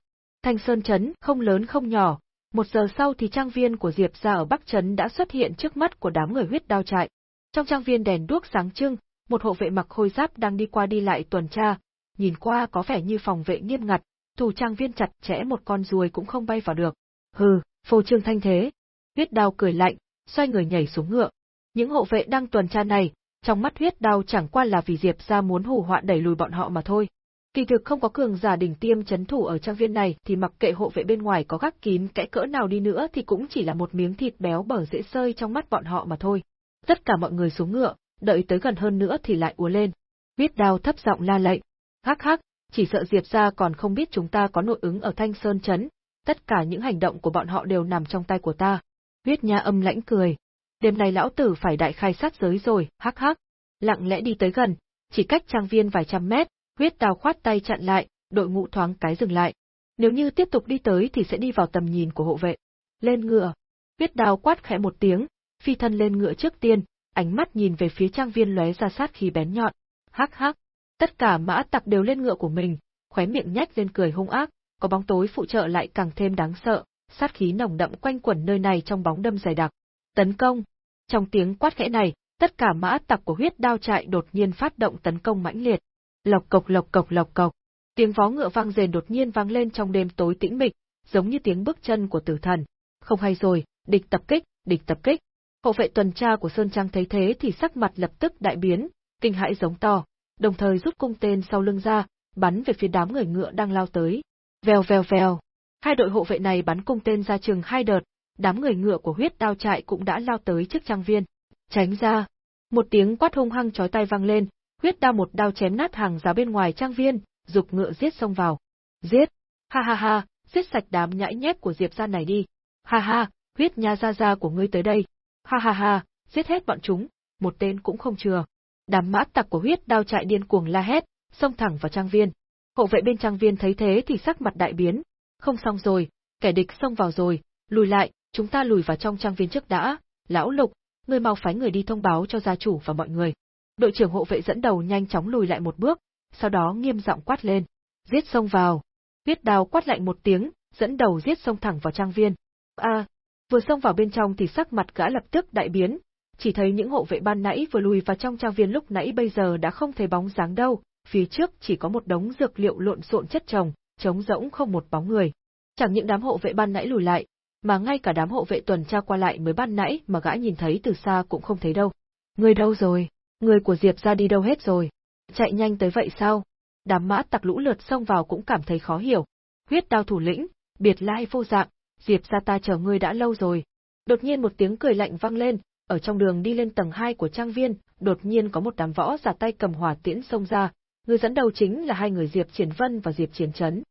Thanh Sơn Trấn không lớn không nhỏ, một giờ sau thì trang viên của Diệp gia ở Bắc Trấn đã xuất hiện trước mắt của đám người huyết đao trại. Trong trang viên đèn đuốc sáng trưng, một hộ vệ mặc khôi giáp đang đi qua đi lại tuần tra, nhìn qua có vẻ như phòng vệ nghiêm ngặt, thủ trang viên chặt chẽ một con ruồi cũng không bay vào được. Hừ, phô trương thanh thế. Huyết đao cười lạnh, xoay người nhảy xuống ngựa. Những hộ vệ đang tuần tra này, trong mắt huyết đao chẳng qua là vì Diệp gia muốn hù họa đẩy lùi bọn họ mà thôi. Kỳ thực không có cường giả đỉnh tiêm chấn thủ ở trang viên này thì mặc kệ hộ vệ bên ngoài có gác kín kẽ cỡ nào đi nữa thì cũng chỉ là một miếng thịt béo bở dễ sơi trong mắt bọn họ mà thôi. Tất cả mọi người xuống ngựa, đợi tới gần hơn nữa thì lại úa lên. Huyết đao thấp giọng la lệnh. Hắc hắc, chỉ sợ Diệp gia còn không biết chúng ta có nội ứng ở Thanh Sơn Trấn, tất cả những hành động của bọn họ đều nằm trong tay của ta. Huyết Nha âm lãnh cười. Đêm nay lão tử phải đại khai sát giới rồi, hắc hắc. Lặng lẽ đi tới gần, chỉ cách trang viên vài trăm mét, huyết đào khoát tay chặn lại, đội ngũ thoáng cái dừng lại. Nếu như tiếp tục đi tới thì sẽ đi vào tầm nhìn của hộ vệ. Lên ngựa. Huyết đào quát khẽ một tiếng, phi thân lên ngựa trước tiên, ánh mắt nhìn về phía trang viên lóe ra sát khí bén nhọn. Hắc hắc. Tất cả mã tặc đều lên ngựa của mình, khóe miệng nhếch lên cười hung ác, có bóng tối phụ trợ lại càng thêm đáng sợ, sát khí nồng đậm quanh quẩn nơi này trong bóng đâm dày đặc. Tấn công! Trong tiếng quát khẽ này, tất cả mã tặc của huyết đao trại đột nhiên phát động tấn công mãnh liệt. Lộc cộc lộc cộc lộc cộc. Tiếng vó ngựa vang dền đột nhiên vang lên trong đêm tối tĩnh mịch, giống như tiếng bước chân của tử thần. Không hay rồi, địch tập kích, địch tập kích. Hộ vệ tuần tra của Sơn Trang thấy thế thì sắc mặt lập tức đại biến, kinh hãi giống to, đồng thời rút cung tên sau lưng ra, bắn về phía đám người ngựa đang lao tới. Vèo vèo vèo. Hai đội hộ vệ này bắn cung tên ra chừng hai đợt, đám người ngựa của huyết đao trại cũng đã lao tới trước trang viên. Tránh ra. Một tiếng quát hung hăng chói tai vang lên, huyết đao một đao chém nát hàng rào bên ngoài trang viên, dục ngựa giết xông vào. Giết! Ha ha ha, giết sạch đám nhãi nhép của Diệp gia này đi. Ha ha, huyết nha gia gia của ngươi tới đây. Ha ha ha, giết hết bọn chúng, một tên cũng không chừa. Đám mã tặc của huyết đao chạy điên cuồng la hét, xông thẳng vào trang viên. Hộ vệ bên trang viên thấy thế thì sắc mặt đại biến. Không xong rồi, kẻ địch xông vào rồi, lùi lại, chúng ta lùi vào trong trang viên trước đã. Lão Lục, ngươi mau phái người đi thông báo cho gia chủ và mọi người. Đội trưởng hộ vệ dẫn đầu nhanh chóng lùi lại một bước, sau đó nghiêm giọng quát lên. Giết xông vào. Viết đào quát lạnh một tiếng, dẫn đầu giết xông thẳng vào trang viên. A, vừa xông vào bên trong thì sắc mặt gã lập tức đại biến, chỉ thấy những hộ vệ ban nãy vừa lùi vào trong trang viên lúc nãy bây giờ đã không thấy bóng dáng đâu, phía trước chỉ có một đống dược liệu lộn xộn chất chồng, trống rỗng không một bóng người. Chẳng những đám hộ vệ ban nãy lùi lại, mà ngay cả đám hộ vệ tuần tra qua lại mới ban nãy mà gã nhìn thấy từ xa cũng không thấy đâu. Người đâu rồi? Người của Diệp ra đi đâu hết rồi? Chạy nhanh tới vậy sao? Đám mã tặc lũ lượt xông vào cũng cảm thấy khó hiểu. Huyết đao thủ lĩnh, biệt lai vô dạng, Diệp ra ta chờ ngươi đã lâu rồi. Đột nhiên một tiếng cười lạnh vang lên, ở trong đường đi lên tầng 2 của trang viên, đột nhiên có một đám võ giả tay cầm hỏa tiễn xông ra, người dẫn đầu chính là hai người Diệp Triển Vân và Diệp Triển Trấn.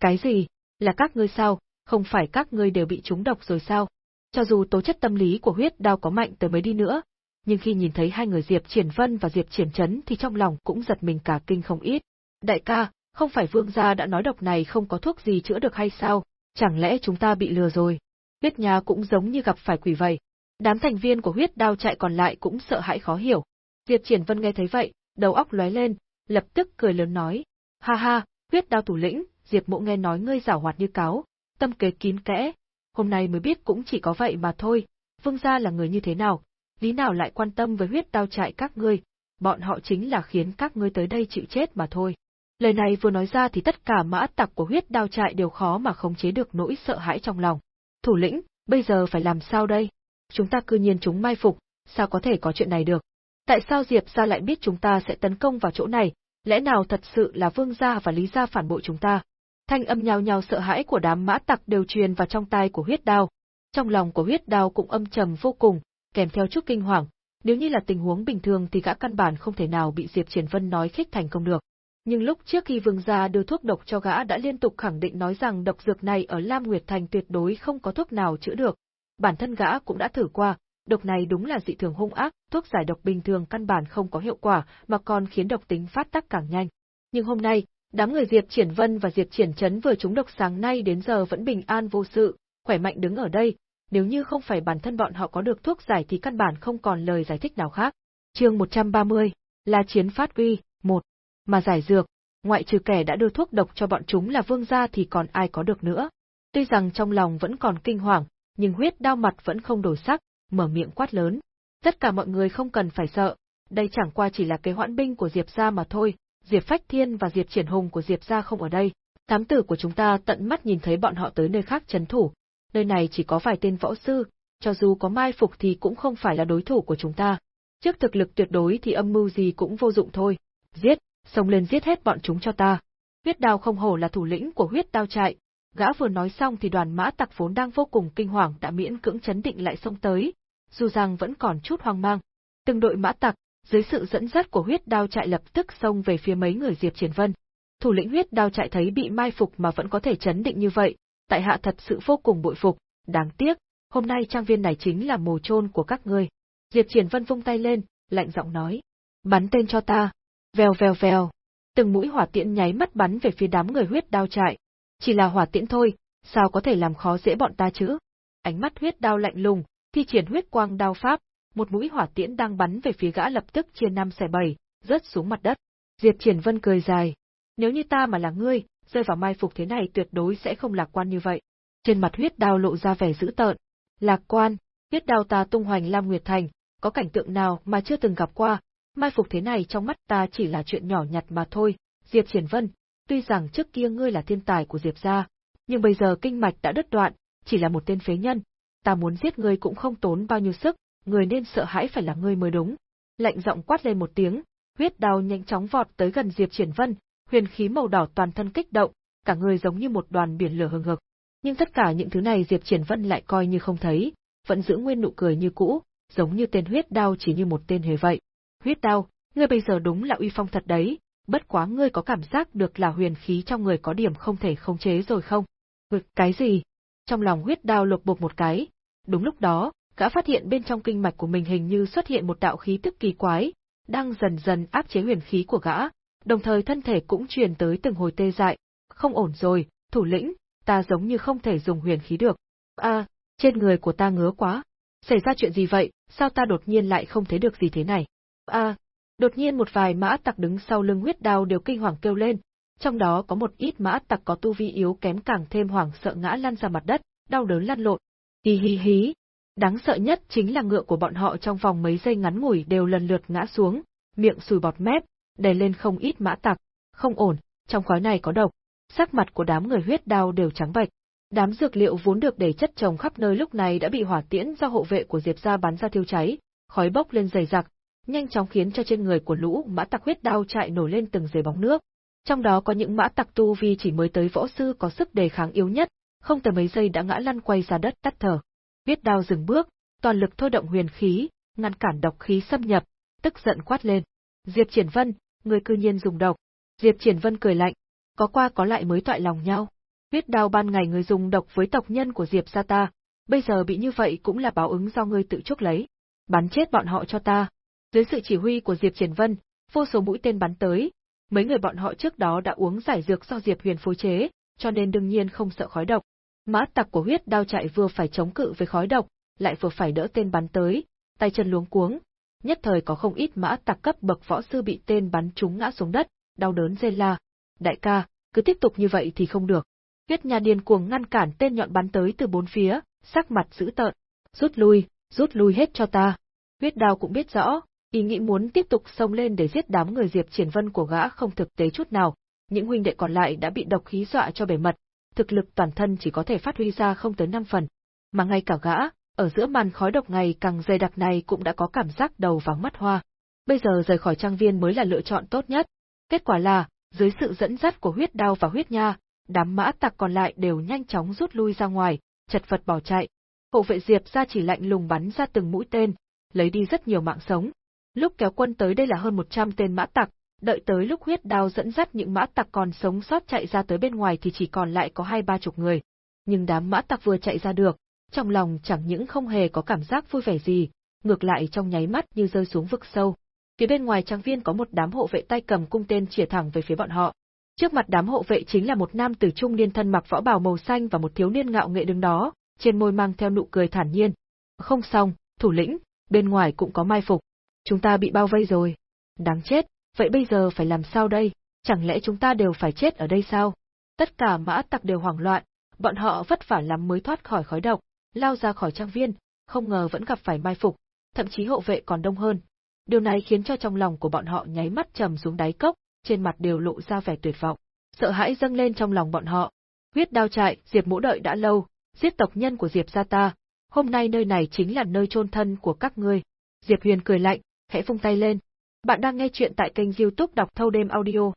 Cái gì? Là các ngươi sao? Không phải các ngươi đều bị trúng độc rồi sao? Cho dù tố chất tâm lý của huyết đao có mạnh tới mấy đi nữa, nhưng khi nhìn thấy hai người Diệp Triển Vân và Diệp Triển Trấn thì trong lòng cũng giật mình cả kinh không ít. Đại ca, không phải vương gia đã nói độc này không có thuốc gì chữa được hay sao? Chẳng lẽ chúng ta bị lừa rồi? Huyết nhà cũng giống như gặp phải quỷ vậy. Đám thành viên của huyết đao chạy còn lại cũng sợ hãi khó hiểu. Diệp Triển Vân nghe thấy vậy, đầu óc lóe lên, lập tức cười lớn nói. Ha ha, huyết đao thủ lĩnh, Diệp mộ nghe nói ngươi giảo hoạt như cáo, tâm kế kín kẽ. Hôm nay mới biết cũng chỉ có vậy mà thôi, vương gia là người như thế nào, lý nào lại quan tâm với huyết đao trại các ngươi, bọn họ chính là khiến các ngươi tới đây chịu chết mà thôi. Lời này vừa nói ra thì tất cả mã tặc của huyết đao trại đều khó mà khống chế được nỗi sợ hãi trong lòng. Thủ lĩnh, bây giờ phải làm sao đây? Chúng ta cư nhiên chúng mai phục, sao có thể có chuyện này được? Tại sao Diệp gia lại biết chúng ta sẽ tấn công vào chỗ này? Lẽ nào thật sự là Vương gia và Lý gia phản bội chúng ta? Thanh âm nhào nhào sợ hãi của đám mã tặc đều truyền vào trong tai của huyết đao. Trong lòng của huyết đao cũng âm trầm vô cùng, kèm theo chút kinh hoàng. Nếu như là tình huống bình thường thì gã căn bản không thể nào bị Diệp Triển Vân nói khích thành công được. Nhưng lúc trước khi vương gia đưa thuốc độc cho gã đã liên tục khẳng định nói rằng độc dược này ở Lam Nguyệt Thành tuyệt đối không có thuốc nào chữa được. Bản thân gã cũng đã thử qua, độc này đúng là dị thường hung ác, thuốc giải độc bình thường căn bản không có hiệu quả, mà còn khiến độc tính phát tác càng nhanh. Nhưng hôm nay, đám người Diệp Triển Vân và Diệp Triển Trấn vừa trúng độc sáng nay đến giờ vẫn bình an vô sự, khỏe mạnh đứng ở đây, nếu như không phải bản thân bọn họ có được thuốc giải thì căn bản không còn lời giải thích nào khác. Chương 130, là chiến phát uy, 1. Mà giải dược, ngoại trừ kẻ đã đưa thuốc độc cho bọn chúng là vương gia thì còn ai có được nữa. Tuy rằng trong lòng vẫn còn kinh hoàng, nhưng huyết đao mặt vẫn không đổi sắc, mở miệng quát lớn. Tất cả mọi người không cần phải sợ, đây chẳng qua chỉ là kế hoãn binh của Diệp gia mà thôi, Diệp Phách Thiên và Diệp Triển Hùng của Diệp gia không ở đây. Thám tử của chúng ta tận mắt nhìn thấy bọn họ tới nơi khác chấn thủ, nơi này chỉ có vài tên võ sư, cho dù có mai phục thì cũng không phải là đối thủ của chúng ta. Trước thực lực tuyệt đối thì âm mưu gì cũng vô dụng thôi. Giết, xông lên giết hết bọn chúng cho ta. Huyết đao không hổ là thủ lĩnh của huyết đao trại. Gã vừa nói xong thì đoàn mã tặc vốn đang vô cùng kinh hoàng đã miễn cưỡng chấn định lại xông tới, dù rằng vẫn còn chút hoang mang. Từng đội mã tặc, dưới sự dẫn dắt của huyết đao trại lập tức xông về phía mấy người Diệp Triển Vân. Thủ lĩnh huyết đao trại thấy bị mai phục mà vẫn có thể chấn định như vậy, tại hạ thật sự vô cùng bội phục, đáng tiếc, hôm nay trang viên này chính là mồ chôn của các ngươi. Diệp Triển Vân vung tay lên, lạnh giọng nói, bắn tên cho ta. Vèo vèo vèo, từng mũi hỏa tiễn nháy mắt bắn về phía đám người huyết đao trại. Chỉ là hỏa tiễn thôi, sao có thể làm khó dễ bọn ta chứ? Ánh mắt huyết đao lạnh lùng, thi triển huyết quang đao pháp, một mũi hỏa tiễn đang bắn về phía gã lập tức chia năm xẻ bảy, rớt xuống mặt đất. Diệp Triển Vân cười dài. Nếu như ta mà là ngươi, rơi vào mai phục thế này tuyệt đối sẽ không lạc quan như vậy. Trên mặt huyết đao lộ ra vẻ dữ tợn. Lạc quan, huyết đao ta tung hoành Lam Nguyệt Thành, có cảnh tượng nào mà chưa từng gặp qua, mai phục thế này trong mắt ta chỉ là chuyện nhỏ nhặt mà thôi. Diệp Triển Vân, tuy rằng trước kia ngươi là thiên tài của Diệp gia, nhưng bây giờ kinh mạch đã đứt đoạn, chỉ là một tên phế nhân. Ta muốn giết ngươi cũng không tốn bao nhiêu sức, người nên sợ hãi phải là ngươi mới đúng. Lạnh giọng quát lên một tiếng, huyết đao nhanh chóng vọt tới gần Diệp Triển Vân, huyền khí màu đỏ toàn thân kích động, cả người giống như một đoàn biển lửa hừng hực. Nhưng tất cả những thứ này Diệp Triển Vân lại coi như không thấy, vẫn giữ nguyên nụ cười như cũ, giống như tên huyết đao chỉ như một tên hề vậy. Huyết đao, ngươi bây giờ đúng là uy phong thật đấy, bất quá ngươi có cảm giác được là huyền khí trong người có điểm không thể khống chế rồi không? Ngực cái gì? Trong lòng huyết đao lột bột một cái. Đúng lúc đó, gã phát hiện bên trong kinh mạch của mình hình như xuất hiện một đạo khí tức kỳ quái, đang dần dần áp chế huyền khí của gã, đồng thời thân thể cũng truyền tới từng hồi tê dại. Không ổn rồi, thủ lĩnh, ta giống như không thể dùng huyền khí được. À, trên người của ta ngứa quá. Xảy ra chuyện gì vậy, sao ta đột nhiên lại không thấy được gì thế này? À, đột nhiên một vài mã tặc đứng sau lưng huyết đao đều kinh hoàng kêu lên, trong đó có một ít mã tặc có tu vi yếu kém càng thêm hoảng sợ ngã lăn ra mặt đất, đau đớn lăn lộn. Hí hí hí, Đáng sợ nhất chính là ngựa của bọn họ trong vòng mấy giây ngắn ngủi đều lần lượt ngã xuống, miệng sùi bọt mép, đè lên không ít mã tặc. Không ổn, trong khói này có độc. Sắc mặt của đám người huyết đao đều trắng bệch. Đám dược liệu vốn được để chất trồng khắp nơi lúc này đã bị hỏa tiễn do hộ vệ của Diệp gia bắn ra thiêu cháy, khói bốc lên dày đặc, nhanh chóng khiến cho trên người của lũ mã tặc huyết đao chạy nổi lên từng dề bóng nước. Trong đó có những mã tặc tu vi chỉ mới tới võ sư có sức đề kháng yếu nhất, không tới mấy giây đã ngã lăn quay ra đất tắt thở. Huyết đao dừng bước, toàn lực thôi động huyền khí, ngăn cản độc khí xâm nhập, tức giận quát lên. Diệp Triển Vân, người cư nhiên dùng độc. Diệp Triển Vân cười lạnh, có qua có lại mới toại lòng nhau. Huyết đao ban ngày người dùng độc với tộc nhân của Diệp gia ta, bây giờ bị như vậy cũng là báo ứng do ngươi tự chuốc lấy. Bắn chết bọn họ cho ta. Dưới sự chỉ huy của Diệp Triển Vân, vô số mũi tên bắn tới, mấy người bọn họ trước đó đã uống giải dược do Diệp Huyền phối chế, cho nên đương nhiên không sợ khói độc. Mã tặc của huyết đao chạy vừa phải chống cự với khói độc, lại vừa phải đỡ tên bắn tới, tay chân luống cuống. Nhất thời có không ít mã tặc cấp bậc võ sư bị tên bắn trúng ngã xuống đất, đau đớn rên la. Đại ca, cứ tiếp tục như vậy thì không được. Huyết nhà điên cuồng ngăn cản tên nhọn bắn tới từ bốn phía, sắc mặt dữ tợn. Rút lui, rút lui hết cho ta. Huyết đao cũng biết rõ, ý nghĩ muốn tiếp tục xông lên để giết đám người Diệp Triển Vân của gã không thực tế chút nào. Những huynh đệ còn lại đã bị độc khí dọa cho bể mật, thực lực toàn thân chỉ có thể phát huy ra không tới 5 phần. Mà ngay cả gã, ở giữa màn khói độc ngày càng dày đặc này cũng đã có cảm giác đầu vắng mắt hoa. Bây giờ rời khỏi trang viên mới là lựa chọn tốt nhất. Kết quả là, dưới sự dẫn dắt của huyết đao và huyết nha, đám mã tặc còn lại đều nhanh chóng rút lui ra ngoài, chật vật bỏ chạy. Hộ vệ Diệp ra chỉ lạnh lùng bắn ra từng mũi tên, lấy đi rất nhiều mạng sống. Lúc kéo quân tới đây là hơn 100 tên mã tặc, đợi tới lúc huyết đao dẫn dắt những mã tặc còn sống sót chạy ra tới bên ngoài thì chỉ còn lại có hai ba chục người. Nhưng đám mã tặc vừa chạy ra được, trong lòng chẳng những không hề có cảm giác vui vẻ gì, ngược lại trong nháy mắt như rơi xuống vực sâu. Phía bên ngoài trang viên có một đám hộ vệ tay cầm cung tên chĩa thẳng về phía bọn họ. Trước mặt đám hộ vệ chính là một nam tử trung niên thân mặc võ bào màu xanh và một thiếu niên ngạo nghệ đứng đó, trên môi mang theo nụ cười thản nhiên. Không xong, thủ lĩnh, bên ngoài cũng có mai phục. Chúng ta bị bao vây rồi. Đáng chết, Vậy bây giờ phải làm sao đây? Chẳng lẽ chúng ta đều phải chết ở đây sao? Tất cả mã tặc đều hoảng loạn, bọn họ vất vả lắm mới thoát khỏi khói độc, lao ra khỏi trang viên, không ngờ vẫn gặp phải mai phục, thậm chí hộ vệ còn đông hơn. Điều này khiến cho trong lòng của bọn họ nháy mắt trầm xuống đáy cốc, trên mặt đều lộ ra vẻ tuyệt vọng. Sợ hãi dâng lên trong lòng bọn họ. Huyết đao trại, Diệp Mũ đợi đã lâu, giết tộc nhân của Diệp gia ta, hôm nay nơi này chính là nơi chôn thân của các ngươi. Diệp Huyền cười lạnh, khẽ vung tay lên. Bạn đang nghe chuyện tại kênh youtube đọc thâu đêm audio.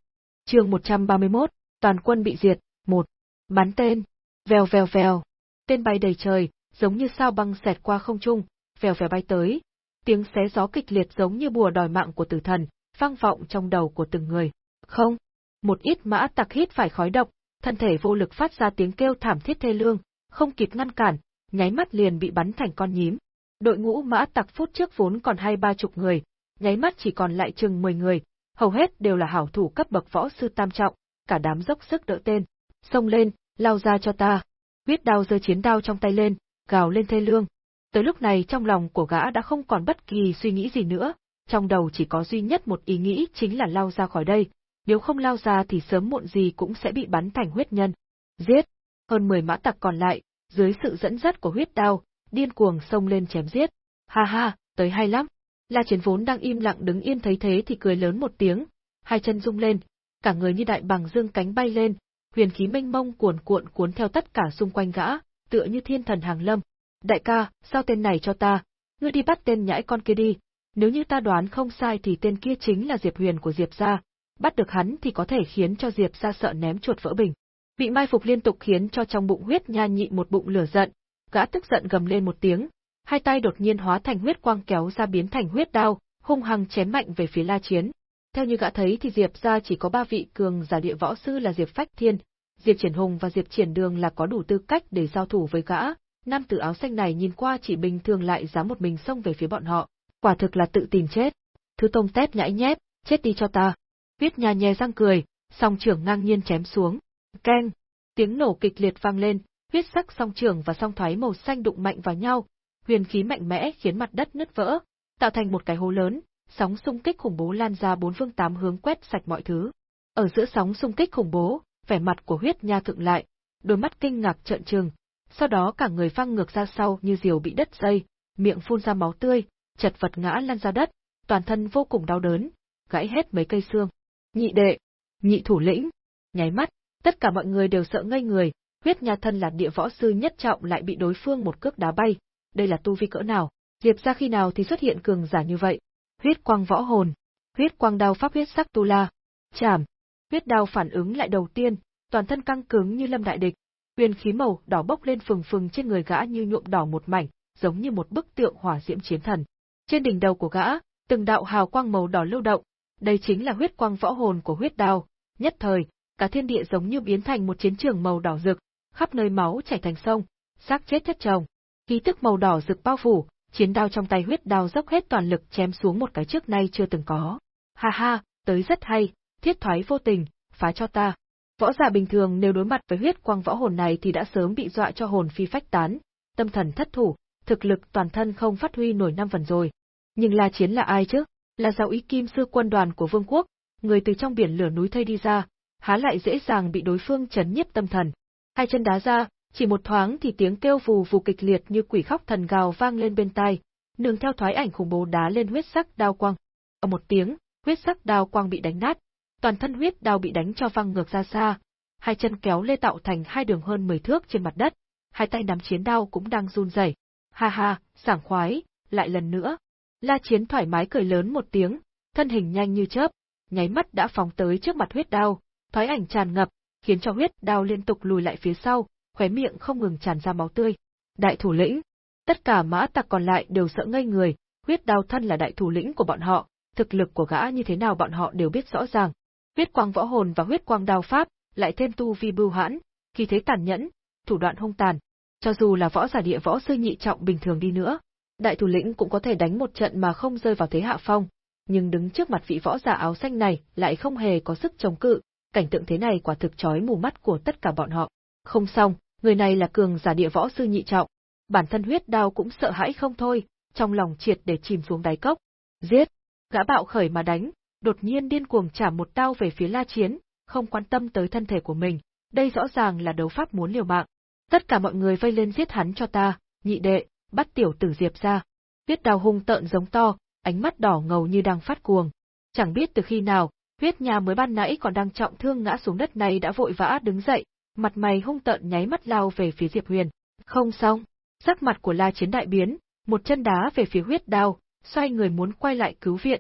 Chương 131, toàn quân bị diệt, 1. Bắn tên. Vèo vèo vèo. Tên bay đầy trời, giống như sao băng xẹt qua không trung, vèo vèo bay tới. Tiếng xé gió kịch liệt giống như bùa đòi mạng của tử thần, vang vọng trong đầu của từng người. Không. Một ít mã tặc hít phải khói độc, thân thể vô lực phát ra tiếng kêu thảm thiết thê lương, không kịp ngăn cản, nháy mắt liền bị bắn thành con nhím. Đội ngũ mã tặc phút trước vốn còn hai ba chục người, nháy mắt chỉ còn lại chừng mười người, hầu hết đều là hảo thủ cấp bậc võ sư tam trọng, cả đám dốc sức đỡ tên. Xông lên, lao ra cho ta. Huyết đao giơ chiến đao trong tay lên, gào lên thê lương. Tới lúc này trong lòng của gã đã không còn bất kỳ suy nghĩ gì nữa, trong đầu chỉ có duy nhất một ý nghĩ chính là lao ra khỏi đây, nếu không lao ra thì sớm muộn gì cũng sẽ bị bắn thành huyết nhân. Giết! Hơn 10 mã tặc còn lại, dưới sự dẫn dắt của huyết đao, điên cuồng xông lên chém giết. Ha ha, tới hay lắm. La Chiến vốn đang im lặng đứng yên thấy thế thì cười lớn một tiếng, hai chân rung lên, cả người như đại bằng dương cánh bay lên, huyền khí mênh mông cuồn cuộn cuốn theo tất cả xung quanh gã, tựa như thiên thần hàng lâm. Đại ca, sao tên này cho ta? Ngươi đi bắt tên nhãi con kia đi. Nếu như ta đoán không sai thì tên kia chính là Diệp Huyền của Diệp gia, bắt được hắn thì có thể khiến cho Diệp gia sợ ném chuột vỡ bình. Bị mai phục liên tục khiến cho trong bụng huyết nha nhị một bụng lửa giận, gã tức giận gầm lên một tiếng, hai tay đột nhiên hóa thành huyết quang kéo ra biến thành huyết đao, hung hăng chém mạnh về phía La Chiến. Theo như gã thấy thì Diệp gia chỉ có ba vị cường giả địa võ sư là Diệp Phách Thiên, Diệp Triển Hùng và Diệp Triển Đường là có đủ tư cách để giao thủ với gã. Nam tử áo xanh này nhìn qua chỉ bình thường lại dám một mình xông về phía bọn họ, quả thực là tự tìm chết. Thứ tông tép nhãi nhép, chết đi cho ta. Viết nhà nhè răng cười, song trưởng ngang nhiên chém xuống. Keng! Tiếng nổ kịch liệt vang lên, huyết sắc song trưởng và song thoái màu xanh đụng mạnh vào nhau, huyền khí mạnh mẽ khiến mặt đất nứt vỡ, tạo thành một cái hố lớn, sóng xung kích khủng bố lan ra bốn phương tám hướng quét sạch mọi thứ. Ở giữa sóng xung kích khủng bố, vẻ mặt của huyết nha thượng lại, đôi mắt kinh ngạc trợn trừng, sau đó cả người văng ngược ra sau như diều bị đất dây, miệng phun ra máu tươi, chật vật ngã lăn ra đất, toàn thân vô cùng đau đớn, gãy hết mấy cây xương. Nhị đệ, nhị thủ lĩnh, nháy mắt, tất cả mọi người đều sợ ngây người, huyết nha thân là địa võ sư nhất trọng lại bị đối phương một cước đá bay, đây là tu vi cỡ nào, Diệp ra khi nào thì xuất hiện cường giả như vậy. Huyết quang võ hồn, huyết quang đao pháp huyết sắc tu la, chảm, huyết đao phản ứng lại đầu tiên, toàn thân căng cứng như lâm đại địch, huyền khí màu đỏ bốc lên phừng phừng trên người gã như nhuộm đỏ một mảnh, giống như một bức tượng hỏa diễm chiến thần. Trên đỉnh đầu của gã, từng đạo hào quang màu đỏ lưu động, đây chính là huyết quang võ hồn của huyết đao, nhất thời, cả thiên địa giống như biến thành một chiến trường màu đỏ rực, khắp nơi máu chảy thành sông, xác chết chất chồng. Khí tức màu đỏ rực bao phủ, chiến đao trong tay huyết đao dốc hết toàn lực chém xuống một cái trước nay chưa từng có. Ha ha, tới rất hay, thiết thoái vô tình, phá cho ta. Võ giả bình thường nếu đối mặt với huyết quang võ hồn này thì đã sớm bị dọa cho hồn phi phách tán, tâm thần thất thủ, thực lực toàn thân không phát huy nổi năm phần rồi. Nhưng La Chiến là ai chứ? Là giáo ý kim sư quân đoàn của vương quốc, người từ trong biển lửa núi thây đi ra, há lại dễ dàng bị đối phương chấn nhiếp tâm thần. Hai chân đá ra, chỉ một thoáng thì tiếng kêu vù vù kịch liệt như quỷ khóc thần gào vang lên bên tai, nương theo thoái ảnh khủng bố đá lên huyết sắc đao quang. Ở một tiếng, huyết sắc đao quang bị đánh nát, toàn thân huyết đao bị đánh cho văng ngược ra xa, hai chân kéo lê tạo thành hai đường hơn 10 thước trên mặt đất, hai tay nắm chiến đao cũng đang run rẩy. Ha ha, sảng khoái, lại lần nữa. La Chiến thoải mái cười lớn một tiếng, thân hình nhanh như chớp, nháy mắt đã phóng tới trước mặt huyết đao, thoái ảnh tràn ngập, khiến cho huyết đao liên tục lùi lại phía sau, khóe miệng không ngừng tràn ra máu tươi. Đại thủ lĩnh, tất cả mã tặc còn lại đều sợ ngây người, huyết đao thân là đại thủ lĩnh của bọn họ, thực lực của gã như thế nào bọn họ đều biết rõ ràng. Huyết quang võ hồn và huyết quang đao pháp, lại thêm tu vi bưu hãn, khi thế tàn nhẫn, thủ đoạn hung tàn. Cho dù là võ giả địa võ sư nhị trọng bình thường đi nữa, đại thủ lĩnh cũng có thể đánh một trận mà không rơi vào thế hạ phong, nhưng đứng trước mặt vị võ giả áo xanh này lại không hề có sức chống cự, cảnh tượng thế này quả thực chói mù mắt của tất cả bọn họ. Không xong, người này là cường giả địa võ sư nhị trọng, bản thân huyết đao cũng sợ hãi không thôi, trong lòng triệt để chìm xuống đáy cốc. Giết! Gã bạo khởi mà đánh, đột nhiên điên cuồng trả một đao về phía La Chiến, không quan tâm tới thân thể của mình, đây rõ ràng là đấu pháp muốn liều mạng. Tất cả mọi người vây lên giết hắn cho ta, nhị đệ, bắt tiểu tử Diệp ra. Huyết đào hung tợn giống to, ánh mắt đỏ ngầu như đang phát cuồng. Chẳng biết từ khi nào, huyết nhà mới ban nãy còn đang trọng thương ngã xuống đất này đã vội vã đứng dậy, mặt mày hung tợn nháy mắt lao về phía Diệp Huyền. Không xong, sắc mặt của La Chiến đại biến, một chân đá về phía huyết đao, xoay người muốn quay lại cứu viện.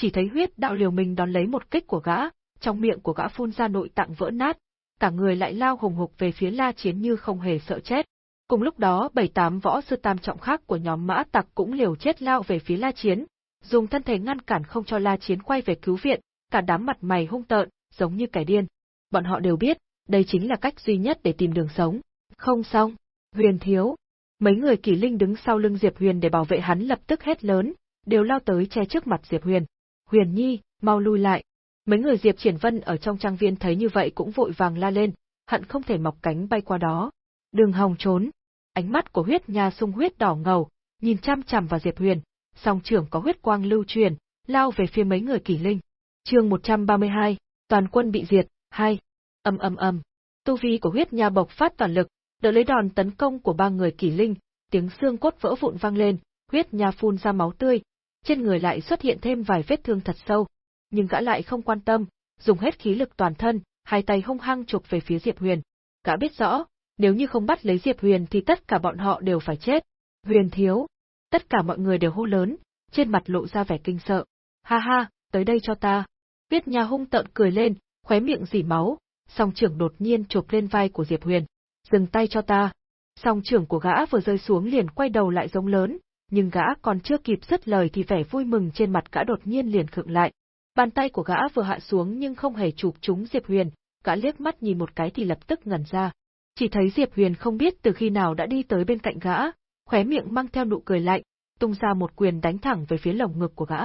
Chỉ thấy huyết đạo liều mình đón lấy một kích của gã, trong miệng của gã phun ra nội tạng vỡ nát, cả người lại lao hùng hục về phía La Chiến như không hề sợ chết. Cùng lúc đó bảy tám võ sư tam trọng khác của nhóm mã tặc cũng liều chết lao về phía La Chiến, dùng thân thể ngăn cản không cho La Chiến quay về cứu viện, cả đám mặt mày hung tợn, giống như kẻ điên. Bọn họ đều biết, đây chính là cách duy nhất để tìm đường sống. Không xong, Huyền thiếu. Mấy người kỷ linh đứng sau lưng Diệp Huyền để bảo vệ hắn lập tức hét lớn, đều lao tới che trước mặt Diệp Huyền. Huyền Nhi, mau lui lại. Mấy người Diệp Triển Vân ở trong trang viên thấy như vậy cũng vội vàng la lên, hận không thể mọc cánh bay qua đó. Đường hòng trốn. Ánh mắt của huyết nha sung huyết đỏ ngầu, nhìn chăm chằm vào Diệp Huyền, song trưởng có huyết quang lưu truyền, lao về phía mấy người kỳ linh. Chương 132, toàn quân bị diệt, hai. Ầm ầm ầm. Tu vi của huyết nha bộc phát toàn lực, đỡ lấy đòn tấn công của ba người kỳ linh, tiếng xương cốt vỡ vụn vang lên, huyết nha phun ra máu tươi, trên người lại xuất hiện thêm vài vết thương thật sâu. Nhưng gã lại không quan tâm, dùng hết khí lực toàn thân, hai tay hung hăng chụp về phía Diệp Huyền. Gã biết rõ, nếu như không bắt lấy Diệp Huyền thì tất cả bọn họ đều phải chết. Huyền thiếu. Tất cả mọi người đều hô lớn, trên mặt lộ ra vẻ kinh sợ. Ha ha, tới đây cho ta. Viết nhà hung tợn cười lên, khóe miệng dỉ máu, song trưởng đột nhiên chụp lên vai của Diệp Huyền. Dừng tay cho ta. Song trưởng của gã vừa rơi xuống liền quay đầu lại giống lớn, nhưng gã còn chưa kịp dứt lời thì vẻ vui mừng trên mặt gã đột nhiên liền khựng lại. Bàn tay của gã vừa hạ xuống nhưng không hề chụp trúng Diệp Huyền, gã liếc mắt nhìn một cái thì lập tức ngẩn ra. Chỉ thấy Diệp Huyền không biết từ khi nào đã đi tới bên cạnh gã, khóe miệng mang theo nụ cười lạnh, tung ra một quyền đánh thẳng về phía lồng ngực của gã.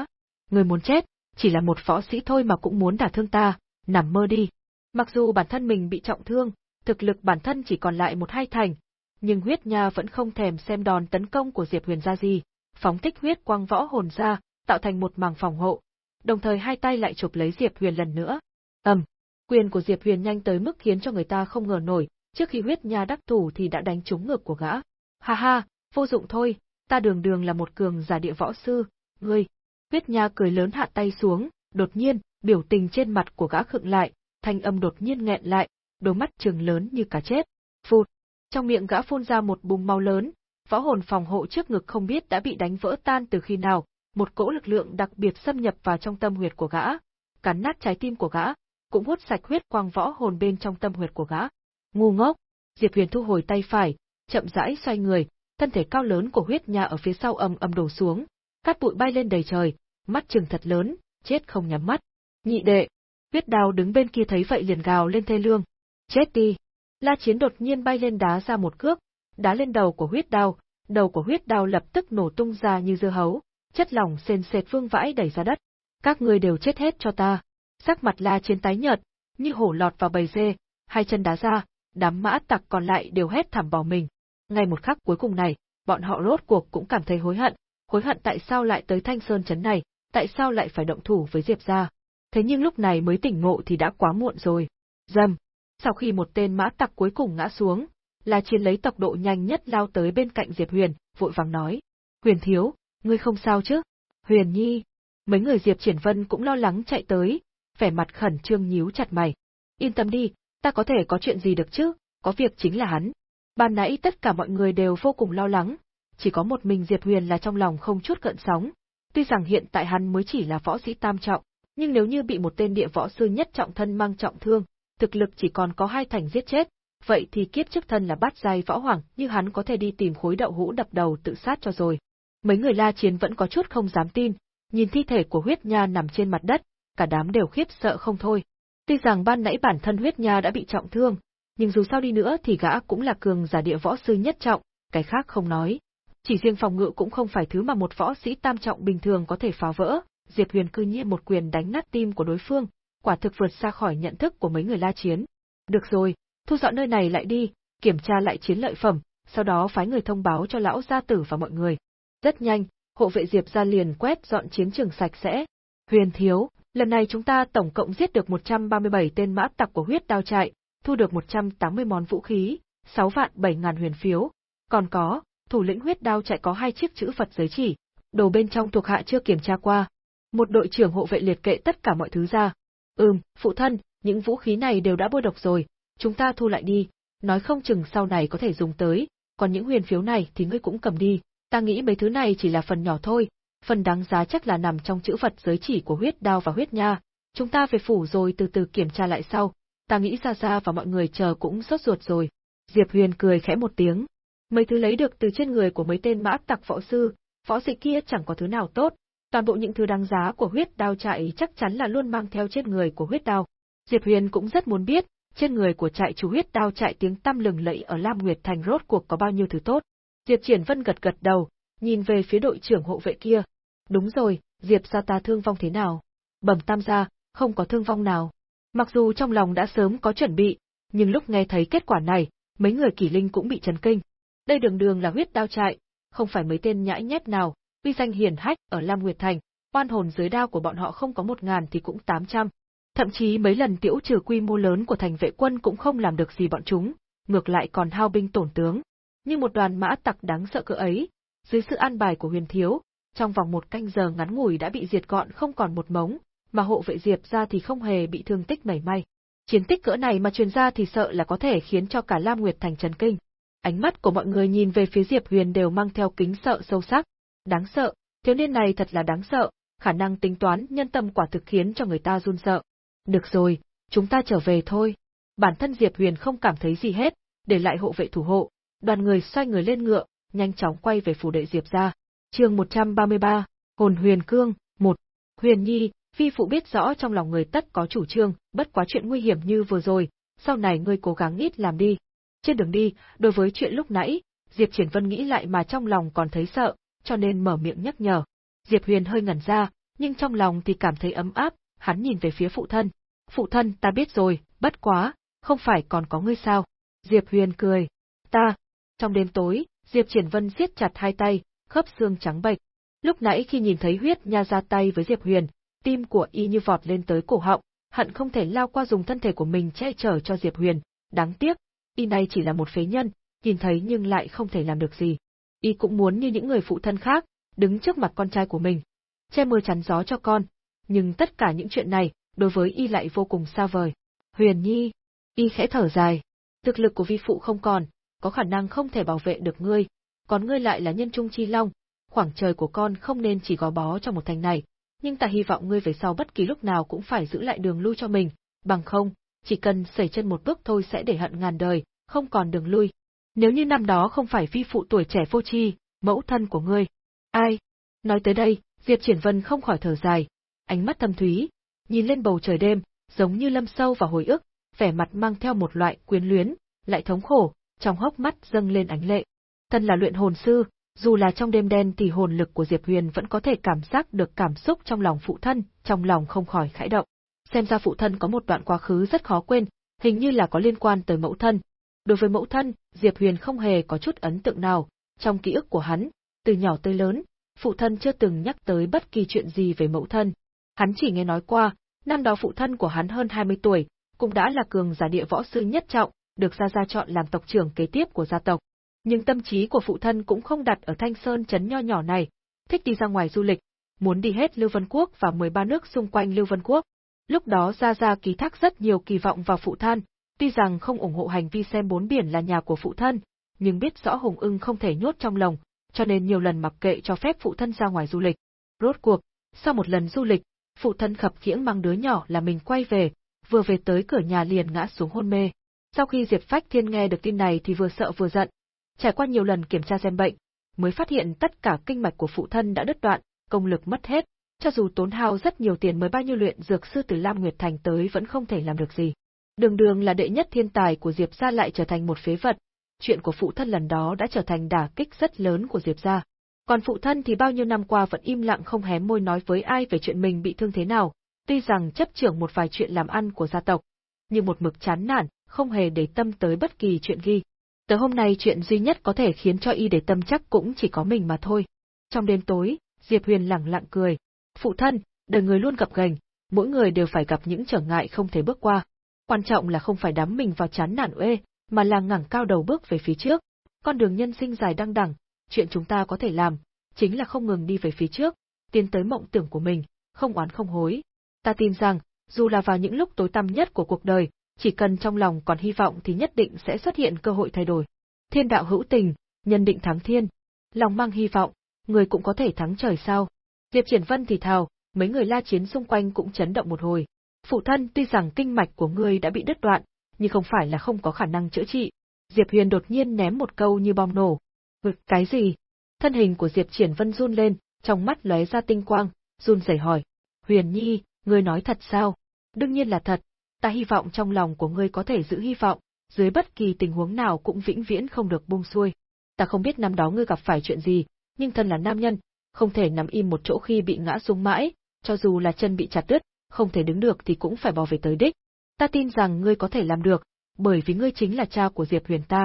Người muốn chết, chỉ là một võ sĩ thôi mà cũng muốn đả thương ta, nằm mơ đi. Mặc dù bản thân mình bị trọng thương, thực lực bản thân chỉ còn lại một hai thành, nhưng huyết nha vẫn không thèm xem đòn tấn công của Diệp Huyền ra gì, phóng thích huyết quang võ hồn ra, tạo thành một màng phòng hộ, đồng thời hai tay lại chụp lấy Diệp Huyền lần nữa. Ầm, quyền của Diệp Huyền nhanh tới mức khiến cho người ta không ngờ nổi, trước khi huyết nha đắc thủ thì đã đánh trúng ngực của gã. Ha ha, vô dụng thôi, ta đường đường là một cường giả địa võ sư, ngươi. Huyết nha cười lớn hạ tay xuống, đột nhiên, biểu tình trên mặt của gã khựng lại, thanh âm đột nhiên nghẹn lại, đôi mắt trừng lớn như cá chết. Phụt, trong miệng gã phun ra một bùng máu lớn, võ hồn phòng hộ trước ngực không biết đã bị đánh vỡ tan từ khi nào, một cỗ lực lượng đặc biệt xâm nhập vào trong tâm huyệt của gã, cắn nát trái tim của gã, cũng hút sạch huyết quang võ hồn bên trong tâm huyệt của gã. Ngu ngốc, Diệp Huyền thu hồi tay phải, chậm rãi xoay người, thân thể cao lớn của huyết nha ở phía sau ầm ầm đổ xuống, cát bụi bay lên đầy trời, mắt trừng thật lớn, chết không nhắm mắt. Nhị đệ, huyết đào đứng bên kia thấy vậy liền gào lên thê lương. Chết đi! La Chiến đột nhiên bay lên đá ra một cước, đá lên đầu của huyết đao, đầu của huyết đao lập tức nổ tung ra như dưa hấu, chất lỏng sền sệt vương vãi đẩy ra đất. Các ngươi đều chết hết cho ta. Sắc mặt La Chiến tái nhợt, như hổ lọt vào bầy dê, hai chân đá ra, đám mã tặc còn lại đều hét thảm bỏ mình. Ngay một khắc cuối cùng này, bọn họ rốt cuộc cũng cảm thấy hối hận, hối hận tại sao lại tới Thanh Sơn chấn này, tại sao lại phải động thủ với Diệp gia. Thế nhưng lúc này mới tỉnh ngộ thì đã quá muộn rồi. Dầm, sau khi một tên mã tặc cuối cùng ngã xuống, La Chiến lấy tốc độ nhanh nhất lao tới bên cạnh Diệp Huyền, vội vàng nói: "Huyền thiếu, ngươi không sao chứ?" "Huyền Nhi." Mấy người Diệp Triển Vân cũng lo lắng chạy tới, vẻ mặt khẩn trương nhíu chặt mày. "Yên tâm đi, ta có thể có chuyện gì được chứ, có việc chính là hắn." Ban nãy tất cả mọi người đều vô cùng lo lắng, chỉ có một mình Diệp Huyền là trong lòng không chút cận sóng. Tuy rằng hiện tại hắn mới chỉ là võ sĩ tam trọng, nhưng nếu như bị một tên địa võ sư nhất trọng thân mang trọng thương, thực lực chỉ còn có hai thành giết chết, vậy thì kiếp trước thân là bát giai võ hoàng, như hắn có thể đi tìm khối đậu hũ đập đầu tự sát cho rồi. Mấy người La Chiến vẫn có chút không dám tin, nhìn thi thể của huyết nha nằm trên mặt đất, cả đám đều khiếp sợ không thôi. Tuy rằng ban nãy bản thân huyết nha đã bị trọng thương, nhưng dù sao đi nữa thì gã cũng là cường giả địa võ sư nhất trọng, cái khác không nói. Chỉ riêng phòng ngự cũng không phải thứ mà một võ sĩ tam trọng bình thường có thể phá vỡ, Diệp Huyền cư nhiên một quyền đánh nát tim của đối phương, quả thực vượt xa khỏi nhận thức của mấy người la chiến. Được rồi, thu dọn nơi này lại đi, kiểm tra lại chiến lợi phẩm, sau đó phái người thông báo cho lão gia tử và mọi người. Rất nhanh, hộ vệ Diệp gia liền quét dọn chiến trường sạch sẽ. Huyền thiếu, Lần này chúng ta tổng cộng giết được 137 tên mã tặc của huyết đao trại, thu được 180 món vũ khí, 6 vạn 7 ngàn huyền phiếu. Còn có, thủ lĩnh huyết đao trại có hai chiếc chữ Phật giới chỉ, đồ bên trong thuộc hạ chưa kiểm tra qua. Một đội trưởng hộ vệ liệt kệ tất cả mọi thứ ra. Ừm, phụ thân, những vũ khí này đều đã bôi độc rồi, chúng ta thu lại đi, nói không chừng sau này có thể dùng tới, còn những huyền phiếu này thì ngươi cũng cầm đi, ta nghĩ mấy thứ này chỉ là phần nhỏ thôi, phần đáng giá chắc là nằm trong chữ vật giới chỉ của huyết đao và huyết nha, chúng ta về phủ rồi từ từ kiểm tra lại sau, ta nghĩ ra ra và mọi người chờ cũng sốt ruột rồi. Diệp Huyền cười khẽ một tiếng. Mấy thứ lấy được từ trên người của mấy tên mã tặc võ sư, võ sĩ kia chẳng có thứ nào tốt, toàn bộ những thứ đáng giá của huyết đao chạy chắc chắn là luôn mang theo trên người của huyết đao. Diệp Huyền cũng rất muốn biết, trên người của trại chủ huyết đao chạy tiếng tăm lừng lẫy ở Lam Nguyệt Thành rốt cuộc có bao nhiêu thứ tốt. Diệp Triển Vân gật gật đầu, nhìn về phía đội trưởng hộ vệ kia. Đúng rồi, Diệp gia ta thương vong thế nào? Bẩm tam gia, không có thương vong nào. Mặc dù trong lòng đã sớm có chuẩn bị, nhưng lúc nghe thấy kết quả này, mấy người kỷ linh cũng bị chấn kinh. Đây đường đường là huyết đao trại, không phải mấy tên nhãi nhép nào, uy danh hiển hách ở Lam Nguyệt Thành, oan hồn dưới đao của bọn họ không có một ngàn thì cũng tám trăm. Thậm chí mấy lần tiểu trừ quy mô lớn của thành vệ quân cũng không làm được gì bọn chúng, ngược lại còn hao binh tổn tướng. Nhưng một đoàn mã tặc đáng sợ cỡ ấy, dưới sự an bài của huyền thiếu, trong vòng một canh giờ ngắn ngủi đã bị diệt gọn không còn một mống, mà hộ vệ diệp ra thì không hề bị thương tích mảy may. Chiến tích cỡ này mà truyền ra thì sợ là có thể khiến cho cả Lam Nguyệt thành chấn kinh. Ánh mắt của mọi người nhìn về phía Diệp Huyền đều mang theo kính sợ sâu sắc. Đáng sợ, thiếu niên này thật là đáng sợ, khả năng tính toán nhân tâm quả thực khiến cho người ta run sợ. Được rồi, chúng ta trở về thôi. Bản thân Diệp Huyền không cảm thấy gì hết, để lại hộ vệ thủ hộ, đoàn người xoay người lên ngựa, nhanh chóng quay về phủ đệ Diệp ra. Chương 133, Hồn Huyền Cương, 1. Huyền Nhi, phi phụ biết rõ trong lòng người tất có chủ trương, bất quá chuyện nguy hiểm như vừa rồi, sau này ngươi cố gắng ít làm đi. Trên đường đi, đối với chuyện lúc nãy, Diệp Triển Vân nghĩ lại mà trong lòng còn thấy sợ, cho nên mở miệng nhắc nhở. Diệp Huyền hơi ngẩn ra, nhưng trong lòng thì cảm thấy ấm áp, hắn nhìn về phía phụ thân. Phụ thân ta biết rồi, bất quá, không phải còn có ngươi sao? Diệp Huyền cười. Ta. Trong đêm tối, Diệp Triển Vân siết chặt hai tay, khớp xương trắng bệch. Lúc nãy khi nhìn thấy huyết nha ra tay với Diệp Huyền, tim của y như vọt lên tới cổ họng, hận không thể lao qua dùng thân thể của mình che chở cho Diệp Huyền. Đáng tiếc, y này chỉ là một phế nhân, nhìn thấy nhưng lại không thể làm được gì. Y cũng muốn như những người phụ thân khác, đứng trước mặt con trai của mình, che mưa chắn gió cho con, nhưng tất cả những chuyện này, đối với y lại vô cùng xa vời. Huyền Nhi, y khẽ thở dài, thực lực của vi phụ không còn, có khả năng không thể bảo vệ được ngươi, còn ngươi lại là nhân trung chi long, khoảng trời của con không nên chỉ gò bó trong một thành này, nhưng ta hy vọng ngươi về sau bất kỳ lúc nào cũng phải giữ lại đường lui cho mình, bằng không, chỉ cần xảy chân một bước thôi sẽ để hận ngàn đời, không còn đường lui. Nếu như năm đó không phải vi phụ tuổi trẻ vô tri, mẫu thân của ngươi. Ai? Nói tới đây, Diệp Triển Vân không khỏi thở dài, ánh mắt thâm thúy, nhìn lên bầu trời đêm, giống như lâm sâu vào hồi ức, vẻ mặt mang theo một loại quyến luyến, lại thống khổ, trong hốc mắt dâng lên ánh lệ. Thân là luyện hồn sư, dù là trong đêm đen thì hồn lực của Diệp Huyền vẫn có thể cảm giác được cảm xúc trong lòng phụ thân, trong lòng không khỏi khẽ động. Xem ra phụ thân có một đoạn quá khứ rất khó quên, hình như là có liên quan tới mẫu thân. Đối với mẫu thân, Diệp Huyền không hề có chút ấn tượng nào, trong ký ức của hắn, từ nhỏ tới lớn, phụ thân chưa từng nhắc tới bất kỳ chuyện gì về mẫu thân. Hắn chỉ nghe nói qua, năm đó phụ thân của hắn hơn 20 tuổi, cũng đã là cường giả địa võ sư nhất trọng, được Gia Gia chọn làm tộc trưởng kế tiếp của gia tộc. Nhưng tâm trí của phụ thân cũng không đặt ở Thanh Sơn trấn nho nhỏ này, thích đi ra ngoài du lịch, muốn đi hết Lưu Vân Quốc và 13 nước xung quanh Lưu Vân Quốc. Lúc đó Gia Gia ký thác rất nhiều kỳ vọng vào phụ thân, tuy rằng không ủng hộ hành vi xem bốn biển là nhà của phụ thân, nhưng biết rõ Hùng ưng không thể nhốt trong lòng, cho nên nhiều lần mặc kệ cho phép phụ thân ra ngoài du lịch. Rốt cuộc, sau một lần du lịch, phụ thân khập khiễng mang đứa nhỏ là mình quay về, vừa về tới cửa nhà liền ngã xuống hôn mê. Sau khi Diệp Phách Thiên nghe được tin này thì vừa sợ vừa giận, trải qua nhiều lần kiểm tra xem bệnh, mới phát hiện tất cả kinh mạch của phụ thân đã đứt đoạn, công lực mất hết, cho dù tốn hao rất nhiều tiền mới bao nhiêu luyện dược sư từ Lam Nguyệt Thành tới vẫn không thể làm được gì. Đường đường là đệ nhất thiên tài của Diệp gia lại trở thành một phế vật, chuyện của phụ thân lần đó đã trở thành đả kích rất lớn của Diệp gia. Còn phụ thân thì bao nhiêu năm qua vẫn im lặng không hé môi nói với ai về chuyện mình bị thương thế nào, tuy rằng chấp trưởng một vài chuyện làm ăn của gia tộc, nhưng một mực chán nản, không hề để tâm tới bất kỳ chuyện ghi. Tới hôm nay chuyện duy nhất có thể khiến cho y để tâm chắc cũng chỉ có mình mà thôi. Trong đêm tối, Diệp Huyền lặng lặng cười. Phụ thân, đời người luôn gặp gành, mỗi người đều phải gặp những trở ngại không thể bước qua. Quan trọng là không phải đắm mình vào chán nản uê, mà là ngẩng cao đầu bước về phía trước. Con đường nhân sinh dài đăng đẳng, chuyện chúng ta có thể làm, chính là không ngừng đi về phía trước, tiến tới mộng tưởng của mình, không oán không hối. Ta tin rằng, dù là vào những lúc tối tăm nhất của cuộc đời, chỉ cần trong lòng còn hy vọng thì nhất định sẽ xuất hiện cơ hội thay đổi. Thiên đạo hữu tình, nhân định thắng thiên. Lòng mang hy vọng, người cũng có thể thắng trời sao. Diệp Triển Vân thì thào, mấy người la chiến xung quanh cũng chấn động một hồi. Phụ thân tuy rằng kinh mạch của ngươi đã bị đứt đoạn, nhưng không phải là không có khả năng chữa trị. Diệp Huyền đột nhiên ném một câu như bom nổ. Ngực cái gì? Thân hình của Diệp Triển Vân run lên, trong mắt lóe ra tinh quang, run rẩy hỏi. Huyền Nhi, ngươi nói thật sao? Đương nhiên là thật, ta hy vọng trong lòng của ngươi có thể giữ hy vọng, dưới bất kỳ tình huống nào cũng vĩnh viễn không được buông xuôi. Ta không biết năm đó ngươi gặp phải chuyện gì, nhưng thân là nam nhân, không thể nằm im một chỗ khi bị ngã xuống mãi, cho dù là chân bị chặt đứt, không thể đứng được thì cũng phải bỏ về tới đích. Ta tin rằng ngươi có thể làm được, bởi vì ngươi chính là cha của Diệp Huyền ta.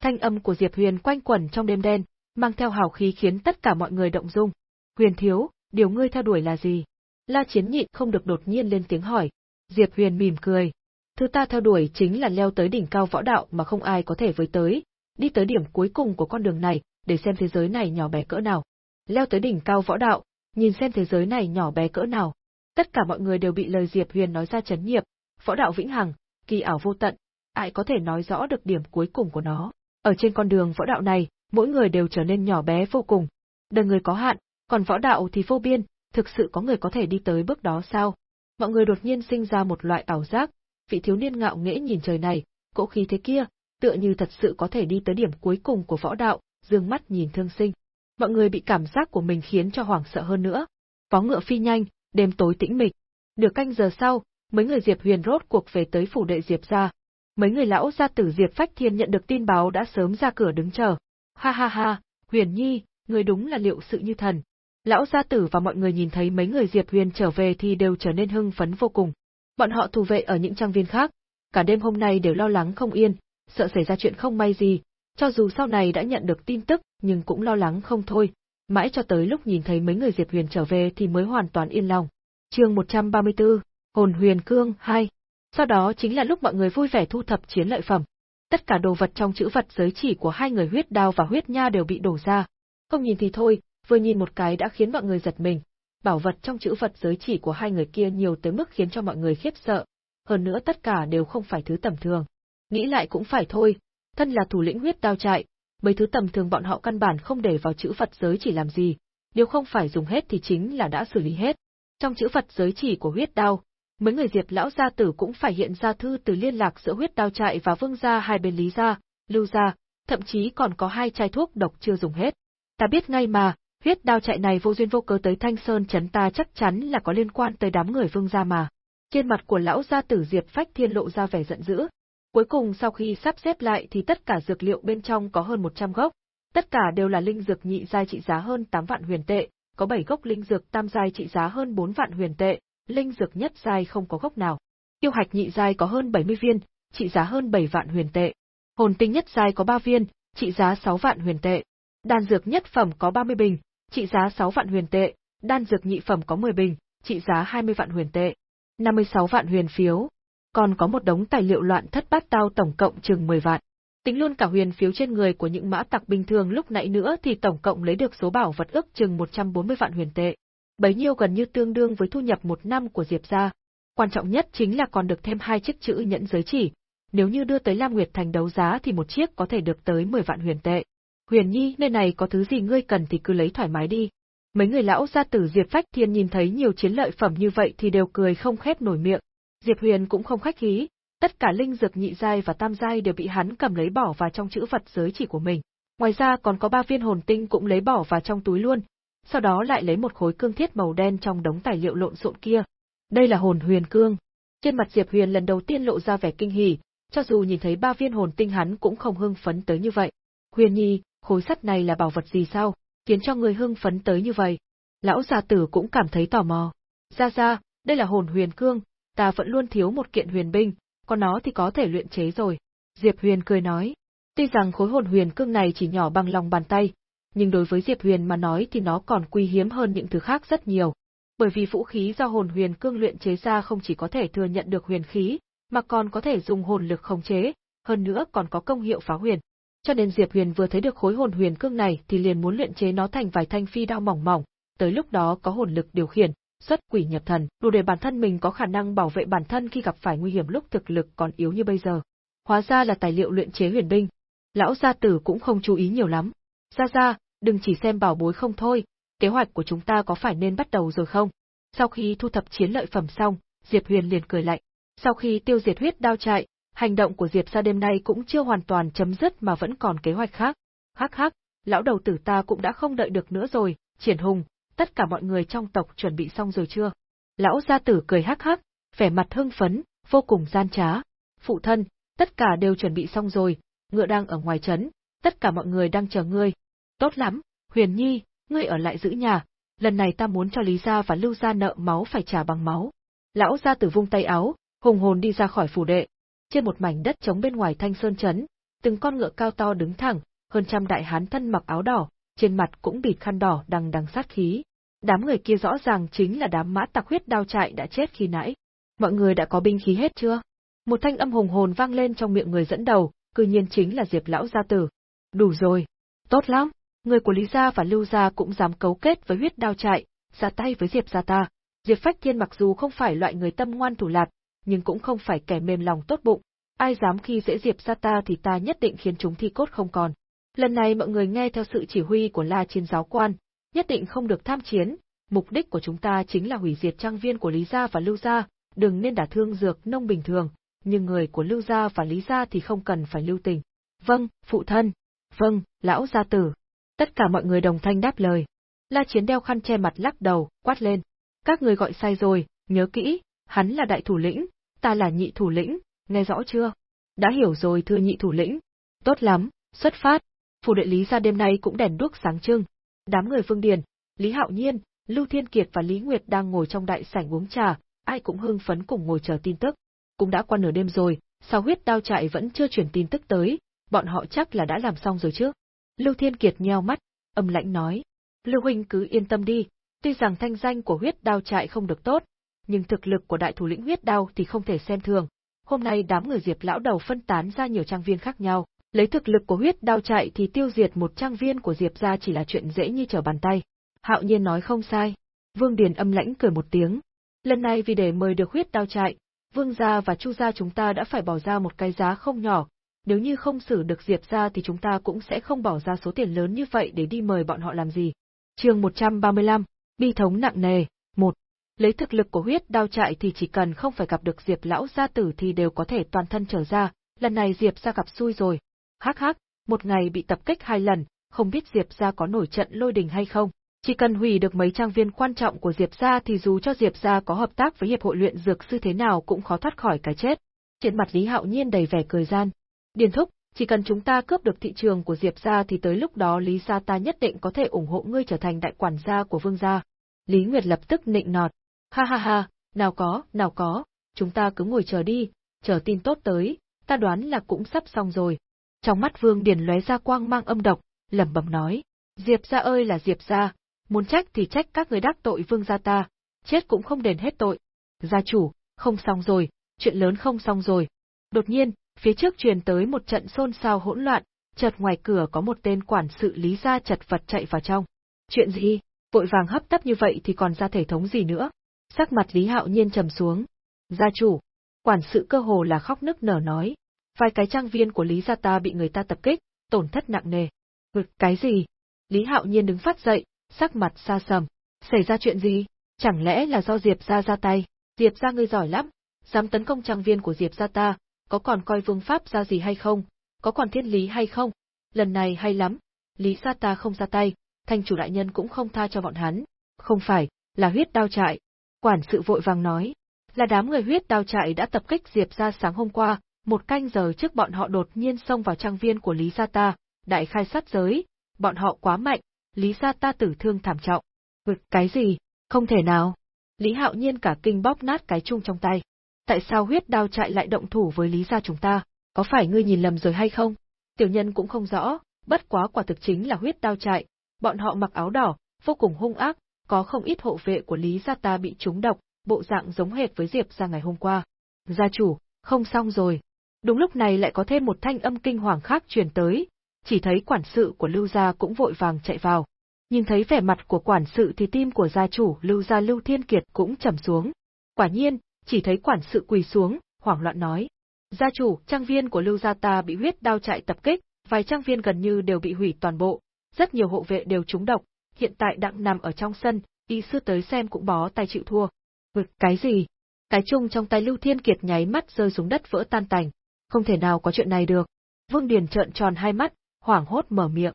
Thanh âm của Diệp Huyền quanh quẩn trong đêm đen, mang theo hào khí khiến tất cả mọi người động dung. Huyền thiếu, điều ngươi theo đuổi là gì? La Chiến nhịn không được đột nhiên lên tiếng hỏi. Diệp Huyền mỉm cười. Thứ ta theo đuổi chính là leo tới đỉnh cao võ đạo mà không ai có thể với tới, đi tới điểm cuối cùng của con đường này, để xem thế giới này nhỏ bé cỡ nào. Leo tới đỉnh cao võ đạo, nhìn xem thế giới này nhỏ bé cỡ nào. Tất cả mọi người đều bị lời Diệp Huyền nói ra chấn nhiếp, võ đạo vĩnh hằng, kỳ ảo vô tận, ai có thể nói rõ được điểm cuối cùng của nó. Ở trên con đường võ đạo này, mỗi người đều trở nên nhỏ bé vô cùng. Đời người có hạn, còn võ đạo thì vô biên, thực sự có người có thể đi tới bước đó sao? Mọi người đột nhiên sinh ra một loại ảo giác, vị thiếu niên ngạo nghễ nhìn trời này, cỗ khí thế kia, tựa như thật sự có thể đi tới điểm cuối cùng của võ đạo, dương mắt nhìn thương sinh. Mọi người bị cảm giác của mình khiến cho hoảng sợ hơn nữa. Vó ngựa phi nhanh, đêm tối tĩnh mịch. Được canh giờ sau, mấy người Diệp Huyền rốt cuộc về tới phủ đệ Diệp gia. Mấy người lão gia tử Diệp Phách Thiên nhận được tin báo đã sớm ra cửa đứng chờ. Ha ha ha, Huyền Nhi, người đúng là liệu sự như thần. Lão gia tử và mọi người nhìn thấy mấy người Diệp Huyền trở về thì đều trở nên hưng phấn vô cùng. Bọn họ thủ vệ ở những trang viên khác, cả đêm hôm nay đều lo lắng không yên, sợ xảy ra chuyện không may gì, cho dù sau này đã nhận được tin tức, nhưng cũng lo lắng không thôi, mãi cho tới lúc nhìn thấy mấy người Diệp Huyền trở về thì mới hoàn toàn yên lòng. Chương 134, Hồn Huyền Cương 2. Sau đó chính là lúc mọi người vui vẻ thu thập chiến lợi phẩm. Tất cả đồ vật trong chữ vật giới chỉ của hai người huyết đao và huyết nha đều bị đổ ra. Không nhìn thì thôi, vừa nhìn một cái đã khiến mọi người giật mình. Bảo vật trong chữ vật giới chỉ của hai người kia nhiều tới mức khiến cho mọi người khiếp sợ. Hơn nữa tất cả đều không phải thứ tầm thường. Nghĩ lại cũng phải thôi, thân là thủ lĩnh huyết đao trại, mấy thứ tầm thường bọn họ căn bản không để vào chữ Phật giới chỉ làm gì, nếu không phải dùng hết thì chính là đã xử lý hết. Trong chữ Phật giới chỉ của huyết đao, mấy người Diệp lão gia tử cũng phải hiện ra thư từ liên lạc giữa huyết đao trại và vương gia hai bên lý gia, lưu gia, thậm chí còn có hai chai thuốc độc chưa dùng hết. Ta biết ngay mà, huyết đao trại này vô duyên vô cớ tới Thanh Sơn chấn ta chắc chắn là có liên quan tới đám người vương gia mà. Trên mặt của lão gia tử Diệp Phách Thiên lộ ra vẻ giận dữ, Cuối cùng sau khi sắp xếp lại thì tất cả dược liệu bên trong có hơn 100 gốc, tất cả đều là linh dược nhị giai trị giá hơn 8 vạn huyền tệ, có 7 gốc linh dược tam giai trị giá hơn 4 vạn huyền tệ, linh dược nhất giai không có gốc nào. Tiêu hạch nhị giai có hơn 70 viên, trị giá hơn 7 vạn huyền tệ. Hồn tinh nhất giai có 3 viên, trị giá 6 vạn huyền tệ. Đan dược nhất phẩm có 30 bình, trị giá 6 vạn huyền tệ, đan dược nhị phẩm có 10 bình, trị giá 20 vạn huyền tệ. 56 vạn huyền phiếu, còn có một đống tài liệu loạn thất bát tao tổng cộng chừng 10 vạn. Tính luôn cả huyền phiếu trên người của những mã tặc bình thường lúc nãy nữa thì tổng cộng lấy được số bảo vật ước chừng 140 vạn huyền tệ. Bấy nhiêu gần như tương đương với thu nhập một năm của Diệp gia. Quan trọng nhất chính là còn được thêm hai chiếc chữ nhẫn giới chỉ. Nếu như đưa tới Lam Nguyệt Thành đấu giá thì một chiếc có thể được tới 10 vạn huyền tệ. Huyền Nhi, nơi này có thứ gì ngươi cần thì cứ lấy thoải mái đi. Mấy người lão gia tử Diệp Phách Thiên nhìn thấy nhiều chiến lợi phẩm như vậy thì đều cười không khép nổi miệng, Diệp Huyền cũng không khách khí, tất cả linh dược nhị giai và tam giai đều bị hắn cầm lấy bỏ vào trong chữ vật giới chỉ của mình. Ngoài ra còn có ba viên hồn tinh cũng lấy bỏ vào trong túi luôn, sau đó lại lấy một khối cương thiết màu đen trong đống tài liệu lộn xộn kia. Đây là hồn huyền cương. Trên mặt Diệp Huyền lần đầu tiên lộ ra vẻ kinh hỉ, cho dù nhìn thấy ba viên hồn tinh hắn cũng không hưng phấn tới như vậy. Huyền Nhi, khối sắt này là bảo vật gì sao, khiến cho người hưng phấn tới như vậy? Lão già tử cũng cảm thấy tò mò. Ra ra, đây là hồn huyền cương, ta vẫn luôn thiếu một kiện huyền binh, còn nó thì có thể luyện chế rồi. Diệp Huyền cười nói, tuy rằng khối hồn huyền cương này chỉ nhỏ bằng lòng bàn tay, nhưng đối với Diệp Huyền mà nói thì nó còn quý hiếm hơn những thứ khác rất nhiều. Bởi vì vũ khí do hồn huyền cương luyện chế ra không chỉ có thể thừa nhận được huyền khí, mà còn có thể dùng hồn lực khống chế, hơn nữa còn có công hiệu phá huyền. Cho nên Diệp Huyền vừa thấy được khối hồn huyền cương này thì liền muốn luyện chế nó thành vài thanh phi đao mỏng mỏng, tới lúc đó có hồn lực điều khiển, xuất quỷ nhập thần, đủ để bản thân mình có khả năng bảo vệ bản thân khi gặp phải nguy hiểm lúc thực lực còn yếu như bây giờ. Hóa ra là tài liệu luyện chế huyền binh. Lão gia tử cũng không chú ý nhiều lắm. Gia gia, đừng chỉ xem bảo bối không thôi, kế hoạch của chúng ta có phải nên bắt đầu rồi không? Sau khi thu thập chiến lợi phẩm xong, Diệp Huyền liền cười lạnh. Sau khi tiêu diệt huyết đao chạy, hành động của Diệp gia đêm nay cũng chưa hoàn toàn chấm dứt mà vẫn còn kế hoạch khác. Hắc hắc, lão đầu tử ta cũng đã không đợi được nữa rồi, triển hùng, tất cả mọi người trong tộc chuẩn bị xong rồi chưa? Lão gia tử cười hắc hắc, vẻ mặt hưng phấn, vô cùng gian trá. Phụ thân, tất cả đều chuẩn bị xong rồi, ngựa đang ở ngoài trấn, tất cả mọi người đang chờ ngươi. Tốt lắm, Huyền Nhi, ngươi ở lại giữ nhà, lần này ta muốn cho Lý gia và Lưu gia nợ máu phải trả bằng máu. Lão gia tử vung tay áo, hùng hồn đi ra khỏi phủ đệ. Trên một mảnh đất trống bên ngoài Thanh Sơn trấn, từng con ngựa cao to đứng thẳng, hơn trăm đại hán thân mặc áo đỏ, trên mặt cũng bịt khăn đỏ đằng đằng sát khí. Đám người kia rõ ràng chính là đám mã tặc huyết đao chạy đã chết khi nãy. Mọi người đã có binh khí hết chưa? Một thanh âm hùng hồn vang lên trong miệng người dẫn đầu, cư nhiên chính là Diệp lão gia tử. Đủ rồi. Tốt lắm, người của Lý gia và Lưu gia cũng dám cấu kết với huyết đao chạy, ra tay với Diệp gia ta. Diệp Phách Thiên mặc dù không phải loại người tâm ngoan thủ lạt, nhưng cũng không phải kẻ mềm lòng tốt bụng, ai dám khi dễ Diệp gia ta thì ta nhất định khiến chúng thi cốt không còn. Lần này mọi người nghe theo sự chỉ huy của La Chiến giáo quan, nhất định không được tham chiến, mục đích của chúng ta chính là hủy diệt trang viên của Lý gia và Lưu gia, đừng nên đả thương dược nông bình thường, nhưng người của Lưu gia và Lý gia thì không cần phải lưu tình. Vâng, phụ thân. Vâng, lão gia tử. Tất cả mọi người đồng thanh đáp lời. La Chiến đeo khăn che mặt lắc đầu, quát lên. Các người gọi sai rồi, nhớ kỹ, hắn là đại thủ lĩnh, ta là nhị thủ lĩnh, nghe rõ chưa? Đã hiểu rồi thưa nhị thủ lĩnh. Tốt lắm, xuất phát. Phủ đệ Lý gia đêm nay cũng đèn đuốc sáng trưng. Đám người Vương Điền, Lý Hạo Nhiên, Lưu Thiên Kiệt và Lý Nguyệt đang ngồi trong đại sảnh uống trà, ai cũng hưng phấn cùng ngồi chờ tin tức. Cũng đã qua nửa đêm rồi, sao huyết đao Trại vẫn chưa chuyển tin tức tới, bọn họ chắc là đã làm xong rồi chứ. Lưu Thiên Kiệt nheo mắt, âm lãnh nói. Lưu Huynh cứ yên tâm đi, tuy rằng thanh danh của huyết đao Trại không được tốt, nhưng thực lực của đại thủ lĩnh huyết đao thì không thể xem thường. Hôm nay đám người diệp lão đầu phân tán ra nhiều trang viên khác nhau, lấy thực lực của huyết đao chạy thì tiêu diệt một trang viên của diệp gia chỉ là chuyện dễ như trở bàn tay. Hạo nhiên nói không sai. Vương Điền âm lãnh cười một tiếng. Lần này vì để mời được huyết đao chạy, Vương gia và Chu gia chúng ta đã phải bỏ ra một cái giá không nhỏ, nếu như không xử được Diệp gia thì chúng ta cũng sẽ không bỏ ra số tiền lớn như vậy để đi mời bọn họ làm gì. Chương 135, bi thống nặng nề, 1. Lấy thực lực của huyết đao chạy thì chỉ cần không phải gặp được Diệp lão gia tử thì đều có thể toàn thân trở ra, lần này Diệp gia gặp xui rồi. Hắc hắc, một ngày bị tập kích hai lần, không biết Diệp gia có nổi trận lôi đình hay không. Chỉ cần hủy được mấy trang viên quan trọng của Diệp gia thì dù cho Diệp gia có hợp tác với hiệp hội luyện dược sư thế nào cũng khó thoát khỏi cái chết. Trên mặt Lý Hạo Nhiên đầy vẻ cười gian. Điền thúc, chỉ cần chúng ta cướp được thị trường của Diệp gia thì tới lúc đó Lý gia ta nhất định có thể ủng hộ ngươi trở thành đại quản gia của Vương gia. Lý Nguyệt lập tức nịnh nọt. Ha ha ha, nào có, nào có, chúng ta cứ ngồi chờ đi, chờ tin tốt tới, ta đoán là cũng sắp xong rồi. Trong mắt Vương Điền lóe ra quang mang âm độc, lẩm bẩm nói: "Diệp gia ơi là Diệp gia, muốn trách thì trách các người đắc tội vương gia ta, chết cũng không đền hết tội. Gia chủ, không xong rồi, chuyện lớn không xong rồi. Đột nhiên, phía trước truyền tới một trận xôn xao hỗn loạn, chợt ngoài cửa có một tên quản sự lý gia chật vật chạy vào trong. Chuyện gì? Vội vàng hấp tấp như vậy thì còn ra thể thống gì nữa? Sắc mặt Lý Hạo Nhiên trầm xuống. Gia chủ, quản sự cơ hồ là khóc nức nở nói, vài cái trang viên của Lý gia ta bị người ta tập kích, tổn thất nặng nề. Ngực cái gì? Lý Hạo Nhiên đứng phát dậy, sắc mặt xa sầm. Xảy ra chuyện gì? Chẳng lẽ là do Diệp gia ra tay? Diệp gia ngươi giỏi lắm, dám tấn công trang viên của Diệp gia ta, có còn coi vương pháp ra gì hay không? Có còn thiên lý hay không? Lần này hay lắm, Lý gia ta không ra tay, thành chủ đại nhân cũng không tha cho bọn hắn. Không phải, là huyết đao trại. Quản sự vội vàng nói, là đám người huyết đao trại đã tập kích Diệp gia sáng hôm qua, một canh giờ trước bọn họ đột nhiên xông vào trang viên của Lý gia ta, đại khai sát giới, bọn họ quá mạnh, Lý gia ta tử thương thảm trọng. Vực cái gì? Không thể nào. Lý Hạo Nhiên cả kinh bóp nát cái chung trong tay. Tại sao huyết đao chạy lại động thủ với Lý gia chúng ta? Có phải ngươi nhìn lầm rồi hay không? Tiểu nhân cũng không rõ, bất quá quả thực chính là huyết đao chạy. Bọn họ mặc áo đỏ, vô cùng hung ác, có không ít hộ vệ của Lý gia ta bị trúng độc, bộ dạng giống hệt với Diệp gia ngày hôm qua. Gia chủ, không xong rồi. Đúng lúc này lại có thêm một thanh âm kinh hoàng khác truyền tới, chỉ thấy quản sự của Lưu gia cũng vội vàng chạy vào. Nhìn thấy vẻ mặt của quản sự thì tim của gia chủ Lưu gia Lưu Thiên Kiệt cũng trầm xuống. Quả nhiên, chỉ thấy quản sự quỳ xuống, hoảng loạn nói. Gia chủ, trang viên của Lưu gia ta bị huyết đao chạy tập kích, vài trang viên gần như đều bị hủy toàn bộ, rất nhiều hộ vệ đều trúng độc, hiện tại đang nằm ở trong sân, y sư tới xem cũng bó tay chịu thua. Vực cái gì? Cái chung trong tay Lưu Thiên Kiệt nháy mắt rơi xuống đất vỡ tan tành. Không thể nào có chuyện này được. Vương Điền trợn tròn hai mắt, hoảng hốt mở miệng.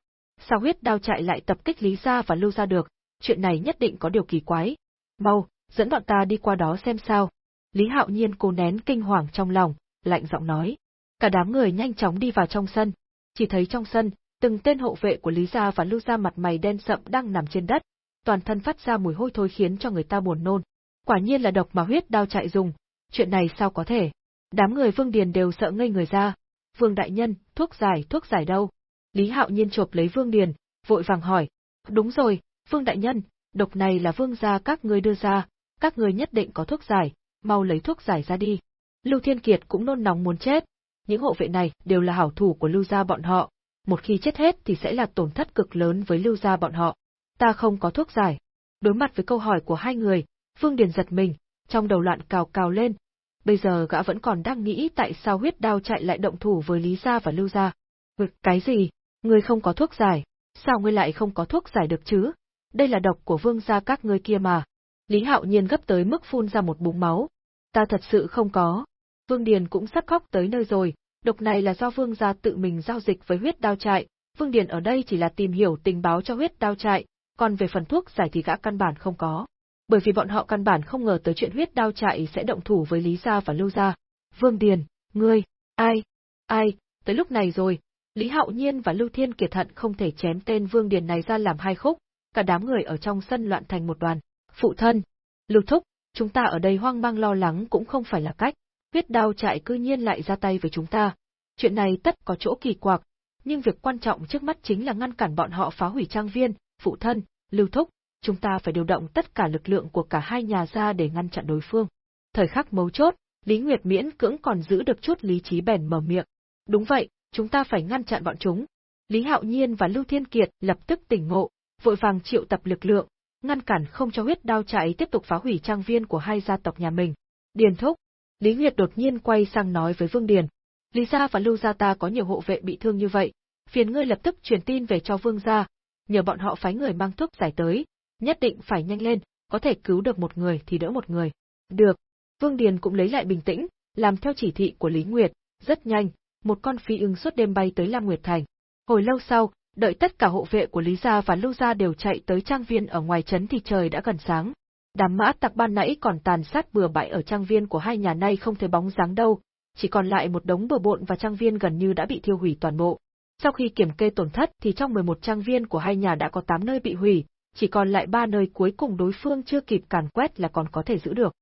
Sao huyết đao chạy lại tập kích Lý Gia và Lưu Gia được, chuyện này nhất định có điều kỳ quái. Mau, dẫn bọn ta đi qua đó xem sao. Lý Hạo Nhiên cố nén kinh hoàng trong lòng, lạnh giọng nói. Cả đám người nhanh chóng đi vào trong sân. Chỉ thấy trong sân, từng tên hộ vệ của Lý Gia và Lưu Gia mặt mày đen sậm đang nằm trên đất, toàn thân phát ra mùi hôi thối khiến cho người ta buồn nôn. Quả nhiên là độc mà huyết đao chạy dùng, chuyện này sao có thể? Đám người Vương Điền đều sợ ngây người ra. Vương đại nhân, thuốc giải, thuốc giải đâu? Lý Hạo Nhiên chộp lấy Vương Điền, vội vàng hỏi. Đúng rồi, Vương đại nhân, độc này là Vương gia các ngươi đưa ra, các ngươi nhất định có thuốc giải, mau lấy thuốc giải ra đi. Lưu Thiên Kiệt cũng nôn nóng muốn chết. Những hộ vệ này đều là hảo thủ của Lưu gia bọn họ, một khi chết hết thì sẽ là tổn thất cực lớn với Lưu gia bọn họ. Ta không có thuốc giải. Đối mặt với câu hỏi của hai người, Vương Điền giật mình, trong đầu loạn cào cào lên. Bây giờ gã vẫn còn đang nghĩ tại sao huyết đao chạy lại động thủ với Lý gia và Lưu gia. Cái gì? Ngươi không có thuốc giải, sao ngươi lại không có thuốc giải được chứ? Đây là độc của vương gia các ngươi kia mà. Lý Hạo Nhiên gấp tới mức phun ra một búng máu. Ta thật sự không có. Vương Điền cũng sắp khóc tới nơi rồi, độc này là do vương gia tự mình giao dịch với huyết đao trại, Vương Điền ở đây chỉ là tìm hiểu tình báo cho huyết đao trại, còn về phần thuốc giải thì gã căn bản không có. Bởi vì bọn họ căn bản không ngờ tới chuyện huyết đao trại sẽ động thủ với Lý Gia và Lưu Gia. Vương Điền, ngươi, ai, ai, tới lúc này rồi, Lý Hạo Nhiên và Lưu Thiên Kiệt hận không thể chém tên Vương Điền này ra làm hai khúc, cả đám người ở trong sân loạn thành một đoàn. Phụ thân, Lưu Thúc, chúng ta ở đây hoang mang lo lắng cũng không phải là cách, huyết đao trại cư nhiên lại ra tay với chúng ta. Chuyện này tất có chỗ kỳ quặc, nhưng việc quan trọng trước mắt chính là ngăn cản bọn họ phá hủy trang viên, phụ thân, Lưu Thúc, chúng ta phải điều động tất cả lực lượng của cả hai nhà ra để ngăn chặn đối phương. Thời khắc mấu chốt, Lý Nguyệt miễn cưỡng còn giữ được chút lý trí bèn mở miệng. Đúng vậy, chúng ta phải ngăn chặn bọn chúng. Lý Hạo Nhiên và Lưu Thiên Kiệt lập tức tỉnh ngộ, vội vàng triệu tập lực lượng, ngăn cản không cho huyết đao chạy tiếp tục phá hủy trang viên của hai gia tộc nhà mình. Điền Thúc, Lý Nguyệt đột nhiên quay sang nói với Vương Điền. Lý gia và Lưu gia ta có nhiều hộ vệ bị thương như vậy, phiền ngươi lập tức truyền tin về cho Vương gia, nhờ bọn họ phái người mang thuốc giải tới, nhất định phải nhanh lên, có thể cứu được một người thì đỡ một người. Được. Vương Điền cũng lấy lại bình tĩnh, làm theo chỉ thị của Lý Nguyệt, rất nhanh, một con phi ưng suốt đêm bay tới Lam Nguyệt Thành. Hồi lâu sau, đợi tất cả hộ vệ của Lý Gia và Lưu Gia đều chạy tới trang viên ở ngoài trấn thì trời đã gần sáng. Đám mã tặc ban nãy còn tàn sát bừa bãi ở trang viên của hai nhà nay không thấy bóng dáng đâu, chỉ còn lại một đống bừa bộn và trang viên gần như đã bị thiêu hủy toàn bộ. Sau khi kiểm kê tổn thất thì trong 11 trang viên của hai nhà đã có 8 nơi bị hủy, chỉ còn lại ba nơi cuối cùng đối phương chưa kịp càn quét là còn có thể giữ được.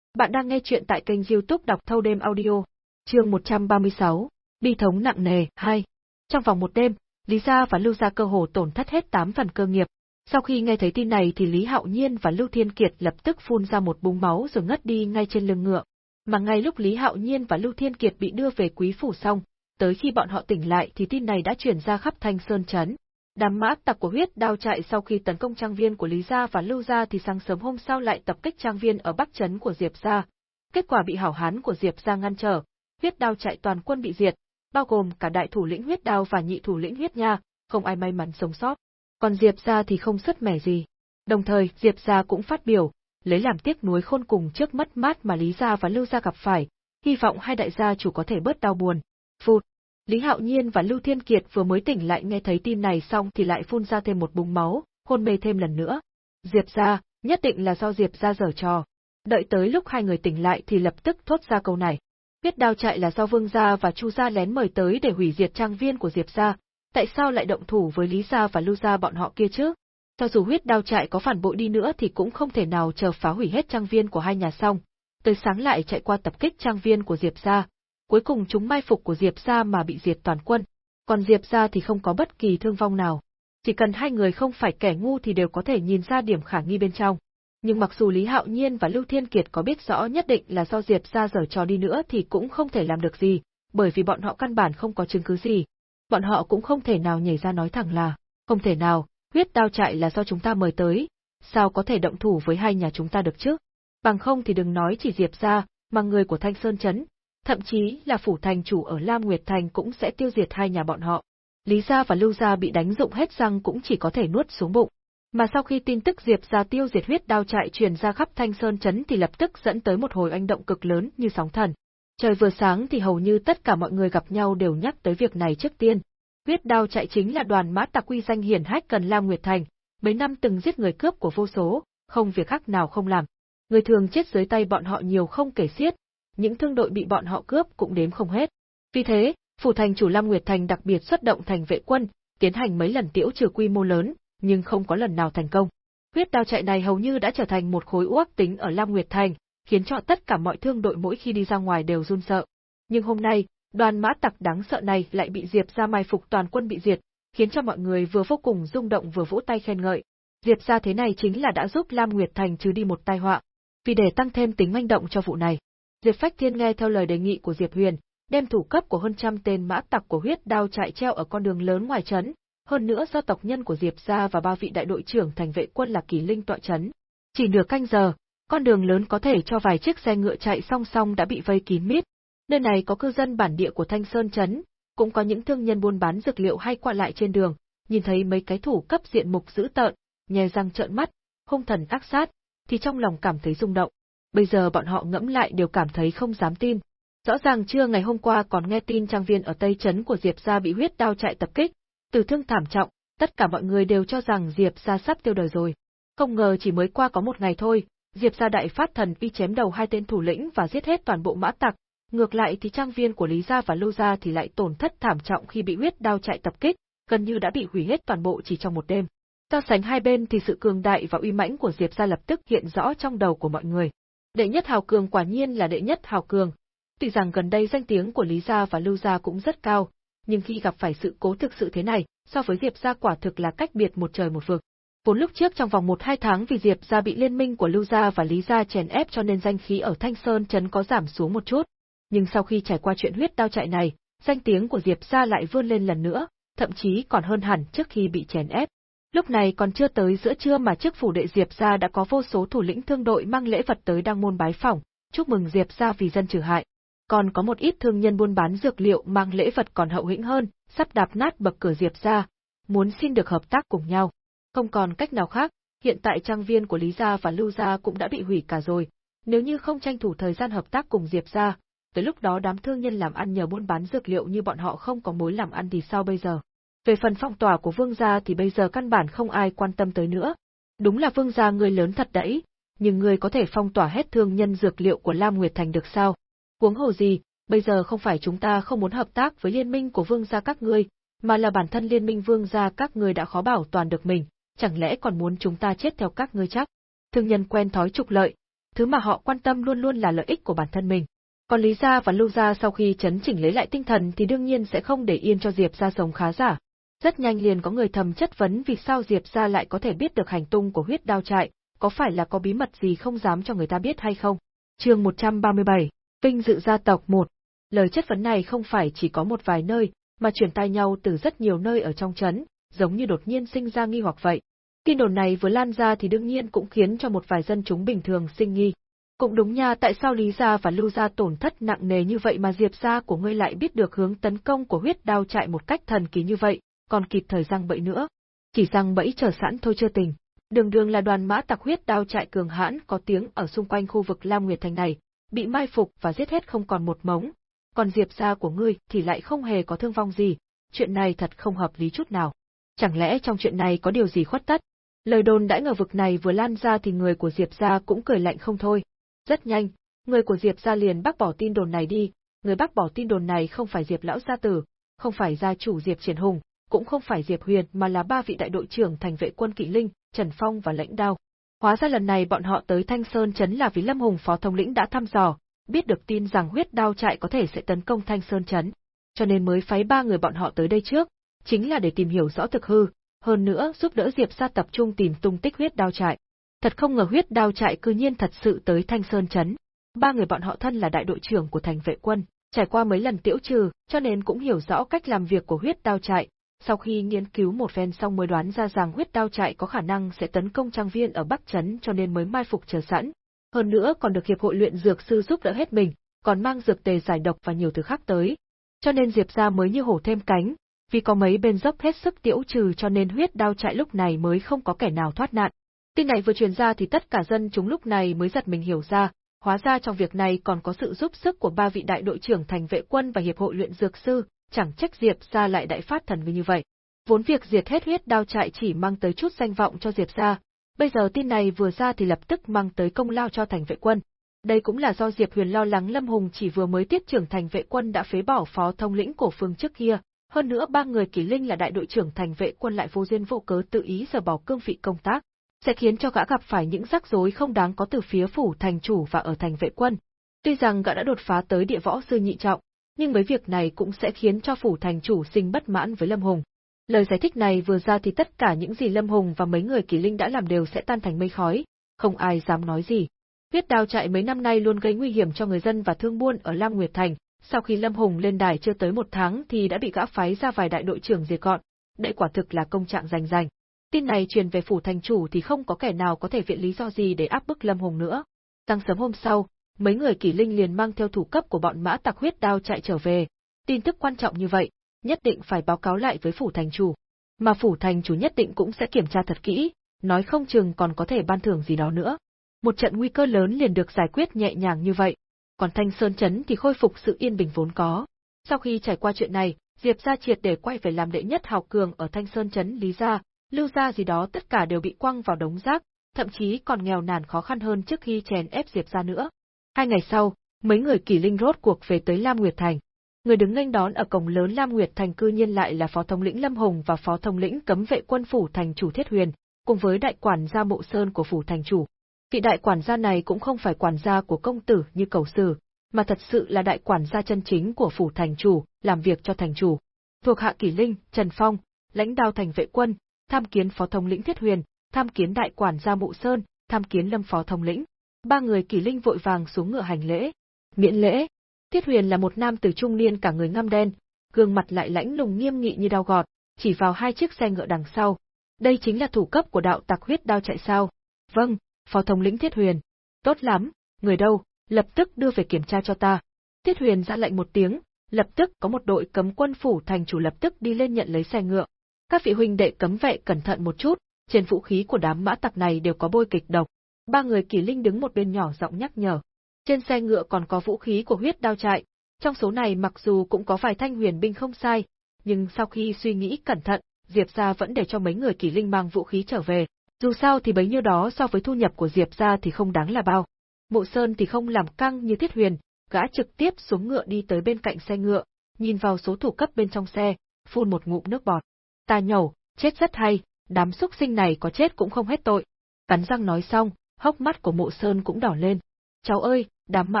Bạn đang nghe chuyện tại kênh youtube đọc thâu đêm audio, chương 136, bi thống nặng nề, 2. Trong vòng một đêm, Lý Gia và Lưu Gia cơ hồ tổn thất hết 8 phần cơ nghiệp. Sau khi nghe thấy tin này thì Lý Hạo Nhiên và Lưu Thiên Kiệt lập tức phun ra một búng máu rồi ngất đi ngay trên lưng ngựa. Mà ngay lúc Lý Hạo Nhiên và Lưu Thiên Kiệt bị đưa về quý phủ xong, tới khi bọn họ tỉnh lại thì tin này đã truyền ra khắp Thanh Sơn Trấn. Đám mã tặc của huyết đao chạy sau khi tấn công trang viên của Lý Gia và Lưu Gia thì sáng sớm hôm sau lại tập kích trang viên ở Bắc Trấn của Diệp Gia. Kết quả bị hảo hán của Diệp Gia ngăn trở, huyết đao chạy toàn quân bị diệt, bao gồm cả đại thủ lĩnh huyết đao và nhị thủ lĩnh huyết nha, không ai may mắn sống sót. Còn Diệp Gia thì không xuất mẻ gì. Đồng thời, Diệp Gia cũng phát biểu, lấy làm tiếc nuối khôn cùng trước mất mát mà Lý Gia và Lưu Gia gặp phải, hy vọng hai đại gia chủ có thể bớt đau buồn. Phụt, Lý Hạo Nhiên và Lưu Thiên Kiệt vừa mới tỉnh lại nghe thấy tin này xong thì lại phun ra thêm một búng máu, hôn mê thêm lần nữa. Diệp gia, nhất định là do Diệp gia giở trò. Đợi tới lúc hai người tỉnh lại thì lập tức thốt ra câu này. Biết đao chạy là do Vương gia và Chu gia lén mời tới để hủy diệt trang viên của Diệp gia, tại sao lại động thủ với Lý gia và Lưu gia bọn họ kia chứ? Cho dù huyết đao chạy có phản bội đi nữa thì cũng không thể nào chờ phá hủy hết trang viên của hai nhà xong. Tới sáng lại chạy qua tập kích trang viên của Diệp gia, cuối cùng chúng mai phục của Diệp gia mà bị diệt toàn quân, còn Diệp gia thì không có bất kỳ thương vong nào. Chỉ cần hai người không phải kẻ ngu thì đều có thể nhìn ra điểm khả nghi bên trong. Nhưng mặc dù Lý Hạo Nhiên và Lưu Thiên Kiệt có biết rõ nhất định là do Diệp ra giở trò đi nữa thì cũng không thể làm được gì, bởi vì bọn họ căn bản không có chứng cứ gì. Bọn họ cũng không thể nào nhảy ra nói thẳng là, không thể nào, huyết đao trại là do chúng ta mời tới, sao có thể động thủ với hai nhà chúng ta được chứ? Bằng không thì đừng nói chỉ Diệp ra, mà người của Thanh Sơn Trấn, thậm chí là phủ thành chủ ở Lam Nguyệt Thành cũng sẽ tiêu diệt hai nhà bọn họ. Lý Gia và Lưu Gia bị đánh dụng hết răng cũng chỉ có thể nuốt xuống bụng. Mà sau khi tin tức Diệp Gia tiêu diệt huyết đao trại truyền ra khắp Thanh Sơn Trấn thì lập tức dẫn tới một hồi oanh động cực lớn như sóng thần. Trời vừa sáng thì hầu như tất cả mọi người gặp nhau đều nhắc tới việc này trước tiên. Huyết đao chạy chính là đoàn mã tặc quy danh hiển hách cần Lam Nguyệt Thành, mấy năm từng giết người cướp của vô số, không việc khác nào không làm. Người thường chết dưới tay bọn họ nhiều không kể xiết, những thương đội bị bọn họ cướp cũng đếm không hết. Vì thế, phủ thành chủ Lam Nguyệt Thành đặc biệt xuất động thành vệ quân, tiến hành mấy lần tiễu trừ quy mô lớn, nhưng không có lần nào thành công. Huyết đao chạy này hầu như đã trở thành một khối uất tính ở Lam Nguyệt Thành, khiến cho tất cả mọi thương đội mỗi khi đi ra ngoài đều run sợ. Nhưng hôm nay, đoàn mã tặc đáng sợ này lại bị Diệp gia mai phục toàn quân bị diệt, khiến cho mọi người vừa vô cùng rung động vừa vỗ tay khen ngợi. Diệp gia thế này chính là đã giúp Lam Nguyệt Thành trừ đi một tai họa. Vì để tăng thêm tính manh động cho vụ này, Diệp Phách Thiên nghe theo lời đề nghị của Diệp Huyền, đem thủ cấp của hơn trăm tên mã tặc của huyết đao chạy treo ở con đường lớn ngoài trấn, hơn nữa do tộc nhân của Diệp gia và ba vị đại đội trưởng thành vệ quân là Kỳ Linh tọa trấn. Chỉ nửa canh giờ, con đường lớn có thể cho vài chiếc xe ngựa chạy song song đã bị vây kín mít. Nơi này có cư dân bản địa của Thanh Sơn trấn, cũng có những thương nhân buôn bán dược liệu hay qua lại trên đường, nhìn thấy mấy cái thủ cấp diện mục dữ tợn, nhè răng trợn mắt, hung thần ác sát, thì trong lòng cảm thấy rung động. Bây giờ bọn họ ngẫm lại đều cảm thấy không dám tin. Rõ ràng trưa ngày hôm qua còn nghe tin trang viên ở Tây Trấn của Diệp gia bị huyết đao chạy tập kích, tử thương thảm trọng, tất cả mọi người đều cho rằng Diệp gia sắp tiêu đời rồi. Không ngờ chỉ mới qua có một ngày thôi, Diệp gia đại phát thần uy chém đầu hai tên thủ lĩnh và giết hết toàn bộ mã tặc. Ngược lại thì trang viên của Lý gia và Lưu gia thì lại tổn thất thảm trọng khi bị huyết đao chạy tập kích, gần như đã bị hủy hết toàn bộ chỉ trong một đêm. So sánh hai bên thì sự cường đại và uy mãnh của Diệp gia lập tức hiện rõ trong đầu của mọi người. Đệ nhất hào cường quả nhiên là đệ nhất hào cường. Tuy rằng gần đây danh tiếng của Lý gia và Lưu gia cũng rất cao, nhưng khi gặp phải sự cố thực sự thế này, so với Diệp gia quả thực là cách biệt một trời một vực. Vốn lúc trước trong vòng một hai tháng vì Diệp gia bị liên minh của Lưu gia và Lý gia chèn ép cho nên danh khí ở Thanh Sơn trấn có giảm xuống một chút, nhưng sau khi trải qua chuyện huyết đao chạy này, danh tiếng của Diệp gia lại vươn lên lần nữa, thậm chí còn hơn hẳn trước khi bị chèn ép. Lúc này còn chưa tới giữa trưa mà trước phủ đệ Diệp gia đã có vô số thủ lĩnh thương đội mang lễ vật tới đăng môn bái phỏng, chúc mừng Diệp gia vì dân trừ hại. Còn có một ít thương nhân buôn bán dược liệu mang lễ vật còn hậu hĩnh hơn, sắp đạp nát bậc cửa Diệp gia, muốn xin được hợp tác cùng nhau. Không còn cách nào khác, hiện tại trang viên của Lý gia và Lưu gia cũng đã bị hủy cả rồi, nếu như không tranh thủ thời gian hợp tác cùng Diệp gia, tới lúc đó đám thương nhân làm ăn nhờ buôn bán dược liệu như bọn họ không có mối làm ăn thì sao bây giờ? Về phần phong tỏa của vương gia thì bây giờ căn bản không ai quan tâm tới nữa. Đúng là vương gia người lớn thật đấy, nhưng người có thể phong tỏa hết thương nhân dược liệu của Lam Nguyệt Thành được sao? Huống hồ gì, bây giờ không phải chúng ta không muốn hợp tác với liên minh của vương gia các ngươi, mà là bản thân liên minh vương gia các ngươi đã khó bảo toàn được mình, chẳng lẽ còn muốn chúng ta chết theo các ngươi chắc? Thương nhân quen thói trục lợi, thứ mà họ quan tâm luôn luôn là lợi ích của bản thân mình. Còn Lý Gia và Lưu Gia sau khi chấn chỉnh lấy lại tinh thần thì đương nhiên sẽ không để yên cho Diệp gia sống khá giả. Rất nhanh liền có người thầm chất vấn vì sao Diệp gia lại có thể biết được hành tung của huyết đao trại, có phải là có bí mật gì không dám cho người ta biết hay không? Chương 137, Vinh dự gia tộc 1. Lời chất vấn này không phải chỉ có một vài nơi, mà truyền tai nhau từ rất nhiều nơi ở trong trấn, giống như đột nhiên sinh ra nghi hoặc vậy. Tin đồn này vừa lan ra thì đương nhiên cũng khiến cho một vài dân chúng bình thường sinh nghi. Cũng đúng nha, tại sao Lý gia và Lưu gia tổn thất nặng nề như vậy mà Diệp gia của ngươi lại biết được hướng tấn công của huyết đao chạy một cách thần kỳ như vậy, còn kịp thời răng bẫy nữa. Chỉ răng bẫy chờ sẵn thôi chưa tình. Đường đường là đoàn mã tặc huyết đao chạy cường hãn có tiếng ở xung quanh khu vực Lam Nguyệt Thành này, bị mai phục và giết hết không còn một mống. Còn Diệp gia của ngươi thì lại không hề có thương vong gì, chuyện này thật không hợp lý chút nào. Chẳng lẽ trong chuyện này có điều gì khuất tất? Lời đồn đãi ngờ vực này vừa lan ra thì người của Diệp gia cũng cười lạnh không thôi. Rất nhanh, người của Diệp gia liền bác bỏ tin đồn này đi, người bác bỏ tin đồn này không phải Diệp lão gia tử, không phải gia chủ Diệp Triển Hùng, cũng không phải Diệp Huyền mà là ba vị đại đội trưởng thành vệ quân Kỵ Linh, Trần Phong và lãnh đao. Hóa ra lần này bọn họ tới Thanh Sơn Trấn là vì Lâm Hùng phó thông lĩnh đã thăm dò, biết được tin rằng huyết đao trại có thể sẽ tấn công Thanh Sơn Trấn, cho nên mới phái ba người bọn họ tới đây trước, chính là để tìm hiểu rõ thực hư, hơn nữa giúp đỡ Diệp gia tập trung tìm tung tích huyết đao trại. Thật không ngờ huyết đao trại cư nhiên thật sự tới Thanh Sơn Trấn. Ba người bọn họ thân là đại đội trưởng của thành vệ quân, trải qua mấy lần tiễu trừ, cho nên cũng hiểu rõ cách làm việc của huyết đao trại. Sau khi nghiên cứu một phen xong mới đoán ra rằng huyết đao trại có khả năng sẽ tấn công trang viên ở Bắc Trấn cho nên mới mai phục chờ sẵn. Hơn nữa còn được hiệp hội luyện dược sư giúp đỡ hết mình, còn mang dược tề giải độc và nhiều thứ khác tới. Cho nên Diệp gia mới như hổ thêm cánh, vì có mấy bên dốc hết sức tiễu trừ cho nên huyết đao trại lúc này mới không có kẻ nào thoát nạn. Tin này vừa truyền ra thì tất cả dân chúng lúc này mới giật mình hiểu ra, hóa ra trong việc này còn có sự giúp sức của ba vị đại đội trưởng thành vệ quân và hiệp hội luyện dược sư, chẳng trách Diệp gia lại đại phát thần như vậy. Vốn việc diệt hết huyết đao trại chỉ mang tới chút danh vọng cho Diệp gia, bây giờ tin này vừa ra thì lập tức mang tới công lao cho thành vệ quân. Đây cũng là do Diệp Huyền lo lắng Lâm Hùng chỉ vừa mới tiếp trưởng thành vệ quân đã phế bỏ phó thông lĩnh cổ phương trước kia, hơn nữa ba người Kỷ Linh là đại đội trưởng thành vệ quân lại vô duyên vô cớ tự ý giờ bỏ cương vị công tác, sẽ khiến cho gã gặp phải những rắc rối không đáng có từ phía phủ thành chủ và ở thành vệ quân. Tuy rằng gã đã đột phá tới địa võ sư nhị trọng, nhưng với việc này cũng sẽ khiến cho phủ thành chủ sinh bất mãn với Lâm Hùng. Lời giải thích này vừa ra thì tất cả những gì Lâm Hùng và mấy người kỳ Linh đã làm đều sẽ tan thành mây khói, không ai dám nói gì. Huyết đao chạy mấy năm nay luôn gây nguy hiểm cho người dân và thương buôn ở Lam Nguyệt Thành, sau khi Lâm Hùng lên đài chưa tới một tháng thì đã bị gã phái ra vài đại đội trưởng diệt gọn, đây quả thực là công trạng rành rành. Tin này truyền về phủ thành chủ thì không có kẻ nào có thể viện lý do gì để áp bức Lâm Hùng nữa. Tăng sớm hôm sau, mấy người kỷ linh liền mang theo thủ cấp của bọn mã tặc huyết đao chạy trở về. Tin tức quan trọng như vậy, nhất định phải báo cáo lại với phủ thành chủ. Mà phủ thành chủ nhất định cũng sẽ kiểm tra thật kỹ, nói không chừng còn có thể ban thưởng gì đó nữa. Một trận nguy cơ lớn liền được giải quyết nhẹ nhàng như vậy, còn Thanh Sơn chấn thì khôi phục sự yên bình vốn có. Sau khi trải qua chuyện này, Diệp gia triệt để quay về làm đệ nhất hào cường ở Thanh Sơn chấn Lý gia, Lưu gia gì đó tất cả đều bị quăng vào đống rác, thậm chí còn nghèo nàn khó khăn hơn trước khi chèn ép Diệp gia nữa. Hai ngày sau, mấy người kỳ linh rốt cuộc về tới Lam Nguyệt Thành. Người đứng nghênh đón ở cổng lớn Lam Nguyệt Thành cư nhiên lại là phó thống lĩnh Lâm Hồng và phó thống lĩnh cấm vệ quân phủ thành chủ Thiết Huyền, cùng với đại quản gia Mộ Sơn của phủ thành chủ. Vị đại quản gia này cũng không phải quản gia của công tử như cầu sử, mà thật sự là đại quản gia chân chính của phủ thành chủ, làm việc cho thành chủ. Thuộc hạ Kỷ Linh, Trần Phong, lãnh đạo thành vệ quân, tham kiến phó thống lĩnh Thiết Huyền, tham kiến đại quản gia Mộ Sơn, tham kiến Lâm phó thống lĩnh. Ba người Kỷ Linh vội vàng xuống ngựa hành lễ. Miễn lễ. Thiết Huyền là một nam tử trung niên cả người ngăm đen, gương mặt lại lãnh lùng nghiêm nghị như đao gọt, chỉ vào hai chiếc xe ngựa đằng sau. Đây chính là thủ cấp của đạo tặc huyết đao chạy sao? Vâng, phó thống lĩnh Thiết Huyền. Tốt lắm, người đâu, lập tức đưa về kiểm tra cho ta. Thiết Huyền ra lệnh một tiếng, lập tức có một đội cấm quân phủ thành chủ lập tức đi lên nhận lấy xe ngựa. Các vị huynh đệ cấm vệ cẩn thận một chút, trên vũ khí của đám mã tặc này đều có bôi kịch độc. Ba người kỳ linh đứng một bên nhỏ giọng nhắc nhở. Trên xe ngựa còn có vũ khí của huyết đao trại, trong số này mặc dù cũng có vài thanh huyền binh không sai, nhưng sau khi suy nghĩ cẩn thận, Diệp gia vẫn để cho mấy người kỳ linh mang vũ khí trở về, dù sao thì bấy nhiêu đó so với thu nhập của Diệp gia thì không đáng là bao. Mộ Sơn thì không làm căng như Thiết Huyền, gã trực tiếp xuống ngựa đi tới bên cạnh xe ngựa, nhìn vào số thủ cấp bên trong xe, phun một ngụm nước bọt. Ta nhổ, chết rất hay, đám xúc sinh này có chết cũng không hết tội. Cắn răng nói xong, hốc mắt của Mộ Sơn cũng đỏ lên. Cháu ơi, đám mã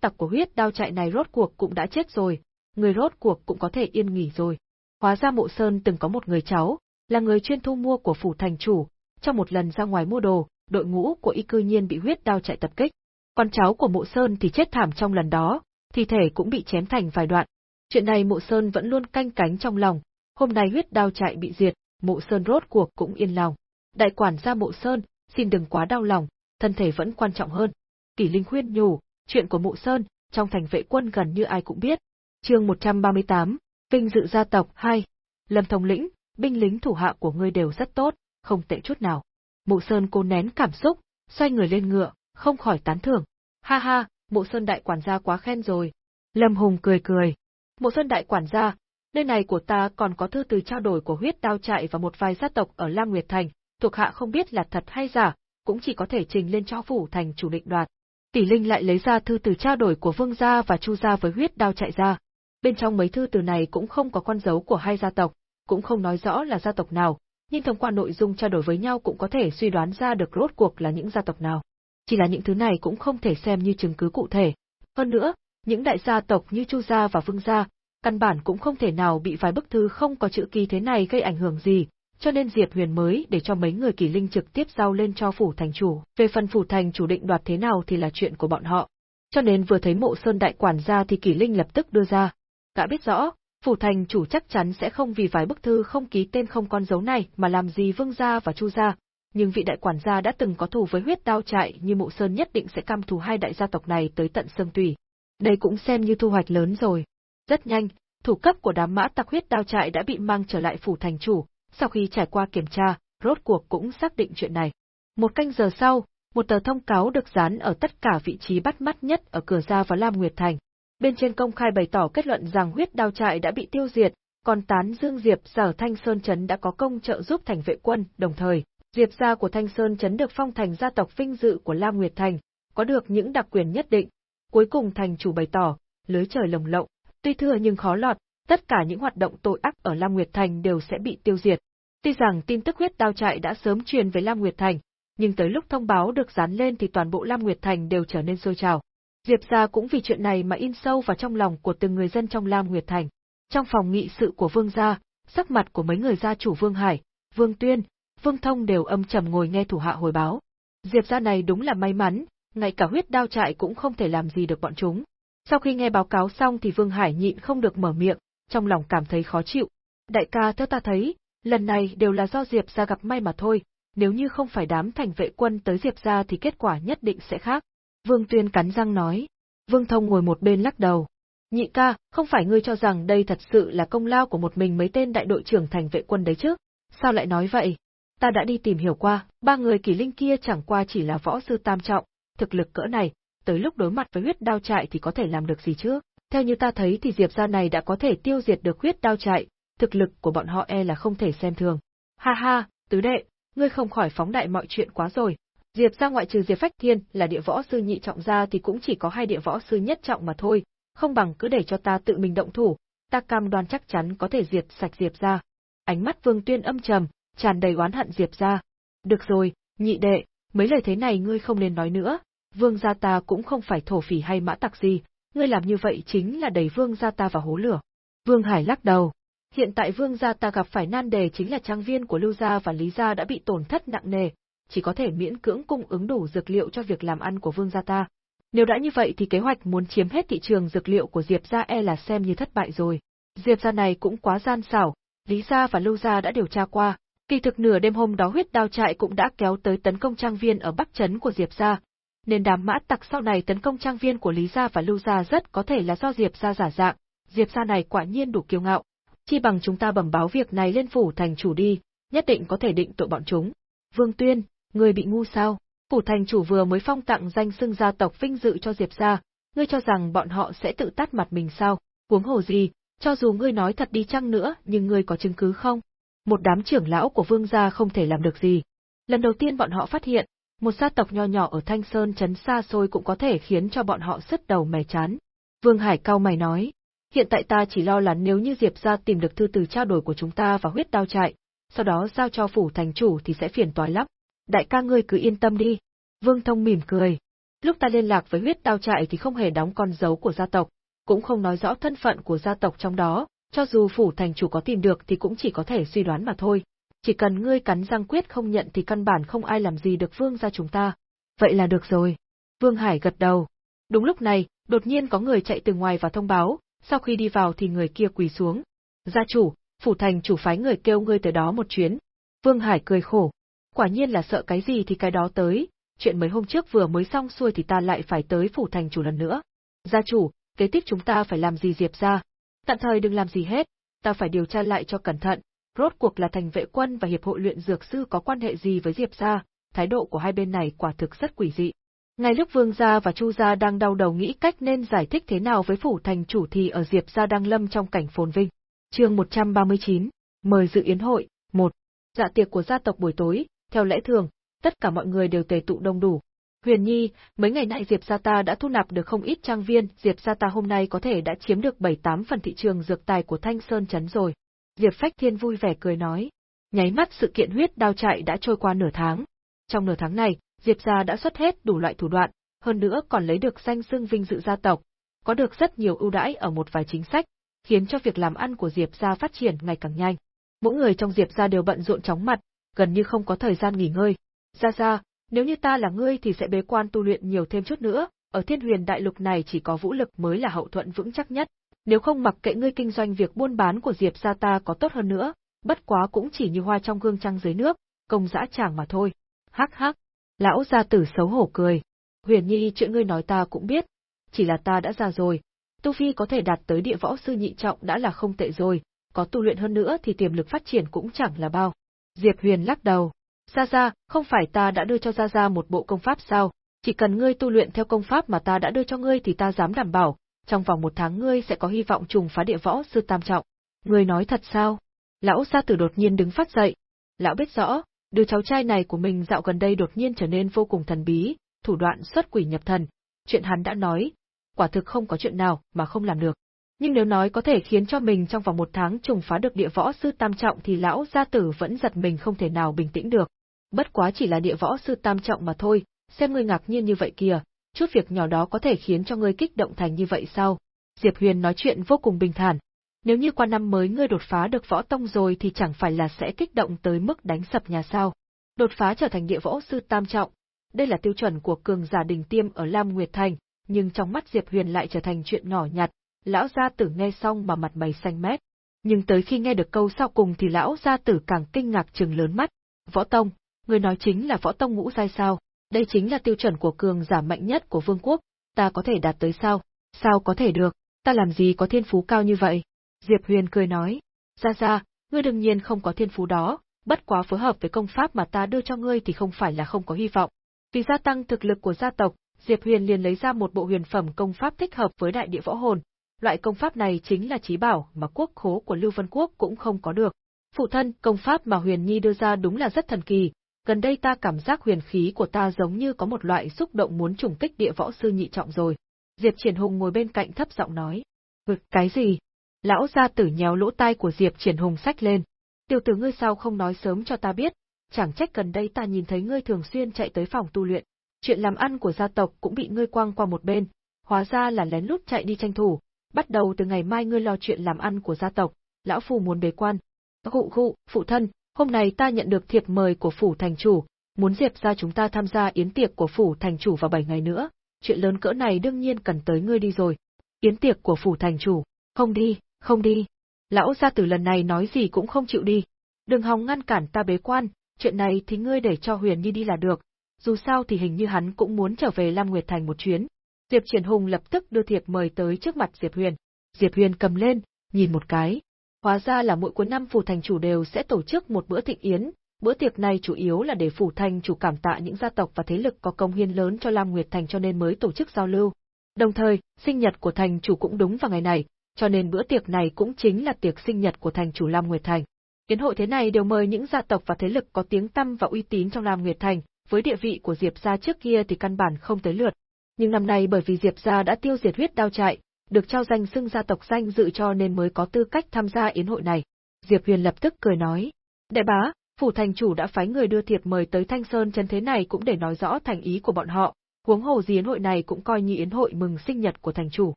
tặc của huyết đao chạy này rốt cuộc cũng đã chết rồi, người rốt cuộc cũng có thể yên nghỉ rồi. Hóa ra Mộ Sơn từng có một người cháu, là người chuyên thu mua của phủ thành chủ, trong một lần ra ngoài mua đồ, đội ngũ của y cư nhiên bị huyết đao chạy tập kích. Con cháu của Mộ Sơn thì chết thảm trong lần đó, thi thể cũng bị chém thành vài đoạn. Chuyện này Mộ Sơn vẫn luôn canh cánh trong lòng, hôm nay huyết đao chạy bị diệt, Mộ Sơn rốt cuộc cũng yên lòng. Đại quản gia Mộ Sơn, xin đừng quá đau lòng, thân thể vẫn quan trọng hơn. Kỷ Linh khuyên nhủ, chuyện của Mộ Sơn, trong thành vệ quân gần như ai cũng biết. Chương 138, Vinh dự gia tộc 2. Lâm Thông lĩnh, binh lính thủ hạ của ngươi đều rất tốt, không tệ chút nào. Mộ Sơn cố nén cảm xúc, xoay người lên ngựa, không khỏi tán thưởng. Ha ha, mộ sơn đại quản gia quá khen rồi. Lâm Hùng cười cười. Mộ sơn đại quản gia, nơi này của ta còn có thư từ trao đổi của huyết đao trại và một vài gia tộc ở Lam Nguyệt Thành, thuộc hạ không biết là thật hay giả, cũng chỉ có thể trình lên cho phủ thành chủ định đoạt. Tỷ Linh lại lấy ra thư từ trao đổi của Vương gia và Chu gia với huyết đao chạy ra. Bên trong mấy thư từ này cũng không có con dấu của hai gia tộc, cũng không nói rõ là gia tộc nào, nhưng thông qua nội dung trao đổi với nhau cũng có thể suy đoán ra được rốt cuộc là những gia tộc nào chỉ là những thứ này cũng không thể xem như chứng cứ cụ thể. Hơn nữa, những đại gia tộc như Chu gia và Vương gia, căn bản cũng không thể nào bị vài bức thư không có chữ ký thế này gây ảnh hưởng gì, cho nên Diệp Huyền mới để cho mấy người kỳ linh trực tiếp giao lên cho phủ thành chủ. Về phần phủ thành chủ định đoạt thế nào thì là chuyện của bọn họ. Cho nên vừa thấy mộ sơn đại quản gia thì kỳ linh lập tức đưa ra. Cả biết rõ, phủ thành chủ chắc chắn sẽ không vì vài bức thư không ký tên không con dấu này mà làm gì vương gia và chu gia, nhưng vị đại quản gia đã từng có thù với huyết đao trại như mộ sơn nhất định sẽ cam thù hai đại gia tộc này tới tận xương tủy. Đây cũng xem như thu hoạch lớn rồi. Rất nhanh, thủ cấp của đám mã tặc huyết đao trại đã bị mang trở lại phủ thành chủ, sau khi trải qua kiểm tra, rốt cuộc cũng xác định chuyện này. Một canh giờ sau, một tờ thông cáo được dán ở tất cả vị trí bắt mắt nhất ở cửa ra vào Lam Nguyệt Thành. Bên trên công khai bày tỏ kết luận rằng huyết đao trại đã bị tiêu diệt, còn tán Dương Diệp sở Thanh Sơn Trấn đã có công trợ giúp thành vệ quân, đồng thời, Diệp gia của Thanh Sơn Trấn được phong thành gia tộc vinh dự của Lam Nguyệt Thành, có được những đặc quyền nhất định. Cuối cùng thành chủ bày tỏ, lưới trời lồng lộng, tuy thừa nhưng khó lọt, tất cả những hoạt động tội ác ở Lam Nguyệt Thành đều sẽ bị tiêu diệt. Tuy rằng tin tức huyết đao trại đã sớm truyền về Lam Nguyệt Thành, nhưng tới lúc thông báo được dán lên thì toàn bộ Lam Nguyệt Thành đều trở nên sôi trào. Diệp gia cũng vì chuyện này mà in sâu vào trong lòng của từng người dân trong Lam Nguyệt Thành. Trong phòng nghị sự của Vương gia, sắc mặt của mấy người gia chủ Vương Hải, Vương Tuyên, Vương Thông đều âm trầm ngồi nghe thủ hạ hồi báo. Diệp gia này đúng là may mắn, ngay cả huyết đao trại cũng không thể làm gì được bọn chúng. Sau khi nghe báo cáo xong thì Vương Hải nhịn không được mở miệng, trong lòng cảm thấy khó chịu. Đại ca theo ta thấy, lần này đều là do Diệp gia gặp may mà thôi, nếu như không phải đám thành vệ quân tới Diệp gia thì kết quả nhất định sẽ khác. Vương Tuyên cắn răng nói. Vương Thông ngồi một bên lắc đầu. Nhị ca, không phải ngươi cho rằng đây thật sự là công lao của một mình mấy tên đại đội trưởng thành vệ quân đấy chứ? Sao lại nói vậy? Ta đã đi tìm hiểu qua, ba người kỳ linh kia chẳng qua chỉ là võ sư tam trọng, thực lực cỡ này, tới lúc đối mặt với huyết đao trại thì có thể làm được gì chứ? Theo như ta thấy thì Diệp gia này đã có thể tiêu diệt được huyết đao trại, thực lực của bọn họ e là không thể xem thường. Ha ha, tứ đệ, ngươi không khỏi phóng đại mọi chuyện quá rồi. Diệp gia ngoại trừ Diệp Phách Thiên là địa võ sư nhị trọng gia thì cũng chỉ có hai địa võ sư nhất trọng mà thôi, không bằng cứ để cho ta tự mình động thủ, ta cam đoan chắc chắn có thể diệt sạch Diệp gia. Ánh mắt Vương Tuyên âm trầm, tràn đầy oán hận Diệp gia. Được rồi, nhị đệ, mấy lời thế này ngươi không nên nói nữa, vương gia ta cũng không phải thổ phỉ hay mã tặc gì, ngươi làm như vậy chính là đẩy vương gia ta vào hố lửa. Vương Hải lắc đầu. Hiện tại vương gia ta gặp phải nan đề chính là trang viên của Lưu gia và Lý gia đã bị tổn thất nặng nề, chỉ có thể miễn cưỡng cung ứng đủ dược liệu cho việc làm ăn của vương gia ta. Nếu đã như vậy thì kế hoạch muốn chiếm hết thị trường dược liệu của Diệp gia e là xem như thất bại rồi. Diệp gia này cũng quá gian xảo, Lý gia và Lưu gia đã điều tra qua, kỳ thực nửa đêm hôm đó huyết đao trại cũng đã kéo tới tấn công trang viên ở bắc trấn của Diệp gia, nên đám mã tặc sau này tấn công trang viên của Lý gia và Lưu gia rất có thể là do Diệp gia giả dạng, Diệp gia này quả nhiên đủ kiêu ngạo, chi bằng chúng ta bẩm báo việc này lên phủ thành chủ đi, nhất định có thể định tội bọn chúng. Vương Tuyên, người bị ngu sao? Phủ thành chủ vừa mới phong tặng danh xưng gia tộc vinh dự cho Diệp gia, ngươi cho rằng bọn họ sẽ tự tắt mặt mình sao? Huống hồ gì, cho dù ngươi nói thật đi chăng nữa, nhưng ngươi có chứng cứ không? Một đám trưởng lão của vương gia không thể làm được gì. Lần đầu tiên bọn họ phát hiện, một gia tộc nho nhỏ ở Thanh Sơn trấn xa xôi cũng có thể khiến cho bọn họ sứt đầu mẻ chán. Vương Hải cao mày nói, hiện tại ta chỉ lo là nếu như Diệp gia tìm được thư từ trao đổi của chúng ta và huyết đao trại, sau đó giao cho phủ thành chủ thì sẽ phiền toái lắm. Đại ca ngươi cứ yên tâm đi. Vương Thông mỉm cười. Lúc ta liên lạc với huyết đao trại thì không hề đóng con dấu của gia tộc, cũng không nói rõ thân phận của gia tộc trong đó, cho dù phủ thành chủ có tìm được thì cũng chỉ có thể suy đoán mà thôi. Chỉ cần ngươi cắn răng quyết không nhận thì căn bản không ai làm gì được vương gia chúng ta. Vậy là được rồi. Vương Hải gật đầu. Đúng lúc này, đột nhiên có người chạy từ ngoài vào thông báo, sau khi đi vào thì người kia quỳ xuống. Gia chủ, phủ thành chủ phái người kêu ngươi tới đó một chuyến. Vương Hải cười khổ. Quả nhiên là sợ cái gì thì cái đó tới, chuyện mấy hôm trước vừa mới xong xuôi thì ta lại phải tới phủ thành chủ lần nữa. Gia chủ, kế tiếp chúng ta phải làm gì Diệp ra? Tạm thời đừng làm gì hết, ta phải điều tra lại cho cẩn thận, rốt cuộc là thành vệ quân và hiệp hội luyện dược sư có quan hệ gì với Diệp gia, thái độ của hai bên này quả thực rất quỷ dị. Ngay lúc Vương gia và Chu gia đang đau đầu nghĩ cách nên giải thích thế nào với phủ thành chủ thì ở Diệp gia đang lâm trong cảnh phồn vinh. Chương 139, mời dự yến hội, 1. Dạ tiệc của gia tộc buổi tối, theo lẽ thường, tất cả mọi người đều tề tụ đông đủ. Huyền Nhi, mấy ngày nay Diệp gia ta đã thu nạp được không ít trang viên, Diệp gia ta hôm nay có thể đã chiếm được 7-8 phần thị trường dược tài của Thanh Sơn Trấn rồi. Diệp Phách Thiên vui vẻ cười nói. Nháy mắt sự kiện huyết đao chạy đã trôi qua nửa tháng. Trong nửa tháng này, Diệp gia đã xuất hết đủ loại thủ đoạn, hơn nữa còn lấy được danh xưng vinh dự gia tộc, có được rất nhiều ưu đãi ở một vài chính sách, khiến cho việc làm ăn của Diệp gia phát triển ngày càng nhanh. Mỗi người trong Diệp gia đều bận rộn chóng mặt, gần như không có thời gian nghỉ ngơi. Gia gia, nếu như ta là ngươi thì sẽ bế quan tu luyện nhiều thêm chút nữa, ở Thiên Huyền Đại Lục này chỉ có vũ lực mới là hậu thuẫn vững chắc nhất. Nếu không mặc kệ ngươi kinh doanh việc buôn bán của Diệp gia ta có tốt hơn nữa, bất quá cũng chỉ như hoa trong gương trăng dưới nước, công dã chàng mà thôi. Hắc hắc. Lão gia tử xấu hổ cười. Huyền Nhi chuyện ngươi nói ta cũng biết, chỉ là ta đã già rồi, tu vi có thể đạt tới địa võ sư nhị trọng đã là không tệ rồi, có tu luyện hơn nữa thì tiềm lực phát triển cũng chẳng là bao. Diệp Huyền lắc đầu. Gia Gia, không phải ta đã đưa cho Gia Gia một bộ công pháp sao? Chỉ cần ngươi tu luyện theo công pháp mà ta đã đưa cho ngươi thì ta dám đảm bảo, trong vòng một tháng ngươi sẽ có hy vọng trùng phá địa võ sư tam trọng. Ngươi nói thật sao? Lão gia tử đột nhiên đứng phát dậy. Lão biết rõ, đứa cháu trai này của mình dạo gần đây đột nhiên trở nên vô cùng thần bí, thủ đoạn xuất quỷ nhập thần. Chuyện hắn đã nói, quả thực không có chuyện nào mà không làm được. Nhưng nếu nói có thể khiến cho mình trong vòng một tháng trùng phá được địa võ sư tam trọng thì lão gia tử vẫn giật mình không thể nào bình tĩnh được. Bất quá chỉ là địa võ sư tam trọng mà thôi, xem ngươi ngạc nhiên như vậy kìa, chút việc nhỏ đó có thể khiến cho ngươi kích động thành như vậy sao? Diệp Huyền nói chuyện vô cùng bình thản. Nếu như qua năm mới ngươi đột phá được võ tông rồi thì chẳng phải là sẽ kích động tới mức đánh sập nhà sao? Đột phá trở thành địa võ sư tam trọng, đây là tiêu chuẩn của cường giả đình tiêm ở Lam Nguyệt Thành, nhưng trong mắt Diệp Huyền lại trở thành chuyện nhỏ nhặt, lão gia tử nghe xong mà mặt mày xanh mét. Nhưng tới khi nghe được câu sau cùng thì lão gia tử càng kinh ngạc trừng lớn mắt. Võ Tông, người nói chính là Võ Tông ngũ giai sao? Đây chính là tiêu chuẩn của cường giả mạnh nhất của vương quốc, ta có thể đạt tới sao? Sao có thể được, ta làm gì có thiên phú cao như vậy? Diệp Huyền cười nói, ra ra, ngươi đương nhiên không có thiên phú đó, bất quá phối hợp với công pháp mà ta đưa cho ngươi thì không phải là không có hy vọng. Vì gia tăng thực lực của gia tộc, Diệp Huyền liền lấy ra một bộ huyền phẩm công pháp thích hợp với đại địa võ hồn. Loại công pháp này chính là trí bảo mà quốc khố của Lưu Vân Quốc cũng không có được. Phụ thân, công pháp mà Huyền Nhi đưa ra đúng là rất thần kỳ, gần đây ta cảm giác huyền khí của ta giống như có một loại xúc động muốn trùng kích địa võ sư nhị trọng rồi. Diệp Triển Hùng ngồi bên cạnh thấp giọng nói. Ừ, cái gì? Lão gia tử nhéo lỗ tai của Diệp Triển Hùng sách lên. Tiểu tử ngươi sao không nói sớm cho ta biết, chẳng trách gần đây ta nhìn thấy ngươi thường xuyên chạy tới phòng tu luyện chuyện làm ăn của gia tộc cũng bị ngươi quăng qua một bên, hóa ra là lén lút chạy đi tranh thủ, bắt đầu từ ngày mai ngươi lo chuyện làm ăn của gia tộc, lão phu muốn bế quan. Khụ khụ, phụ thân, hôm nay ta nhận được thiệp mời của phủ thành chủ, muốn diệp ra chúng ta tham gia yến tiệc của phủ thành chủ vào 7 ngày nữa, chuyện lớn cỡ này đương nhiên cần tới ngươi đi rồi. Yến tiệc của phủ thành chủ, không đi, không đi. Lão gia tử lần này nói gì cũng không chịu đi. Đừng hòng ngăn cản ta bế quan, chuyện này thì ngươi để cho Huyền Nhi đi là được, dù sao thì hình như hắn cũng muốn trở về Lam Nguyệt Thành một chuyến. Diệp Triển Hùng lập tức đưa thiệp mời tới trước mặt Diệp Huyền. Diệp Huyền cầm lên, nhìn một cái. Hóa ra là mỗi cuối năm phủ thành chủ đều sẽ tổ chức một bữa thịnh yến, bữa tiệc này chủ yếu là để phủ thành chủ cảm tạ những gia tộc và thế lực có công hiến lớn cho Lam Nguyệt Thành cho nên mới tổ chức giao lưu. Đồng thời, sinh nhật của thành chủ cũng đúng vào ngày này, cho nên bữa tiệc này cũng chính là tiệc sinh nhật của thành chủ Lam Nguyệt Thành. Yến hội thế này đều mời những gia tộc và thế lực có tiếng tăm và uy tín trong Lam Nguyệt Thành, với địa vị của Diệp gia trước kia thì căn bản không tới lượt. Nhưng năm nay bởi vì Diệp gia đã tiêu diệt huyết đao trại, được trao danh xưng gia tộc danh dự cho nên mới có tư cách tham gia yến hội này. Diệp Huyền lập tức cười nói, đại bá, phủ thành chủ đã phái người đưa thiệp mời tới Thanh Sơn chân thế này cũng để nói rõ thành ý của bọn họ, huống hồ gì yến hội này cũng coi như yến hội mừng sinh nhật của thành chủ.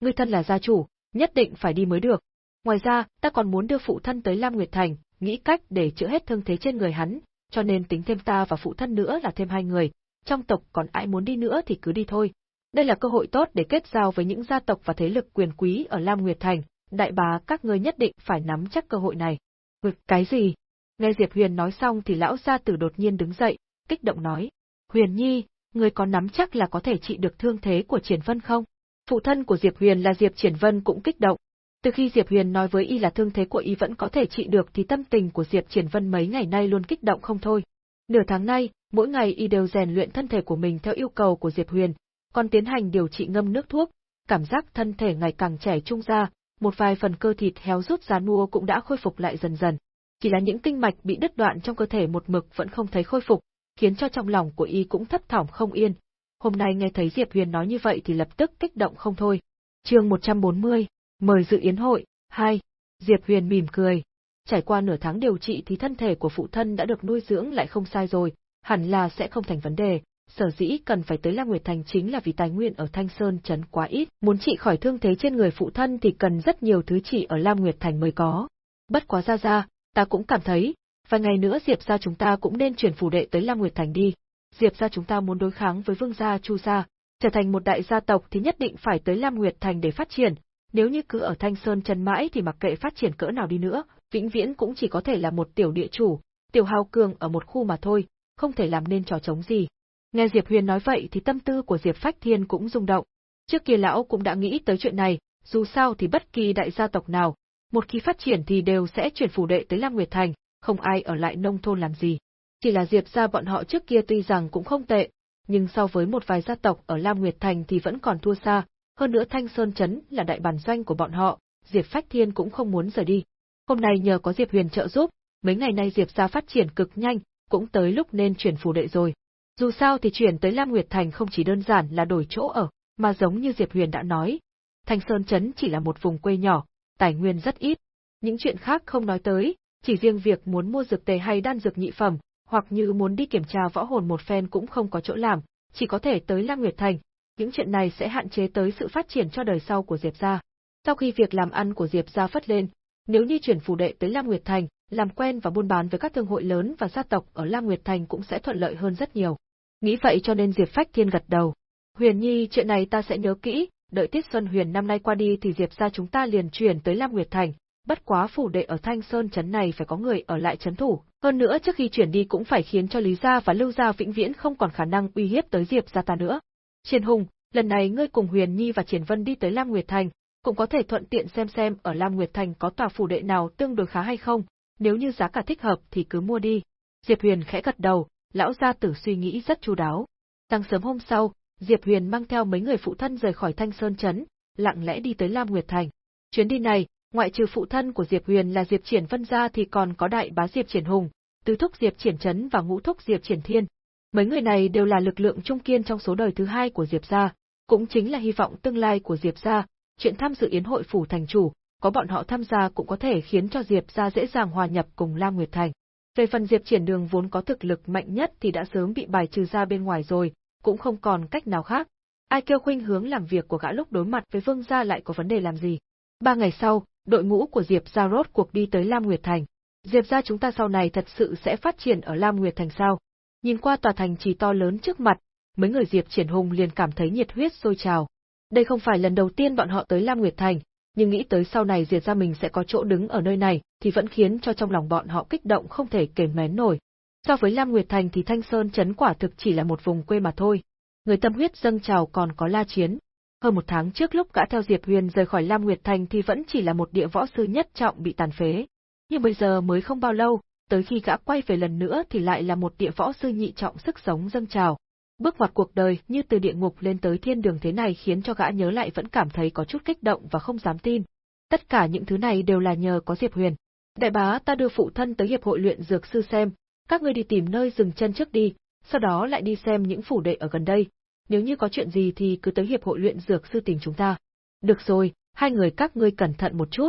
Ngươi thân là gia chủ, nhất định phải đi mới được. Ngoài ra, ta còn muốn đưa phụ thân tới Lam Nguyệt Thành, nghĩ cách để chữa hết thương thế trên người hắn, cho nên tính thêm ta và phụ thân nữa là thêm hai người, trong tộc còn ai muốn đi nữa thì cứ đi thôi. Đây là cơ hội tốt để kết giao với những gia tộc và thế lực quyền quý ở Lam Nguyệt Thành, đại bá các ngươi nhất định phải nắm chắc cơ hội này. Ngực cái gì? Nghe Diệp Huyền nói xong thì lão gia tử đột nhiên đứng dậy, kích động nói. Huyền Nhi, ngươi có nắm chắc là có thể trị được thương thế của Triển Vân không? Phụ thân của Diệp Huyền là Diệp Triển Vân cũng kích động, từ khi Diệp Huyền nói với y là thương thế của y vẫn có thể trị được thì tâm tình của Diệp Triển Vân mấy ngày nay luôn kích động không thôi. Nửa tháng nay, mỗi ngày y đều rèn luyện thân thể của mình theo yêu cầu của Diệp Huyền, còn tiến hành điều trị ngâm nước thuốc, cảm giác thân thể ngày càng trẻ trung ra, một vài phần cơ thịt héo rút ra nua cũng đã khôi phục lại dần dần. Chỉ là những kinh mạch bị đứt đoạn trong cơ thể một mực vẫn không thấy khôi phục, khiến cho trong lòng của y cũng thấp thỏm không yên. Hôm nay nghe thấy Diệp Huyền nói như vậy thì lập tức kích động không thôi. Chương 140 Mời dự yến hội, hai. Diệp Huyền mỉm cười. Trải qua nửa tháng điều trị thì thân thể của phụ thân đã được nuôi dưỡng lại không sai rồi, hẳn là sẽ không thành vấn đề. Sở dĩ cần phải tới Lam Nguyệt Thành chính là vì tài nguyên ở Thanh Sơn trấn quá ít, muốn trị khỏi thương thế trên người phụ thân thì cần rất nhiều thứ trị ở Lam Nguyệt Thành mới có. Bất quá ra ra, Ta cũng cảm thấy, vài ngày nữa Diệp gia chúng ta cũng nên chuyển phủ đệ tới Lam Nguyệt Thành đi. Diệp gia chúng ta muốn đối kháng với Vương gia Chu gia, trở thành một đại gia tộc thì nhất định phải tới Lam Nguyệt Thành để phát triển, nếu như cứ ở Thanh Sơn Trần mãi thì mặc kệ phát triển cỡ nào đi nữa, vĩnh viễn cũng chỉ có thể là một tiểu địa chủ, tiểu hào cường ở một khu mà thôi, không thể làm nên trò chống gì. Nghe Diệp Huyền nói vậy thì tâm tư của Diệp Phách Thiên cũng rung động. Trước kia lão cũng đã nghĩ tới chuyện này, dù sao thì bất kỳ đại gia tộc nào, một khi phát triển thì đều sẽ chuyển phủ đệ tới Lam Nguyệt Thành, không ai ở lại nông thôn làm gì. Chỉ là Diệp gia bọn họ trước kia tuy rằng cũng không tệ, nhưng so với một vài gia tộc ở Lam Nguyệt Thành thì vẫn còn thua xa, hơn nữa Thanh Sơn Trấn là đại bản doanh của bọn họ, Diệp Phách Thiên cũng không muốn rời đi. Hôm nay nhờ có Diệp Huyền trợ giúp, mấy ngày nay Diệp gia phát triển cực nhanh, cũng tới lúc nên chuyển phủ đệ rồi. Dù sao thì chuyển tới Lam Nguyệt Thành không chỉ đơn giản là đổi chỗ ở, mà giống như Diệp Huyền đã nói, Thanh Sơn Trấn chỉ là một vùng quê nhỏ, tài nguyên rất ít. Những chuyện khác không nói tới, chỉ riêng việc muốn mua dược tề hay đan dược nhị phẩm, hoặc như muốn đi kiểm tra võ hồn một phen cũng không có chỗ làm, chỉ có thể tới Lam Nguyệt Thành. Những chuyện này sẽ hạn chế tới sự phát triển cho đời sau của Diệp gia. Sau khi việc làm ăn của Diệp gia phất lên, nếu như chuyển phủ đệ tới Lam Nguyệt Thành, làm quen và buôn bán với các thương hội lớn và gia tộc ở Lam Nguyệt Thành cũng sẽ thuận lợi hơn rất nhiều. Nghĩ vậy cho nên Diệp Phách Thiên gật đầu. Huyền Nhi, chuyện này ta sẽ nhớ kỹ, đợi Tiết Xuân Huyền năm nay qua đi thì Diệp gia chúng ta liền chuyển tới Lam Nguyệt Thành, bất quá phủ đệ ở Thanh Sơn trấn này phải có người ở lại trấn thủ, hơn nữa trước khi chuyển đi cũng phải khiến cho Lý gia và Lưu gia vĩnh viễn không còn khả năng uy hiếp tới Diệp gia ta nữa. Triền Hùng, lần này ngươi cùng Huyền Nhi và Triển Vân đi tới Lam Nguyệt Thành, cũng có thể thuận tiện xem xem ở Lam Nguyệt Thành có tòa phủ đệ nào tương đối khá hay không, nếu như giá cả thích hợp thì cứ mua đi. Diệp Huyền khẽ gật đầu, lão gia tử suy nghĩ rất chu đáo. Sáng sớm hôm sau, Diệp Huyền mang theo mấy người phụ thân rời khỏi Thanh Sơn Trấn, lặng lẽ đi tới Lam Nguyệt Thành. Chuyến đi này, ngoại trừ phụ thân của Diệp Huyền là Diệp Triển Vân ra thì còn có đại bá Diệp Triển Hùng, tứ thúc Diệp Triển Trấn và ngũ thúc Diệp Triển Thiên. Mấy người này đều là lực lượng trung kiên trong số đời thứ hai của Diệp gia, cũng chính là hy vọng tương lai của Diệp gia. Chuyện tham dự yến hội phủ thành chủ, có bọn họ tham gia cũng có thể khiến cho Diệp gia dễ dàng hòa nhập cùng Lam Nguyệt Thành. Về phần Diệp Triển Đường vốn có thực lực mạnh nhất thì đã sớm bị bài trừ ra bên ngoài rồi, cũng không còn cách nào khác. Ai kêu khuynh hướng làm việc của gã lúc đối mặt với Vương gia lại có vấn đề làm gì? Ba ngày sau, đội ngũ của Diệp gia rốt cuộc đi tới Lam Nguyệt Thành. Diệp gia chúng ta sau này thật sự sẽ phát triển ở Lam Nguyệt Thành sao? Nhìn qua tòa thành trì to lớn trước mặt, mấy người Diệp Triển Hùng liền cảm thấy nhiệt huyết sôi trào. Đây không phải lần đầu tiên bọn họ tới Lam Nguyệt Thành, nhưng nghĩ tới sau này diệt ra mình sẽ có chỗ đứng ở nơi này, thì vẫn khiến cho trong lòng bọn họ kích động không thể kềm nén nổi. So với Lam Nguyệt Thành thì Thanh Sơn chấn quả thực chỉ là một vùng quê mà thôi. Người tâm huyết dâng trào còn có La Chiến. Hơn một tháng trước lúc gã theo Diệp Huyền rời khỏi Lam Nguyệt Thành thì vẫn chỉ là một địa võ sư nhất trọng bị tàn phế. Nhưng bây giờ mới không bao lâu, tới khi gã quay về lần nữa thì lại là một địa võ sư nhị trọng sức sống dâng trào. Bước ngoặt cuộc đời như từ địa ngục lên tới thiên đường thế này khiến cho gã nhớ lại vẫn cảm thấy có chút kích động và không dám tin. Tất cả những thứ này đều là nhờ có Diệp Huyền. Đại bá ta đưa phụ thân tới hiệp hội luyện dược sư xem, các ngươi đi tìm nơi dừng chân trước đi, sau đó lại đi xem những phủ đệ ở gần đây. Nếu như có chuyện gì thì cứ tới hiệp hội luyện dược sư tìm chúng ta. Được rồi, hai người các ngươi cẩn thận một chút.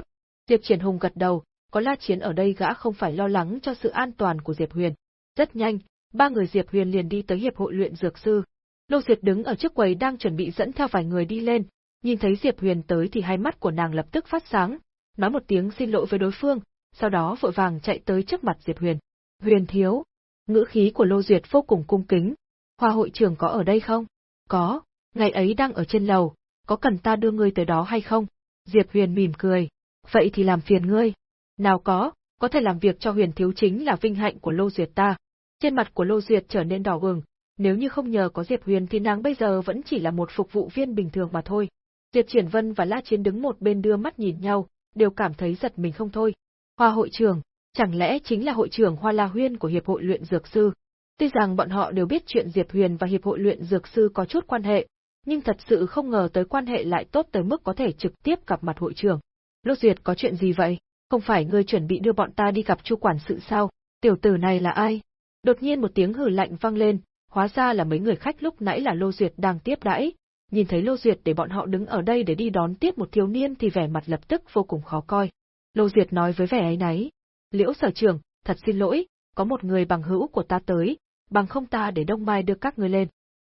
Diệp Triển Hùng gật đầu, có La Chiến ở đây gã không phải lo lắng cho sự an toàn của Diệp Huyền. Rất nhanh, ba người Diệp Huyền liền đi tới hiệp hội luyện dược sư. Lô Diệt đứng ở trước quầy đang chuẩn bị dẫn theo vài người đi lên, nhìn thấy Diệp Huyền tới thì hai mắt của nàng lập tức phát sáng, nói một tiếng xin lỗi với đối phương, sau đó vội vàng chạy tới trước mặt Diệp Huyền. Huyền thiếu, ngữ khí của Lô Duyệt vô cùng cung kính. Hoa hội trưởng có ở đây không? Có, ngày ấy đang ở trên lầu, có cần ta đưa ngươi tới đó hay không? Diệp Huyền mỉm cười. Vậy thì làm phiền ngươi. Nào có, có thể làm việc cho huyền thiếu chính là vinh hạnh của Lô Duyệt ta. Trên mặt của Lô Duyệt trở nên đỏ bừng, nếu như không nhờ có Diệp Huyền thì nàng bây giờ vẫn chỉ là một phục vụ viên bình thường mà thôi. Diệp Triển Vân và La Chiến đứng một bên đưa mắt nhìn nhau, đều cảm thấy giật mình không thôi. Hoa hội trưởng, chẳng lẽ chính là hội trưởng Hoa La Huyên của Hiệp hội luyện dược sư? Tuy rằng bọn họ đều biết chuyện Diệp Huyền và Hiệp hội luyện dược sư có chút quan hệ, nhưng thật sự không ngờ tới quan hệ lại tốt tới mức có thể trực tiếp gặp mặt hội trưởng. Lô Duyệt có chuyện gì vậy? Không phải ngươi chuẩn bị đưa bọn ta đi gặp chu quản sự sao? Tiểu tử này là ai? Đột nhiên một tiếng hử lạnh vang lên, hóa ra là mấy người khách lúc nãy là Lô Duyệt đang tiếp đãi. Nhìn thấy Lô Duyệt để bọn họ đứng ở đây để đi đón tiếp một thiếu niên thì vẻ mặt lập tức vô cùng khó coi. Lô Duyệt nói với vẻ ấy náy. Liễu sở trưởng, thật xin lỗi, có một người bằng hữu của ta tới, bằng không ta để Đông Mai đưa các người lên.